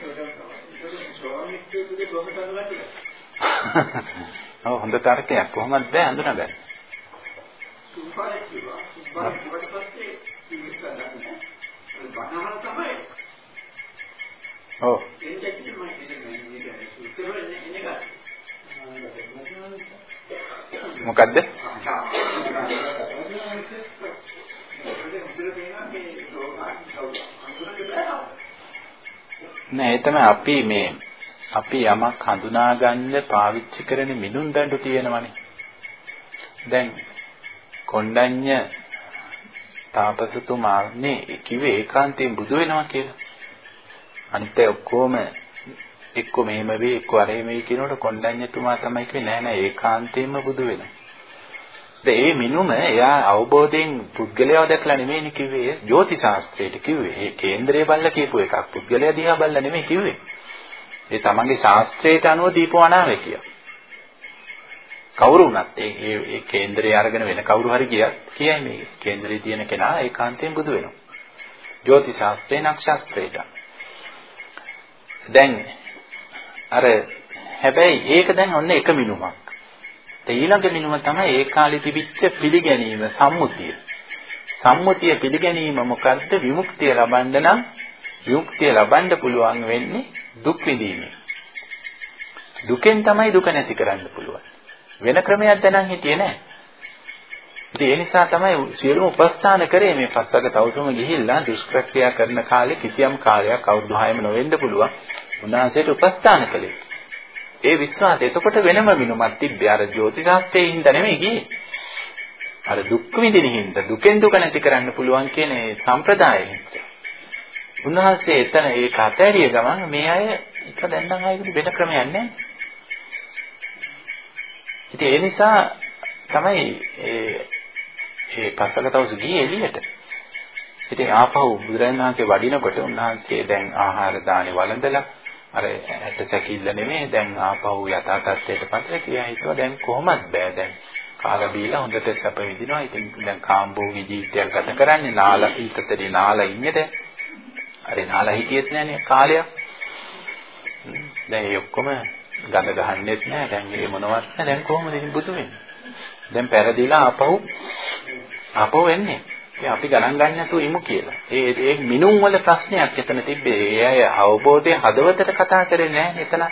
ඔව් හොඳ තර්කයක්. කොහොමද බෑ අඳුනගන්නේ සුපාරේ කිව්වා සුපාරේ කිව්වට පස්සේ ඉස්සරහට බණහන තමයි ඔව්. මොකද්ද? නෑ ඒ තමයි අපි මේ අපි යමක් හඳුනා ගන්න පාවිච්චි කරන මිනුම් දඬු තියෙනවනේ. දැන් කොණ්ඩඤ්ඤ තාපසතුමානේ කිව්වේ ඒකාන්තයෙන් බුදු වෙනවා කියලා. අනිත් අය ඔක්කොම එක්ක මෙහෙම වෙයි එක්ක අර එහෙම වෙයි කියනකොට කොණ්ඩඤ්ඤතුමා තමයි කිව්වේ නෑ නෑ ඒකාන්තයෙන්ම බුදු වෙනවා. ඒ මිනුම එයා අවබෝධයෙන් පුද්ගලයාව දැකලා නෙමෙයිනේ කිව්වේ ඒ ජ්‍යොති ශාස්ත්‍රයට කිව්වේ. ඒ කේන්දරය බල්ලා කියපු එකක්. පුද්ගලයා දිහා බල්ලා නෙමෙයි කිව්වේ. ඒ තමන්ගේ ශාස්ත්‍රයට අනුව දීපෝ අනාවැකිය. කවුරු වුණත් ඒ ඒ කේන්දරය අරගෙන වෙන කවුරු හරි ගියත් කියයි මේ කේන්දරේ තියෙන කෙනා ඒකාන්තයෙන් බුදු වෙනවා. ජ්‍යොති ශාස්ත්‍රේ නක්ෂත්‍රයට. දැන් අර හැබැයි ඒක දැන් ඔන්න එක මිනුමක්. ඊළඟ මිනුම තමයි ඒ කාලේ තිබිච්ච පිළිගැනීම සම්මුතිය. සම්මුතිය පිළිගැනීම මොකද්ද? විමුක්තිය ලබන්න නම් විමුක්තිය ලබන්න පුළුවන් වෙන්නේ දුක් විඳීමෙන්. දුකෙන් තමයි දුක නැති කරන්න පුළුවන්. වෙන ක්‍රමයක් දැනන් හිටියේ නැහැ. ඉතින් ඒ නිසා තමයි සියලුම උපස්ථාන කරේ මේ පස්වග තවුසුම ගිහිල්ලා දුෂ්ක්‍රියා කරන කාලේ කිසියම් කාලයක් අවුරුදු 6ම නොවෙන්න පුළුවන්. උන්වහන්සේට උපස්ථාන කළේ. ඒ විශ්වාසය එතකොට වෙනම මිනුමක් තිබ්බේ අර ජ්‍යොතිෂාස්ත්‍රයේ හින්දා නෙමෙයි ගියේ. අර දුක් විඳින හින්දා දුකෙන් දුක නැති කරන්න පුළුවන් කියන ඒ සම්ප්‍රදායෙ හින්දා. උන්වහන්සේ එතන ඒක අතෑරිය ගමන් මේ අය එක දැන් නම් ආයෙත් වෙන ක්‍රමයක් නැහැ. ඉතින් ඒ නිසා තමයි ඒ ඒ පස්සකටවස ගියේ එළියට. ඉතින් ආපහු බුදුරජාණන් වහන්සේ වඩිනකොට උන්වහන්සේ දැන් ආහාර දානේ වළඳලා අර ඇට සැකිල්ල නෙමෙයි. දැන් ආපහු යථා තත්ත්වයට පස්සේ කියා හිතුවා දැන් කොහොමද බෑ. දැන් කාලා බීලා හොඳට සැප විඳිනවා. ඉතින් දැන් කාම්බෝගී ජීවිතයක් ගත කරන්නේ නාලා ඊටතරි නාලා ඉන්නේ දැන්. අර නාලා හිටියෙත් නෑනේ කාලයක්. දැන් ඒ ඔක්කොම ගඳ ගහන්නෙත් නෑ. දැන් මේ මොනවත් නෑ. දැන් කොහොමද ඉතින් බුදු වෙන්නේ? දැන් පෙරදිලා ආපහු ආපහු එන්නේ. ඉතින් අපි ගණන් ගන්න නැතුව ඉමු කියලා. ඒ ඒ මිනුම් වල ප්‍රශ්නයක් එතන තිබ්බේ. ඒ අය අවබෝධයේ හදවතට කතා කරේ නැහැ එතන.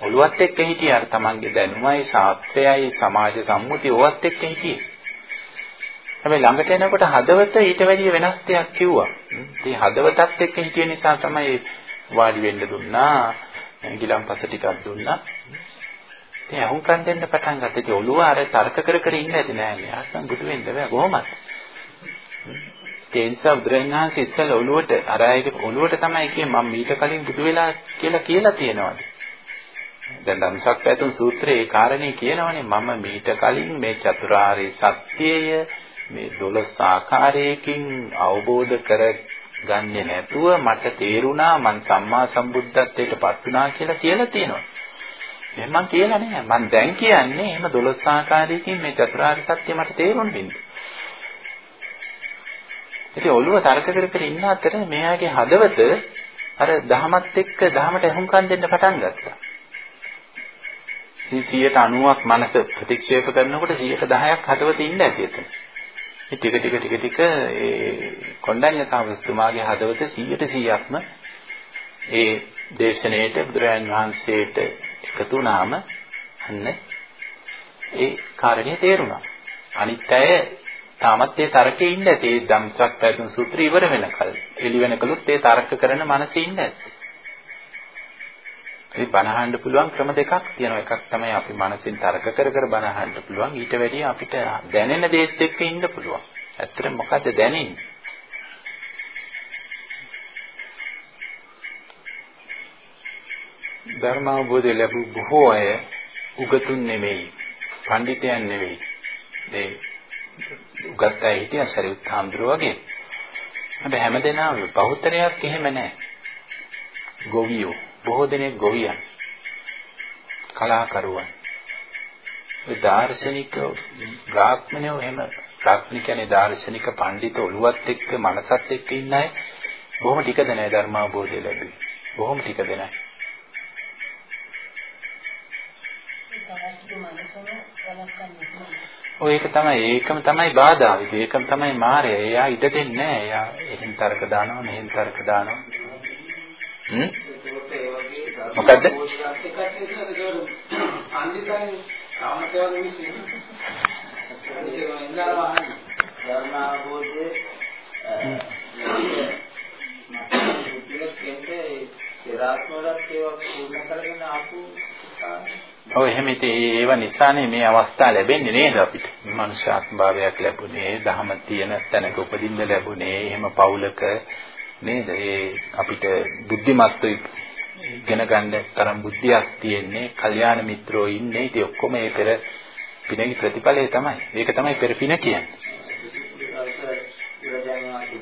ඔළුවත් එක්ක හිටියේ අර තමන්ගේ දැනුමයි, ශාස්ත්‍රයයි, සමාජ සම්මුතිය ඕවත් එක්ක හිටියේ. හැබැයි ළඟට එනකොට හදවත ඊට වැඩිය වෙනස් දෙයක් කිව්වා. ඉතින් හදවතත් එක්ක හිටිය නිසා තමයි වාඩි වෙන්න දුන්නා. ගිලම්පස ටිකක් දුන්නා. ඉතින් අහුම්කම් දෙන්න පටන් ගත්තා. ඉතින් ඔළුව අර තර්ක කර කර ඉන්න ඇති නෑ. මෙයාට බුදු වෙන්න බෑ කොහොමද? ඒ නිසා බුදුරජාණන් වහන්සේ ඉස්සෙල්ලා ඔළුවට අර අයගේ ඔළුවට තමයි කියේ මම මීට කලින් බුදු වෙලා කියලා කියලා තියෙනවාද? දැන් ධම්සක් පැතුම් සූත්‍රයේ ඒ කාරණේ කියනවනේ මම මීට කලින් මේ චතුරාර්ය සත්‍යය මේ 12 ආකාරයකින් අවබෝධ කරගන්නේ නැතුව මට තේරුණා මං සම්මා සම්බුද්ධත්වයට පත් වුණා කියලා කියලා තියෙනවා. එහෙනම් මං කියලා නෑ. මං දැන් කියන්නේ එහෙම 12 ආකාරයකින් මේ චතුරාර්ය සත්‍ය මට තේරුම් දෙන්න. ඉතින් ඔළුව තර්ක කර කර ඉන්න අතර මෙයාගේ හදවත අර දහමත් එක්ක දහමට අහුම්කම් දෙන්න පටන් ගත්තා. ඉතින් 190ක් මනස ප්‍රතික්ෂේප කරනකොට 110ක් හදවතේ ඉන්න ඇති එතන. ටික ටික ටික ටික ඒ කොණ්ඩඤ්ඤතාවස්තුමාගේ හදවත 100%ක්ම ඒ දේශනාවට බුදුරජාන් වහන්සේට එකතු වුණාම අන්න ඒ කාරණේ තේරුණා. අනිත් අය තාමත් ඒ තර්කේ ඉන්න ඇති. ඒ ධම්සක් පැතුම් සූත්‍රය ඉවර වෙනකල්. එළි වෙනකලුත් ඒ තර්ක කරන මනසේ ඉන්න ඇති. ඒ බනහන්න පුළුවන් ක්‍රම දෙකක් තියෙනවා. එකක් තමයි අපි මනසින් තර්ක කර කර බනහන්න පුළුවන්. ඊට වැඩිය අපිට දැනෙන දේත් එක්ක ඉන්න පුළුවන්. ඇත්තට මොකද්ද දැනෙන්නේ? ධර්ම අවබෝධය ලැබු බොහෝ අය උගතුන් නෙමෙයි, පඬිතයන් නෙමෙයි. ඒ උගත් අය හිටියා සරියුත් හාමුදුරුවෝ වගේ. හැබැයි හැමදෙනාම බහුතරයක් එහෙම නැහැ. ගොවියෝ. බොහෝ දෙනෙක් ගොවියන්. කලාකරුවන්. ඒ දාර්ශනික බ්‍රාහ්මණයෝ එහෙම බ්‍රාහ්මණ කියන්නේ දාර්ශනික පඬිත ඔළුවත් එක්ක මනසත් එක්ක ඉන්න අය බොහොම ටික දෙනයි ධර්ම අවබෝධය ලැබෙන්නේ බොහොම ටික දෙනයි ඔය ඒක තමයි ඒකම තමයි බාධා. ඒකම තමයි මායය. එයා ඉඩ දෙන්නේ නැහැ. එයා එහෙන් තරක දානවා, මෙහෙන් තරක දානවා. හ්ම්? මොකද්ද? අන්දිකයි කාමකයන් විශ්ින්. ධර්මාභෝධයේ සිරාස්වරත් ඒවා පූර්ණ කරගෙන ආපු ඔව් එහෙම ඉතින් ඒව නිසානේ මේ අවස්ථාව ලැබෙන්නේ නේද අපිට. මනුෂ්‍යාත්භාවයක් ලැබුණේ, ධහම තියෙන තැනක උපදින්න ලැබුණේ, එහෙම පවුලක නේද? ඒ අපිට බුද්ධිමත්ව ඉගෙන ගන්න තරම් බුද්ධියක් තියෙන්නේ, කල්යාණ මිත්‍රෝ ඉන්නේ. ඉතින් ඔක්කොම ඒ පෙර පිනගේ ප්‍රතිඵලය තමයි. ඒක තමයි පෙර පින කියන්නේ.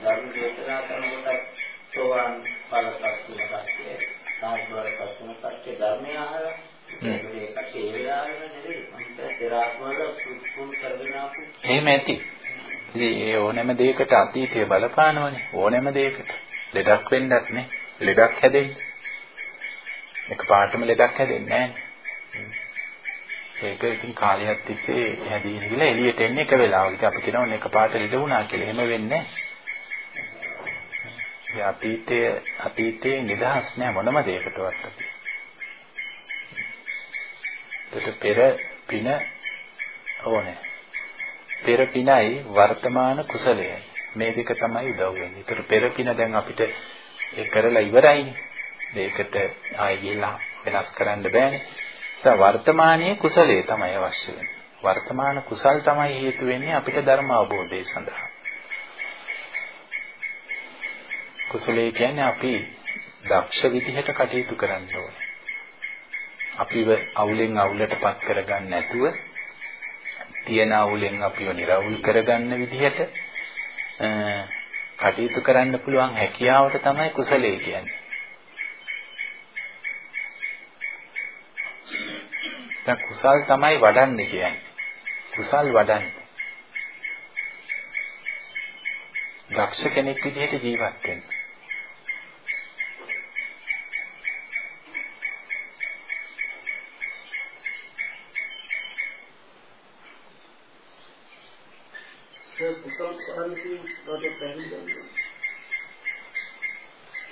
ධර්ම දේශනා කරනකොට සෝවාන් ඵලපත් තුනකටේ සාස්වරපත් තුනකටේ ධර්මය අහලා ඒකට ඒ වෙලාවෙම නෙවෙයි මම තෙරාස්වල පුරුදු කරගෙන ආපු එහෙම ඇති. ඉතින් ඒ ඕනෑම දෙයකට අතීතය බලපානවනේ ඕනෑම දෙයකට. ලෙඩක් වෙන්නත් නේ. ලෙඩක් හැදෙන්නේ. එක පාටම ලෙඩක් හැදෙන්නේ නැහැ. ඒක ඉතින් කාලයක් තිස්සේ හැදීගෙන ගිහලා එළියට එන්නේ එක වෙලාවකට. අපි කියනවා එක පාට ලෙඩ වුණා කියලා. එහෙම වෙන්නේ නැහැ. අතීතයේ අතීතයේ නිදහස් නැහැ මොනම දෙයකටවත් අපි. ඒක පෙර පින ඕනේ. පෙර පිනයි වර්තමාන කුසලයයි. මේ දෙක තමයි උදව් වෙන්නේ. ඒතර පෙර පින දැන් අපිට ඒ කරලා ඉවරයිනේ. මේකට ආයෙ ගිහිල්ලා වෙනස් කරන්න බෑනේ. ඒ වර්තමානයේ කුසලයේ තමයි අවශ්‍ය වෙන්නේ. වර්තමාන කුසල් තමයි හේතු වෙන්නේ අපිට ධර්ම අවබෝධය සඳහා. කුසලයේ කියන්නේ අපි දක්ෂ විදිහට කටයුතු කරන්න ඕනේ. අපිව අවුලෙන් අවුලටපත් කරගන්න නැතුව තියෙන අවුලෙන් අපිව නිරවුල් කරගන්න විදිහට කටයුතු කරන්න පුළුවන් හැකියාවට තමයි කුසලයේ කියන්නේ. දැන් කුසල් තමයි වඩන්නේ කියන්නේ. කුසල් වඩන්නේ. දක්ෂ කෙනෙක් විදිහට ජීවත් වෙන්න.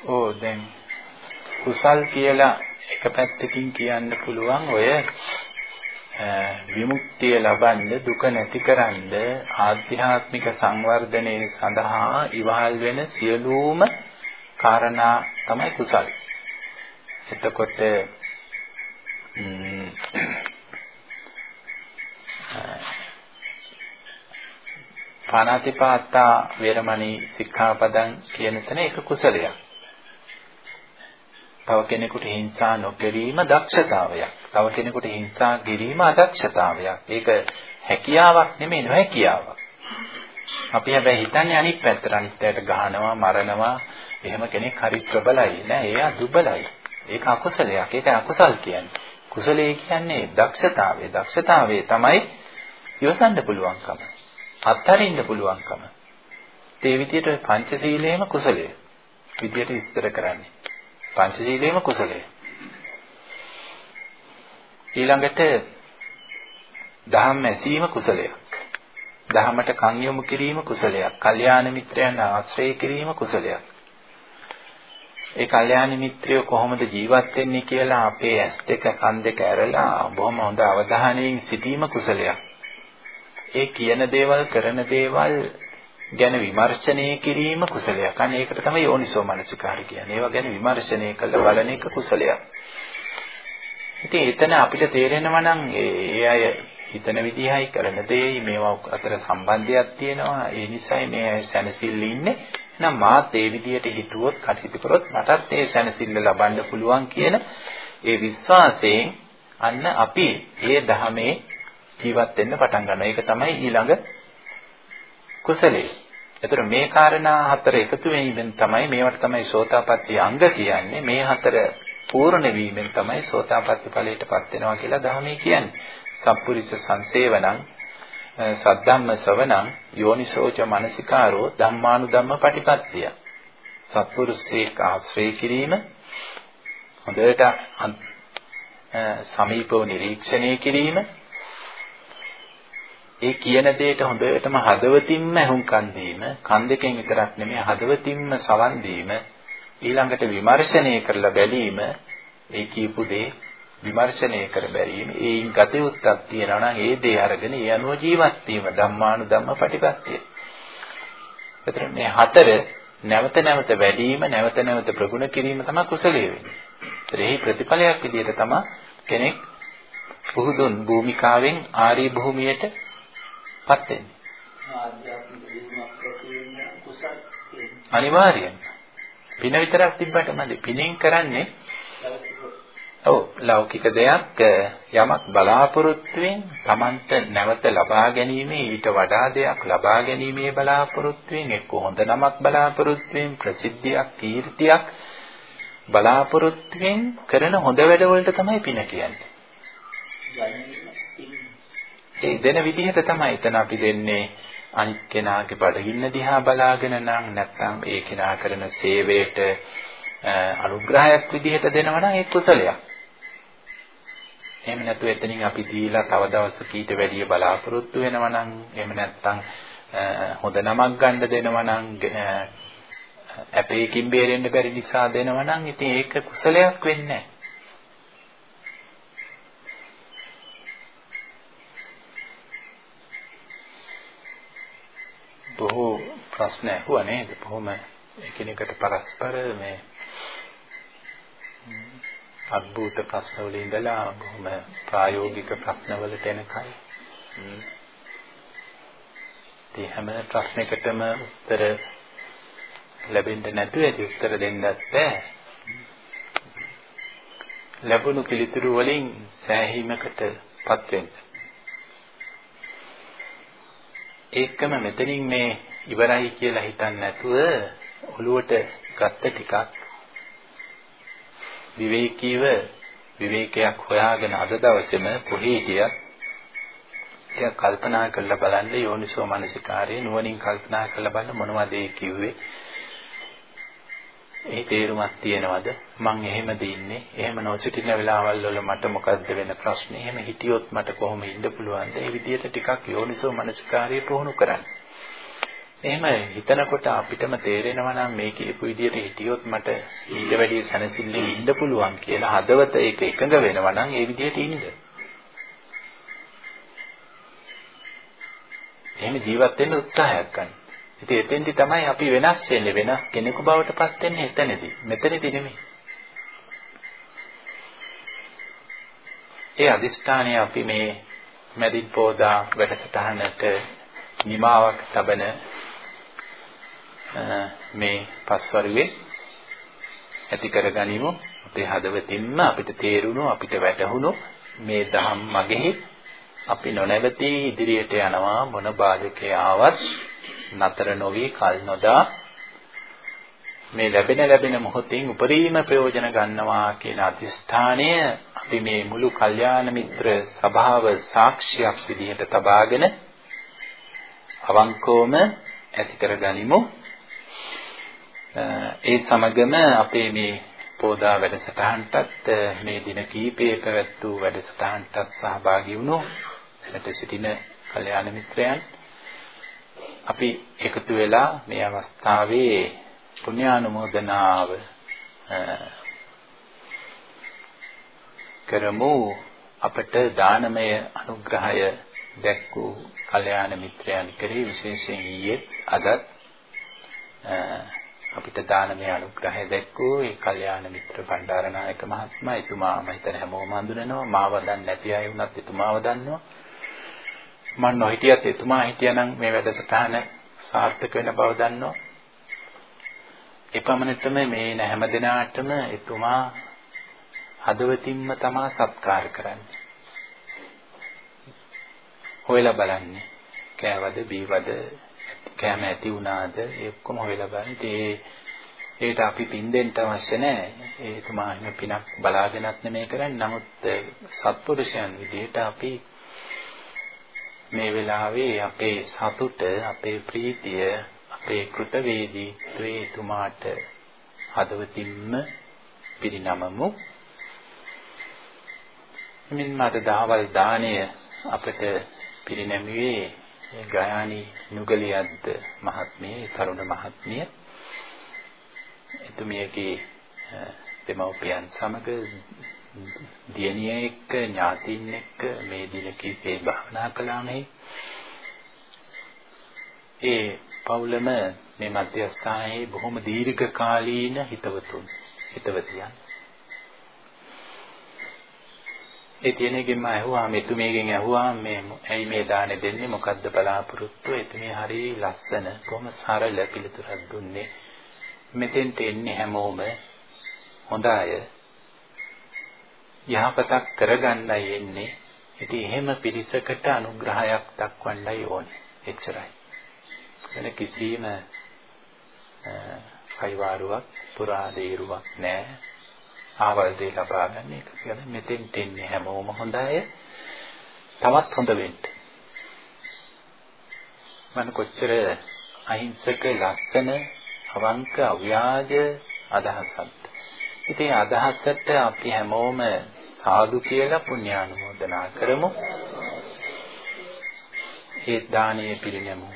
ඕ දැන් කුසල් කියලා එක පැත්තකින් කියන්න පුළුවන් ඔය විමුක්තිය ලබන්න දුක නැතිකරන්න ආධ්‍යාත්මික සංවර්ධනය සඳහා ඉවහල් වෙන සියලුම කාරණා තමයි කුසල්. එතකොට පාණාතිපාතා වේරමණී සික්ඛාපදං කියන තැන ඒක කුසලයක්. තව කෙනෙකුට හිංසා නොකිරීම දක්ෂතාවයක්. තව කෙනෙකුට හිංසා කිරීම අදක්ෂතාවයක්. ඒක හැකියාවක් නෙමෙයි නොහැකියාවක්. අපි හැබැයි හිතන්නේ අනිත් පැත්තට අනිත් පැත්තට ගහනවා, මරනවා. එහෙම කෙනෙක් හරි ප්‍රබලයි නෑ. එයා දුබලයි. ඒක අකුසලයක්. ඒක අකුසල් කියන්නේ. කුසලයේ කියන්නේ දක්ෂතාවය. දක්ෂතාවය තමයි ඉවසන්න පුළුවන්කම. අත්හරින්න පුළුවන්කම. ඒ විදිහට පංචශීලයේම කුසලය. විදියට විස්තර කරන්නේ. පංචශීලයේම කුසලය. ඊළඟට දහම් ඇසීම කුසලයක්. දහමට කන් යොමු කිරීම කුසලයක්. කල්යාණ මිත්‍රයන් ආශ්‍රය කිරීම කුසලයක්. ඒ කල්යාණ මිත්‍රයෝ කොහොමද ජීවත් වෙන්නේ කියලා අපේ ඇස් දෙක කන් දෙක ඇරලා බොහොම හොඳ අවධානයෙන් සිටීම කුසලයක්. ඒ කියන දේවල් කරන දේවල් ගැන විමර්ශනය කිරීම කුසලයක්. අන්න ඒකට තමයි යෝනිසෝ මනසිකාරය කියන්නේ. ඒවා ගැන විමර්ශනය කළ බලන එක කුසලයක්. ඉතින් එතන අපිට තේරෙනවා නම් ඒ අය හිතන විදිහයි කරන දෙයයි මේවා අතර සම්බන්ධයක් තියෙනවා. ඒ නිසායි මේ අය සැනසෙල්ල ඉන්නේ. එහෙනම් මාත් ඒ විදිහට හිතුවොත් කටයුතු කරොත් මටත් ඒ සැනසෙල්ල ලබන්න පුළුවන් කියන ඒ විශ්වාසයෙන් අන්න අපි ඒ ධහමේ ජීවත් වෙන්න පටන් ගන්නවා. ඒක තමයි ඊළඟ කුසලයේ. එතකොට මේ කාරණා හතර එකතු වීමෙන් තමයි මේවට තමයි සෝතාපට්ටි අංග කියන්නේ. මේ හතර පූර්ණ වීමෙන් තමයි සෝතාපට්ටි ඵලයටපත් වෙනවා කියලා ධර්මයේ කියන්නේ. සම්පුරිස සංසේවනං සද්ධම්ම ශ්‍රවණං යෝනිසෝච මනසිකාරෝ ධම්මානුධම්ම පටිපත්තිය. සත්පුරුෂේක ආශ්‍රය කිරීම හොඳට සමීපව නිරීක්ෂණය කිරීම ඒ කියන දෙයට හොඳටම හදවතින්ම අහුම්කන් දීම, කන් දෙකෙන් විතරක් නෙමෙයි හදවතින්ම සවන් දීම, ඊළඟට විමර්ශනය කරලා බැලීම, ඒ කියපු දේ විමර්ශනය කර බැලීම, ඒයින් ගත යුත්තක් තියෙනවා නම් ඒ දේ අරගෙන ඒ අනුව ජීවත් වීම ධම්මානු ධම්ම පටිපත්තිය. එතන මේ හතර නැවත නැවත වැඩිම නැවත නැවත ප්‍රගුණ කිරීම තමයි කුසලයේ වෙන්නේ. ඒහි ප්‍රතිඵලයක් විදිහට තමයි කෙනෙක් පුහුදුන් භූමිකාවෙන් ආර්ය භූමියට පත් වෙන්නේ. අනිවාර්යෙන්. පින විතරක් තිබ්බට මදි. පිනෙන් කරන්නේ ඔව් ලෞකික දෙයක් යමක් බලාපොරොත්තුෙන් Tamanට නැවත ලබා ගැනීම ඊට වඩා දෙයක් ලබා ගැනීමේ බලාපොරොත්තුෙන් එක්ක හොඳ නමක් බලාපොරොත්තුෙන් ප්‍රසිද්ධියක් කීර්තියක් බලාපොරොත්තුෙන් කරන හොඳ වැඩවලට තමයි පින කියන්නේ. ඒ දෙන විදිහට තමයි එතන අපි දෙන්නේ අනිත් කෙනාගේ බඩගින්න දිහා බලාගෙන නම් නැත්නම් ඒ කෙනා කරන සේවයට අනුග්‍රහයක් විදිහට දෙනවා නම් ඒ කුසලයක්. එහෙම නැත්නම් එතනින් අපි දීලා තව දවසක ඊට වැඩිය බලාපොරොත්තු වෙනවා නම් එහෙම නැත්නම් හොඳ නමක් ගන්න දෙනවා නම් අපේකින් බේරෙන්න බැරි නිසා දෙනවා නම් ඉතින් ඒක කුසලයක් වෙන්නේ නැහැ. බොහෝ ප්‍රශ්න ඇහුවා නේද? බොහොම එකිනෙකට පරස්පර මේ අද්භූත ප්‍රශ්න වල ඉඳලා බොහොම ප්‍රායෝගික ප්‍රශ්න වලට එනකයි. ඉතින් හැම ප්‍රශ්නයකටම උත්තර ලැබෙන්න නැතුව ඒ උත්තර දෙන්නත් බෑ. ලැබුණු පිළිතුරු වලින් සෑහීමකටපත් වෙන්න. ඒකම මෙතනින් මේ ඉවරයි කියලා හිතන්නේ නැතුව ඔළුවට ගත්ත ටිකක් විවේකීව විවේකයක් හොයාගෙන අද දවසේම කොහේ ගියත් ටිකක් කල්පනා කරලා බලන්න යෝනිසෝ මනසිකාරයේ නුවණින් කල්පනා කරලා බලන්න මොනවද ඒ කිව්වේ. ඒ තේරුමක් තියනවද? මං එහෙමද ඉන්නේ එහෙම නොසිටින වෙලාවල් වල මට මොකද්ද වෙන ප්‍රශ්නේ? එහෙම හිටියොත් මට කොහොම ඉන්න පුළුවන්ද? ඒ විදිහට ටිකක් යෝනිසෝ මනසිකාරය පුහුණු කරන්න. එහෙම හිතනකොට අපිටම තේරෙනවා නම් මේ කියපු විදිහට හිටියොත් මට ඊට වැඩිය සැනසෙල්ලෙන් ඉන්න පුළුවන් කියලා හදවත ඒක එකඟ වෙනවා නම් ඒ විදිහට ඉන්න. එහෙම ජීවත් වෙන්න උත්සාහයක් ගන්න. ඉතින් එතෙන්දි තමයි අපි වෙනස් වෙන්නේ වෙනස් කෙනෙකු බවට පත් වෙන්නේ එතනදී. මෙතනදී නෙමෙයි. ඒ අදිෂ්ඨානය අපි මේ මැදින් පෝදා වැඩසටහනට නිමාවක් තබන මේ පස්වරුවේ ඇති කරගනිමු අපේ හදවතින්ම අපිට තේරුණු අපිට වැටහුණු මේ දහම් මගෙහි අපි නොනැවතී ඉදිරියට යනවා මොන බාධකේ ආවත් නතර නොවි කල් නොදා මේ ලැබෙන ලැබෙන මොහොතින් උපරිම ප්‍රයෝජන ගන්නවා කියන අදිස්ථානය අපි මේ මුළු කල්යාණ මිත්‍ර සභාව සාක්ෂියක් විදිහට තබාගෙන අවංකවම ඇති කරගනිමු. ඒ සමගම අපේ මේ පෝදා වැඩසටහනටත් මේ දින කීපයේ පැවැත් වූ වැඩසටහනටත් සහභාගී වුණු එකට සිටින කල්යාණ මිත්‍රයන් අපි එකතු වෙලා මේ අවස්ථාවේ පුණ්‍යානුමෝදනාව කරමු. අපට දානමය අනුග්‍රහය දැක් වූ කල්යාණ මිත්‍රයන් කෙරෙහි විශේෂයෙන් ඊයේ අදත්. අපිට දානමය අනුග්‍රහය දැක්වූ ඒ කල්යාණ මිත්‍ර බණ්ඩාරනායක මහත්මයා එතුමා මම හිතන හැමෝම හඳුනනවා මාව දන්නේ නැති අය වුණත් එතුමාව දන්නවා. මම නොහිටියත් එතුමා හිටියනම් මේ වැඩසටහන සාර්ථක වෙන බව දන්නවා එපමණටම මේ හැම දිනාටම එතුමා හදවතින්ම තමා සත්කාර කරන්නේ. හොයලා බලන්නේ. කෑවද බීවද කෑම ඇති වුණාද ඒ ඔක්කොම හොයලා බලන්නේ. ඒ ඒට අපි පින් දෙන්න අවශ්‍ය නැහැ. ඒ එතුමා එහෙම පිනක් බලාගෙනත් නෙමෙයි කරන්නේ. නමුත් සත්පුරුෂයන් විදිහට අපි මේ වෙලාවේ අපේ සතුට, අපේ ප්‍රීතිය අපේ කෘතවේදීත්වයේ එතුමාට හදවතින්ම පිරිනමමු. මින් මත දහවල් දාණය අපට පිරිනැමුවේ ගයානි නුගලියද්ද මහත්මිය තරුණ මහත්මිය එතුමියගේ දෙමව්පියන් සමග දියණිය එක්ක ඥාතීන් එක්ක මේ දින කිහිපේ භාවනා කළානේ ඒ පවුලම මේ මධ්‍යස්ථානයේ බොහොම දීර්ඝ කාලීන හිතවතුන් හිතවතියන්. ඒ තියෙනකින්ම ඇහුවා මෙතුමියගෙන් ඇහුවා මේ ඇයි මේ දාන දෙන්නේ? මොකද්ද බලාපොරොත්තු? එතුමිය හරි ලස්සන කොහොම සරල පිළිතුරක් දුන්නේ. මෙතෙන්ට එන්නේ හැමෝම හොඳ අය. යහපතක් කරගන්නයි එන්නේ ඉතින් එහෙම පිරිසකට අනුග්‍රහයක් දක්වන්නයි ඕනේ එච්චරයි වෙන කිසිම කයිවාරුවක් පුරාදීරුවක් නැහැ. ආවල් දෙය ලබා ගන්න එක කියලා මෙතෙන් දෙන්නේ හැමෝම හොඳයි. තවත් හොඳ වෙන්න. මම කොච්චර අහිංසක ලස්සන අවංක අව්‍යාජ අදහසක්ද. ඉතින් අදහසට අපි හැමෝම සාදු කියලා පුණ්‍යානුමෝදනා කරමු. ඒ දානීය පිළිගමු.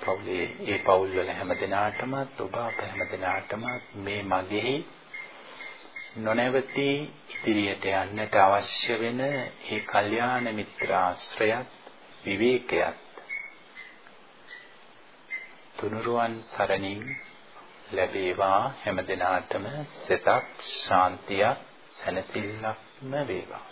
පවුලේ ඒ පවුල් වල හැම දිනාටමත් ඔබ අප හැම දිනාටම මේ මගෙහි නොනැවතී ඉදිරියට යන්නට අවශ්‍ය වෙන ඒ කල්යාණ මිත්‍ර ආශ්‍රයත් විවේකයත් තුනුරුවන් සරණින් ලැබේවා හැම දිනාටම සෙතක් ශාන්තියක් සැනසෙල්ලක්ම වේවා